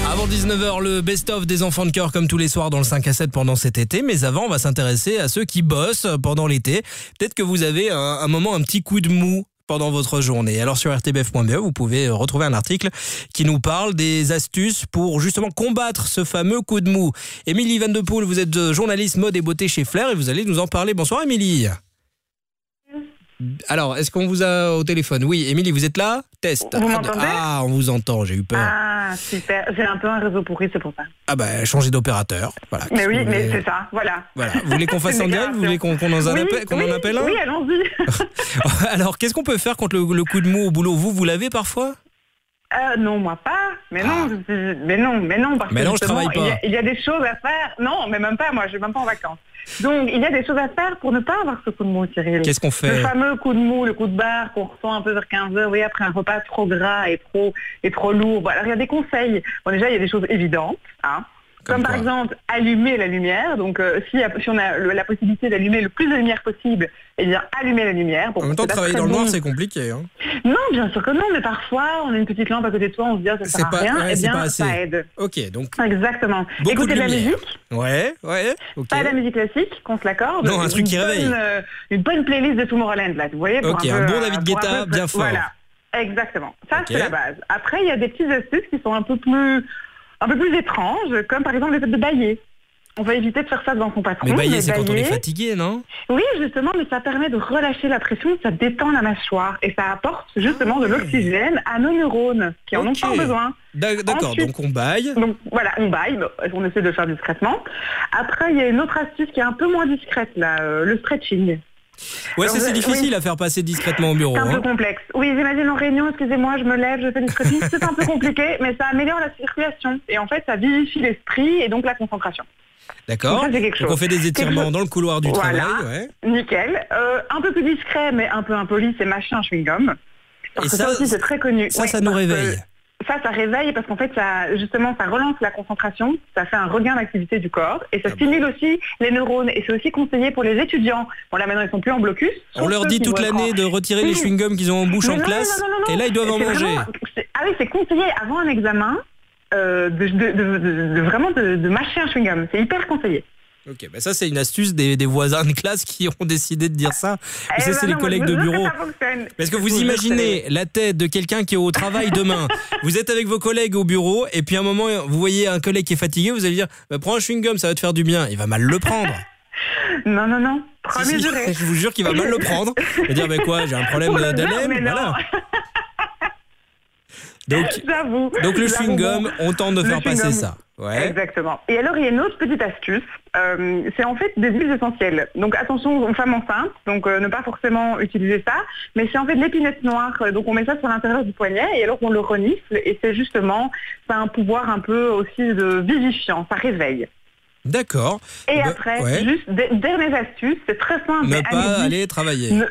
Avant 19h, le best-of des enfants de cœur comme tous les soirs dans le 5 à 7 pendant cet été. Mais avant, on va s'intéresser à ceux qui bossent pendant l'été. Peut-être que vous avez un, un moment, un petit coup de mou pendant votre journée. Alors sur rtbf.be, vous pouvez retrouver un article qui nous parle des astuces pour justement combattre ce fameux coup de mou. Émilie Van de Poel, vous êtes journaliste mode et beauté chez Flair et vous allez nous en parler. Bonsoir Émilie. Alors, est-ce qu'on vous a au téléphone? Oui, Émilie, vous êtes là? Test. Vous m'entendez? Ah, on vous entend, j'ai eu peur. Ah, super. J'ai un peu un réseau pourri, c'est pour ça. Ah bah, changer d'opérateur. Voilà. Mais oui, mais c'est ça, voilà. Voilà. Vous voulez qu'on (laughs) fasse en direct Vous voulez qu'on en, Oui, appelle, qu'on en oui, appelle un Oui, allons-y. (laughs) Alors, qu'est-ce qu'on peut faire contre le, le coup de mou au boulot? Vous, vous l'avez parfois? Euh, non, moi pas. Mais non, je- mais non, mais non. Parce Mais que non, je justement, travaille pas. Il y, a, il y a des choses à faire. Non, mais même pas. Moi, je suis même pas en vacances. Donc, il y a des choses à faire pour ne pas avoir ce coup de mou, Cyril. Qu'est-ce qu'on fait Le fameux coup de mou, le coup de barre qu'on ressent un peu vers 15 heures, oui, après un repas trop gras et trop et trop lourd. Bon, alors, il y a des conseils. Bon, déjà, il y a des choses évidentes, hein. Comme, par exemple allumer la lumière. Donc, euh, si, si on a le- la possibilité d'allumer le plus de lumière possible, eh bien, allumer la lumière. Bon, En même temps, travailler dans le noir, bon. c'est compliqué. Hein. Non, bien sûr que non, mais parfois, on a une petite lampe à côté de toi, on se dit, ah, ça sert à pas- rien, ouais, eh bien, pas assez. ça aide. Ok, donc Exactement. Écouter de la lumière. musique, Ouais, ouais, pas de la musique classique, qu'on se l'accorde. Non, un truc qui bonne, réveille. euh, une bonne playlist de Tomorrowland, là, vous voyez pour Ok, peu, un bon euh, David Guetta, peu- bien fort. Voilà, exactement. Ça, c'est la base. Après, il y a des petites astuces qui sont un peu plus, un peu plus étranges, comme par exemple le fait de bailler. On va éviter de faire ça devant son patron. Mais bailler, c'est quand on est fatigué, non? Oui, justement, mais ça permet de relâcher la pression, ça détend la mâchoire et ça apporte justement de l'oxygène à nos neurones qui en ont pas besoin. D'ac- D'accord, donc on baille. Donc voilà, on baille, on essaie de le faire discrètement. Après, il y a une autre astuce qui est un peu moins discrète là, euh, le stretching. Ouais, c'est euh, difficile oui. à faire passer discrètement au bureau. C'est un peu hein. complexe. Oui, j'imagine en réunion, excusez-moi, je me lève, je fais du (laughs) stretching, c'est un peu compliqué, mais ça améliore la circulation et en fait, ça vivifie l'esprit et donc la concentration. D'accord. On fait des étirements chose- dans le couloir du Voilà. travail. Ouais. Nickel. Euh, un peu plus discret, mais un peu impoli, c'est machin chewing-gum. Parce Et que ça, aussi, c'est très connu. ça, ça nous réveille. Ça, ça réveille parce qu'en fait, ça, justement, ça relance la concentration, ça fait un regain d'activité du corps et ça Ah stimule aussi les neurones. Et c'est aussi conseillé pour les étudiants. Bon, là, maintenant, ils sont plus en blocus. On leur dit toute l'année de retirer les chewing-gums qu'ils ont en bouche en non, classe. non, Et là, ils doivent en manger. vraiment- ah oui, c'est conseillé avant un examen euh, de, de- de- de- de vraiment de mâcher un chewing-gum. C'est hyper conseillé. Ok, bah ça c'est une astuce des, des voisins de classe qui ont décidé de dire ça. Eh ça ben c'est les collègues de bureau. Parce que vous imaginez la tête de quelqu'un qui est au travail demain. (laughs) vous êtes avec vos collègues au bureau et puis à un moment vous voyez un collègue qui est fatigué, vous allez dire bah, prends un chewing gum, ça va te faire du bien. Il va mal le prendre. Non, non, non. Si, si, je vous jure qu'il va mal le prendre. Il va dire mais quoi, j'ai un problème d'haleine, mais non. voilà. (laughs) Donc, donc le chewing gum, on tente de Le faire passer ça. Ouais. Exactement. Et alors, il y a une autre petite astuce. euh, c'est en fait des huiles essentielles. Donc, attention aux femmes enceintes. Donc, euh, ne pas forcément utiliser ça. Mais c'est en fait de l'épinette noire. Euh, Donc, on met ça sur l'intérieur du poignet et alors on le renifle. Et c'est justement, ça a un pouvoir un peu aussi de vivifiant. Ça réveille. D'accord. Et Bah, après, ouais. juste des dernières astuces. C'est très simple. Ne pas aller travailler. Ne-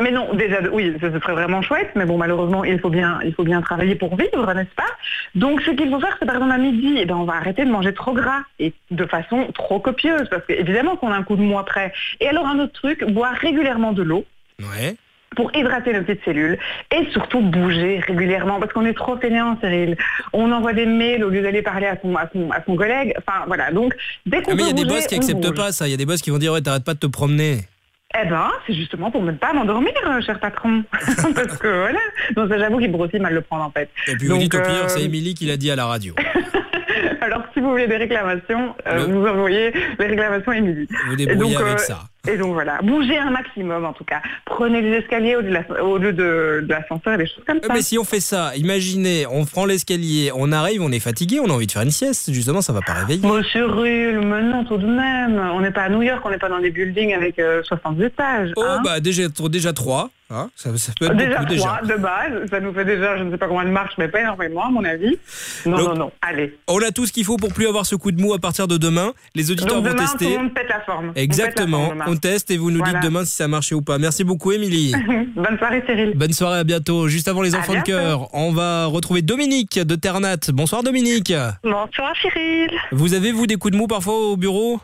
Mais non, déjà, oui, ce serait vraiment chouette, mais bon, malheureusement, il faut bien, il faut bien travailler pour vivre, n'est-ce pas? Donc, ce qu'il faut faire, c'est par exemple à midi, eh ben, on va arrêter de manger trop gras et de façon trop copieuse, parce qu'évidemment qu'on a un coup de mou après. Et alors, un autre truc, boire régulièrement de l'eau Ouais. pour hydrater nos petites cellules et surtout bouger régulièrement parce qu'on est trop fainéant Cyril. On envoie des mails au lieu d'aller parler à son, à son, à son collègue. Enfin voilà, donc dès qu'on Ah, mais il y a des boss qui on acceptent bouge. pas ça. Il y a des boss qui vont dire ouais t'arrêtes pas de te promener. Eh ben, c'est justement pour ne pas m'endormir, euh, cher patron. (laughs) Parce que voilà. Donc ça, j'avoue qu'il pourrait aussi mal le prendre en fait. Et puis vous Donc, dites au pire, euh, c'est Émilie qui l'a dit à la radio. (laughs) Alors si vous voulez des réclamations, euh, vous envoyez les réclamations à Émilie. Vous débrouillez donc, avec euh, ça. Et donc voilà, bougez un maximum en tout cas. Prenez les escaliers au lieu de l'ascenseur et des choses comme Ouais, ça. mais si on fait ça, imaginez, on prend l'escalier, on arrive, on est fatigué, on a envie de faire une sieste. Justement, ça va pas réveiller. Monsieur Rull, mais non, tout de même. On n'est pas à New York, on n'est pas dans des buildings avec euh, 60 étages. Oh hein. bah déjà, déjà trois. hein, ça, ça peut être Déjà beaucoup trois déjà. de base, ça nous fait déjà, je ne sais pas combien de marches, mais pas énormément à mon avis. Non, Donc, non, non, allez. On a tout ce qu'il faut pour plus avoir ce coup de mou à partir de demain. Les auditeurs Donc vont demain, tester. tout le monde pète la forme. Exactement. On teste et vous nous Voilà. dites demain si ça a marché ou pas. Merci beaucoup, Émilie. (laughs) Bonne soirée, Cyril. Bonne soirée, à bientôt. Juste avant les enfants de cœur, on va retrouver Dominique de Ternat. Bonsoir Dominique. Bonsoir Cyril. Vous avez vous des coups de mou parfois au bureau?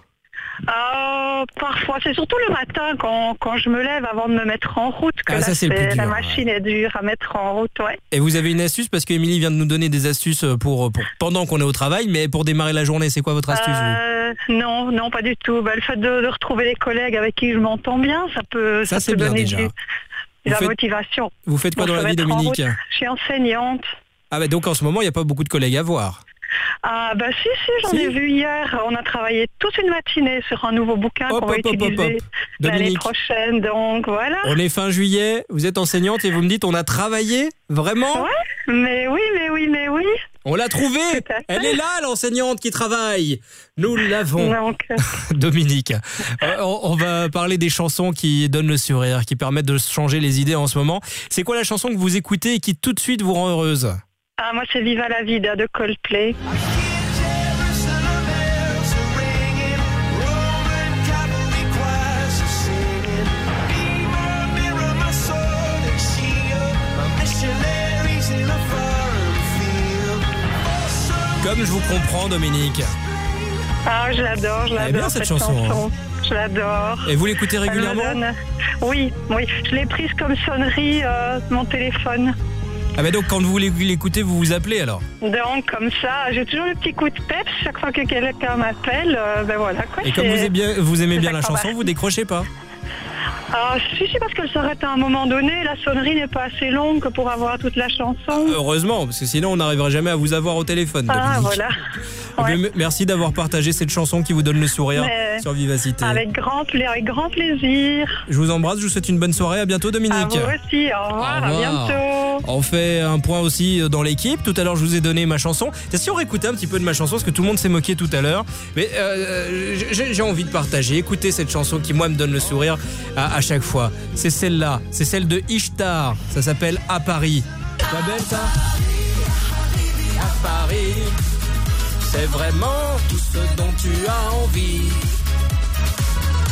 Euh, parfois, c'est surtout le matin quand, quand je me lève avant de me mettre en route que Ah, là, ça, c'est le plus la dur, machine est dure à mettre en route. Ouais. Et vous avez une astuce? Parce qu'Émilie vient de nous donner des astuces pour, pour pendant qu'on est au travail, mais pour démarrer la journée, c'est quoi votre astuce Euh, non, non, pas du tout. Bah, le fait de, de retrouver des collègues avec qui je m'entends bien, ça peut, Ça, peut bien donner déjà. du- de Vous la faites- motivation. Vous faites quoi dans la vie, Dominique? route. Je suis enseignante. Ah bah donc en ce moment, il n'y a pas beaucoup de collègues à voir. Ah bah si, si, j'en Si. ai vu hier. On a travaillé toute une matinée sur un nouveau bouquin qu'on va hop, utiliser l'année prochaine. Donc voilà. On est fin juillet, vous êtes enseignante et vous me dites on a travaillé Vraiment Ouais, mais oui, mais oui, mais oui. On l'a trouvée. Elle est là, l'enseignante qui travaille Nous l'avons (laughs) Dominique, Euh, on, on va parler des chansons qui donnent le sourire, qui permettent de changer les idées en ce moment. C'est quoi la chanson que vous écoutez et qui tout de suite vous rend heureuse? Ah, moi, c'est Viva la vida de Coldplay. Comme je vous comprends, Dominique. Ah, je l'adore, je est bien, l'adore cette chanson, hein. Je l'adore. Et vous l'écoutez régulièrement donne- Oui, oui. Je l'ai prise comme sonnerie euh, mon téléphone. Ah bah donc quand vous l'écoutez, vous vous appelez alors Donc, comme ça, j'ai toujours le petit coup de peps chaque fois que quelqu'un m'appelle. euh, ben voilà, quoi. Et comme vous aimez bien, vous aimez c'est bien ça la chanson, vous décrochez pas Ah, si, si, parce qu'elle s'arrête à un moment donné. La sonnerie n'est pas assez longue pour avoir toute la chanson. Heureusement, parce que sinon on n'arriverait jamais à vous avoir au téléphone. Ah, Dominique. voilà. Eh Merci d'avoir partagé cette chanson qui vous donne le sourire Mais- sur Vivacité. Avec grand, avec grand plaisir. Je vous embrasse, je vous souhaite une bonne soirée. À bientôt, Dominique. À vous aussi. Au revoir, Au à bientôt. On fait un point aussi dans l'équipe. Tout à l'heure, je vous ai donné ma chanson. Si on réécoutait un petit peu de ma chanson, parce que tout le monde s'est moqué tout à l'heure, mais euh, j'ai j'ai envie de partager. Écoutez cette chanson qui, moi, me donne le sourire à, à chaque fois. C'est celle-là. C'est celle de Ishtar. Ça s'appelle À Paris. Pas belle, ça À Paris, c'est vraiment tout ce dont tu as envie.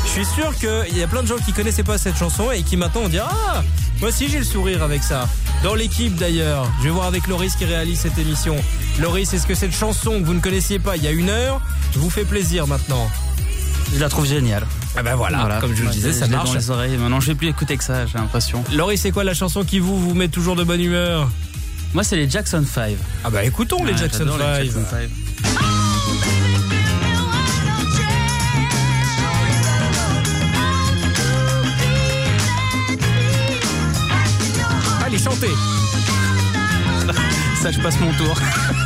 Je suis sûr qu'il y a plein de gens qui connaissaient pas cette chanson et qui maintenant vont dire Ah, moi aussi j'ai le sourire avec ça. Dans l'équipe d'ailleurs, je vais voir avec Loris qui réalise cette émission. Loris, est-ce que cette chanson que vous ne connaissiez pas il y a une heure vous fait plaisir maintenant Je la trouve géniale. Ah ben voilà, comme je vous le disais, ça marche. dans les oreilles. Maintenant, je vais plus écouter que ça, j'ai l'impression. Loris, c'est quoi la chanson qui vous, vous met toujours de bonne humeur? Moi, c'est les Jackson 5. Ah bah écoutons les Jackson les 5. Jackson 5. Allez, chantez (laughs) Ça, je passe mon tour. (laughs)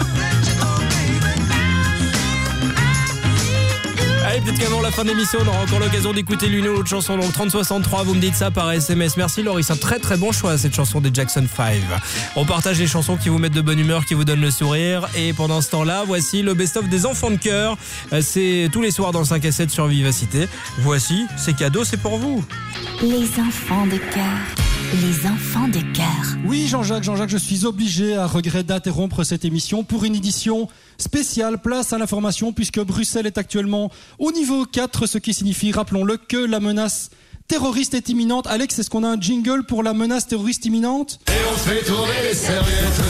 Peut-être qu'avant la fin de l'émission, on aura encore l'occasion d'écouter l'une ou l'autre chanson. Donc 3063, vous me dites ça par SMS. Merci Loris, un très très bon choix cette chanson des Jackson 5. On partage les chansons qui vous mettent de bonne humeur, qui vous donnent le sourire. Et pendant ce temps-là, voici le best-of des enfants de cœur. Euh, C'est tous les soirs dans le 5 à 7 sur Vivacité. Voici, c'est cadeau, c'est pour vous. Les enfants de cœur. Les enfants de cœur. Oui, Jean-Jacques, Jean-Jacques, je suis obligé à regret d'interrompre cette émission pour une édition spéciale place à l'information puisque Bruxelles est actuellement au niveau 4, ce qui signifie, rappelons-le, que la menace terroriste est imminente. Alex, est-ce qu'on a un jingle pour la menace terroriste imminente? Et on fait tourner les serviettes.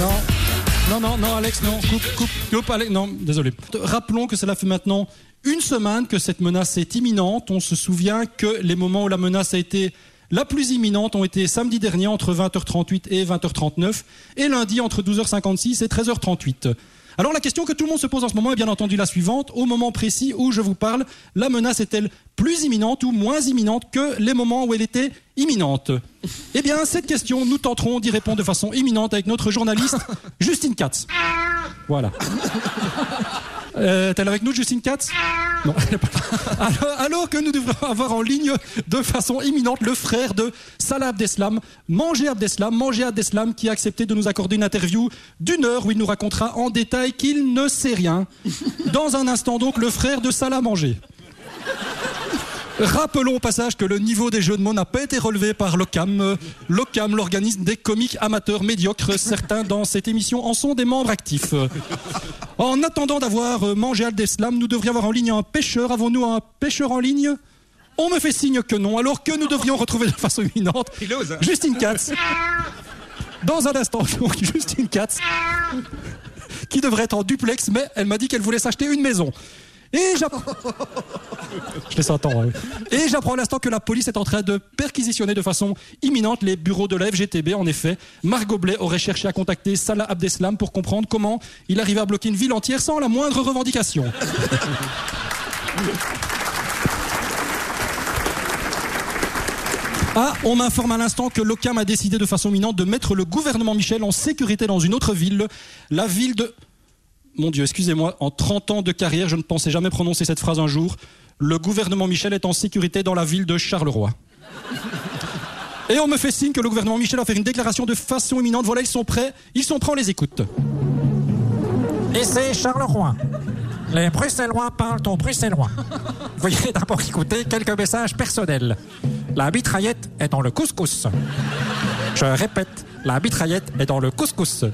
Non, non, non, Alex, non, coupe, coupe, coupe, Alex, non, désolé. Rappelons que cela fait maintenant une semaine que cette menace est imminente. On se souvient que les moments où la menace a été la plus imminente ont été samedi dernier entre 20h38 et 20h39 et lundi entre 12h56 et 13h38. Alors la question que tout le monde se pose en ce moment est bien entendu la suivante. Au moment précis où je vous parle, la menace est-elle plus imminente ou moins imminente que les moments où elle était imminente? Eh bien, cette question, nous tenterons d'y répondre de façon imminente avec notre journaliste Justine Katz. Voilà. Euh, T'es avec nous, Justine Katz Non. (laughs) alors, alors que nous devrions avoir en ligne de façon imminente le frère de Salah Abdeslam, Manger Abdeslam, Manger Abdeslam, qui a accepté de nous accorder une interview d'une heure où il nous racontera en détail qu'il ne sait rien. (laughs) Dans un instant donc, le frère de Salah Manger. Rappelons au passage que le niveau des jeux de mots n'a pas été relevé par l'OCAM. L'OCAM, l'organisme des comiques amateurs médiocres. Certains dans cette émission en sont des membres actifs. En attendant d'avoir mangé Al-Deslam, nous devrions avoir en ligne un pêcheur. Avons-nous un pêcheur en ligne? On me fait signe que non, alors que nous devrions retrouver de façon imminente Justine Katz. Dans un instant, donc, Justine Katz, qui devrait être en duplex, mais elle m'a dit qu'elle voulait s'acheter une maison. Et j'apprends. (laughs) Je laisse entendre. oui. Et j'apprends à l'instant que la police est en train de perquisitionner de façon imminente les bureaux de la FGTB. En effet, Marc Goblet aurait cherché à contacter Salah Abdeslam pour comprendre comment il arrivait à bloquer une ville entière sans la moindre revendication. (laughs) Ah, on m'informe à l'instant que l'OCAM a décidé de façon imminente de mettre le gouvernement Michel en sécurité dans une autre ville, la ville de... Mon Dieu, excusez-moi, en 30 ans de carrière, je ne pensais jamais prononcer cette phrase un jour. Le gouvernement Michel est en sécurité dans la ville de Charleroi. (laughs) Et on me fait signe que le gouvernement Michel va faire une déclaration de façon imminente. Voilà, ils sont prêts. Ils sont prêts, on les écoute. Et c'est Charleroi. Les Bruxellois parlent au Bruxellois. (laughs) Veuillez d'abord écouter quelques messages personnels. La mitraillette est dans le couscous. Je répète, la mitraillette est dans le couscous.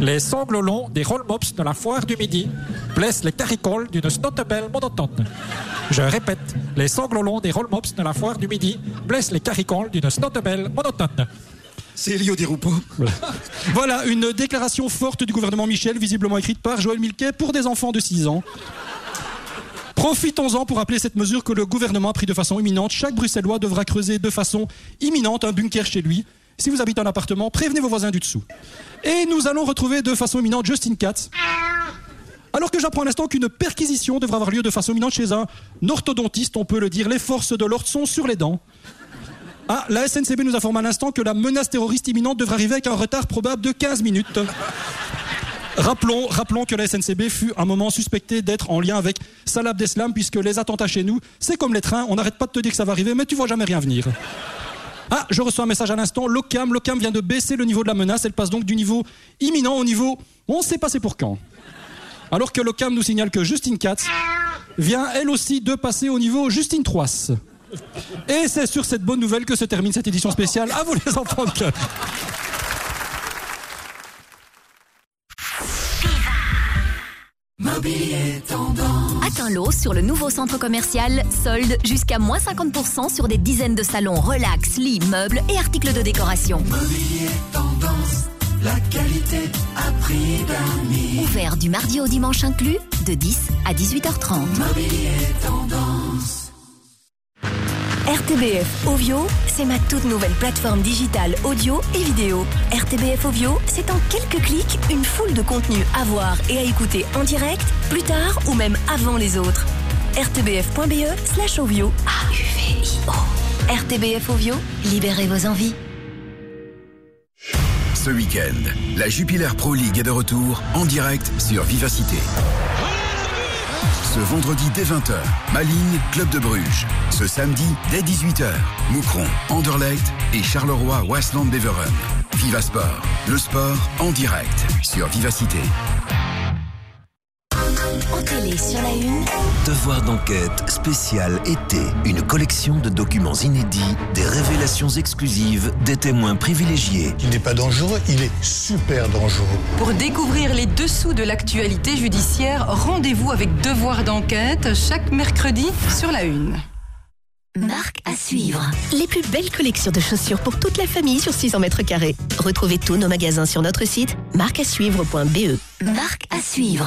Les sanglots longs des roll-mops de la foire du midi blessent les caricoles d'une snotebelle monotone. Je répète, les sanglots longs des roll-mops de la foire du midi blessent les caricoles d'une snotebelle monotone. C'est Elio Di. Voilà une déclaration forte du gouvernement Michel, visiblement écrite par Joël Milquet pour des enfants de 6 ans. Profitons-en pour rappeler cette mesure que le gouvernement a pris de façon imminente. Chaque Bruxellois devra creuser de façon imminente un bunker chez lui. Si vous habitez un appartement, prévenez vos voisins du dessous. Et nous allons retrouver de façon imminente Justin Katz. Alors que j'apprends à l'instant qu'une perquisition devra avoir lieu de façon imminente chez un orthodontiste, on peut le dire, les forces de l'ordre sont sur les dents. Ah, la SNCB nous informe à l'instant que la menace terroriste imminente devrait arriver avec un retard probable de 15 minutes. Rappelons, rappelons que la SNCB fut un moment suspectée d'être en lien avec Salah Abdeslam, puisque les attentats chez nous, c'est comme les trains, on n'arrête pas de te dire que ça va arriver, mais tu vois jamais rien venir. Ah, je reçois un message à l'instant, l'OCAM, l'OCAM vient de baisser le niveau de la menace, elle passe donc du niveau imminent au niveau on sait pas c'est pour quand. Alors que l'OCAM nous signale que Justine Katz vient elle aussi de passer au niveau Justine Troisse. Et c'est sur cette bonne nouvelle que se termine cette édition spéciale. À vous les enfants de cœur. Mobilier tendance. Atteins l'eau sur le nouveau centre commercial Solde jusqu'à moins 50% sur des dizaines de salons relax, lits, meubles et articles de décoration. Mobilier tendance. La qualité à prix d'amis. Ouvert du mardi au dimanche inclus de 10 à 18h30. Mobilier tendance. RTBF Ovio, c'est ma toute nouvelle plateforme digitale audio et vidéo. RTBF Ovio, c'est en quelques clics une foule de contenus à voir et à écouter en direct, plus tard ou même avant les autres. rtbf.be slash Ovio. RTBF Ovio, libérez vos envies. Ce week-end, la Jupiler Pro League est de retour en direct sur Vivacité. Ce vendredi dès 20h, Malines, Club de Bruges. Ce samedi dès 18h, Moucron, Anderlecht et Charleroi, Westland Beveren. Viva Sport, le sport en direct sur Vivacité. En télé sur la une, Devoir d'enquête spécial été. Une collection de documents inédits, des révélations exclusives, des témoins privilégiés. Il n'est pas dangereux, il est super dangereux. Pour découvrir les dessous de l'actualité judiciaire, rendez-vous avec Devoir d'enquête chaque mercredi sur la Une. Marque à suivre. Les plus belles collections de chaussures pour toute la famille sur 600 mètres carrés. Retrouvez tous nos magasins sur notre site marqueasuivre.be. Marque à suivre.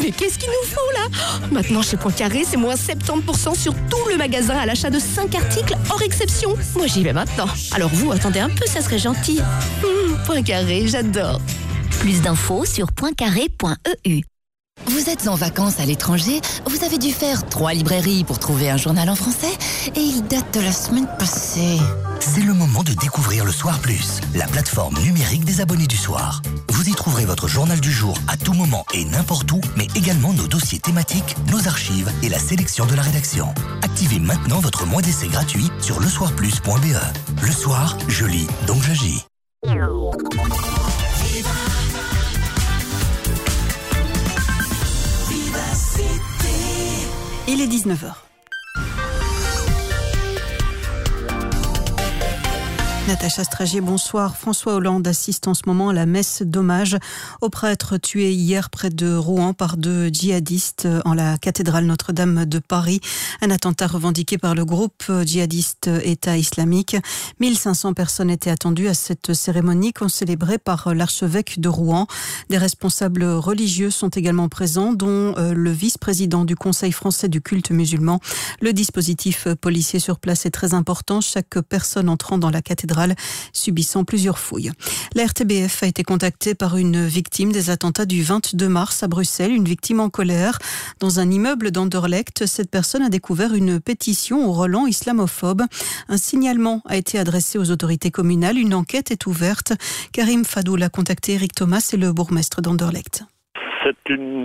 Mais qu'est-ce qu'il nous faut là Maintenant chez Poincaré, c'est moins 70% sur tout le magasin à l'achat de 5 articles hors exception. Moi j'y vais maintenant. Alors vous, attendez un peu, ça serait gentil. Hum, Poincaré, j'adore. Plus d'infos sur poincaré.eu. Vous êtes en vacances à l'étranger, vous avez dû faire trois librairies pour trouver un journal en français et il date de la semaine passée. C'est le moment de découvrir le Soir Plus, la plateforme numérique des abonnés du soir. Vous y trouverez votre journal du jour à tout moment et n'importe où, mais également nos dossiers thématiques, nos archives et la sélection de la rédaction. Activez maintenant votre mois d'essai gratuit sur lesoirplus.be. Le soir, je lis, donc j'agis. Il est 19h. Natacha Stragier, bonsoir. François Hollande assiste en ce moment à la messe d'hommage au prêtre tué hier près de Rouen par deux djihadistes en la cathédrale Notre-Dame de Paris. Un attentat revendiqué par le groupe djihadiste État islamique. 1500 personnes étaient attendues à cette cérémonie concélébrée par l'archevêque de Rouen. Des responsables religieux sont également présents, dont euh, le vice-président du Conseil français du culte musulman. Le dispositif policier sur place est très important. Chaque personne entrant dans la cathédrale subissant plusieurs fouilles. La RTBF a été contactée par une victime des attentats du 22 mars à Bruxelles, une victime en colère. Dans un immeuble d'Anderlecht, cette personne a découvert une pétition au Roland islamophobe. Un signalement a été adressé aux autorités communales. Une enquête est ouverte. Karim Fadou l'a contacté. Eric Thomas est le bourgmestre d'Anderlecht. C'est une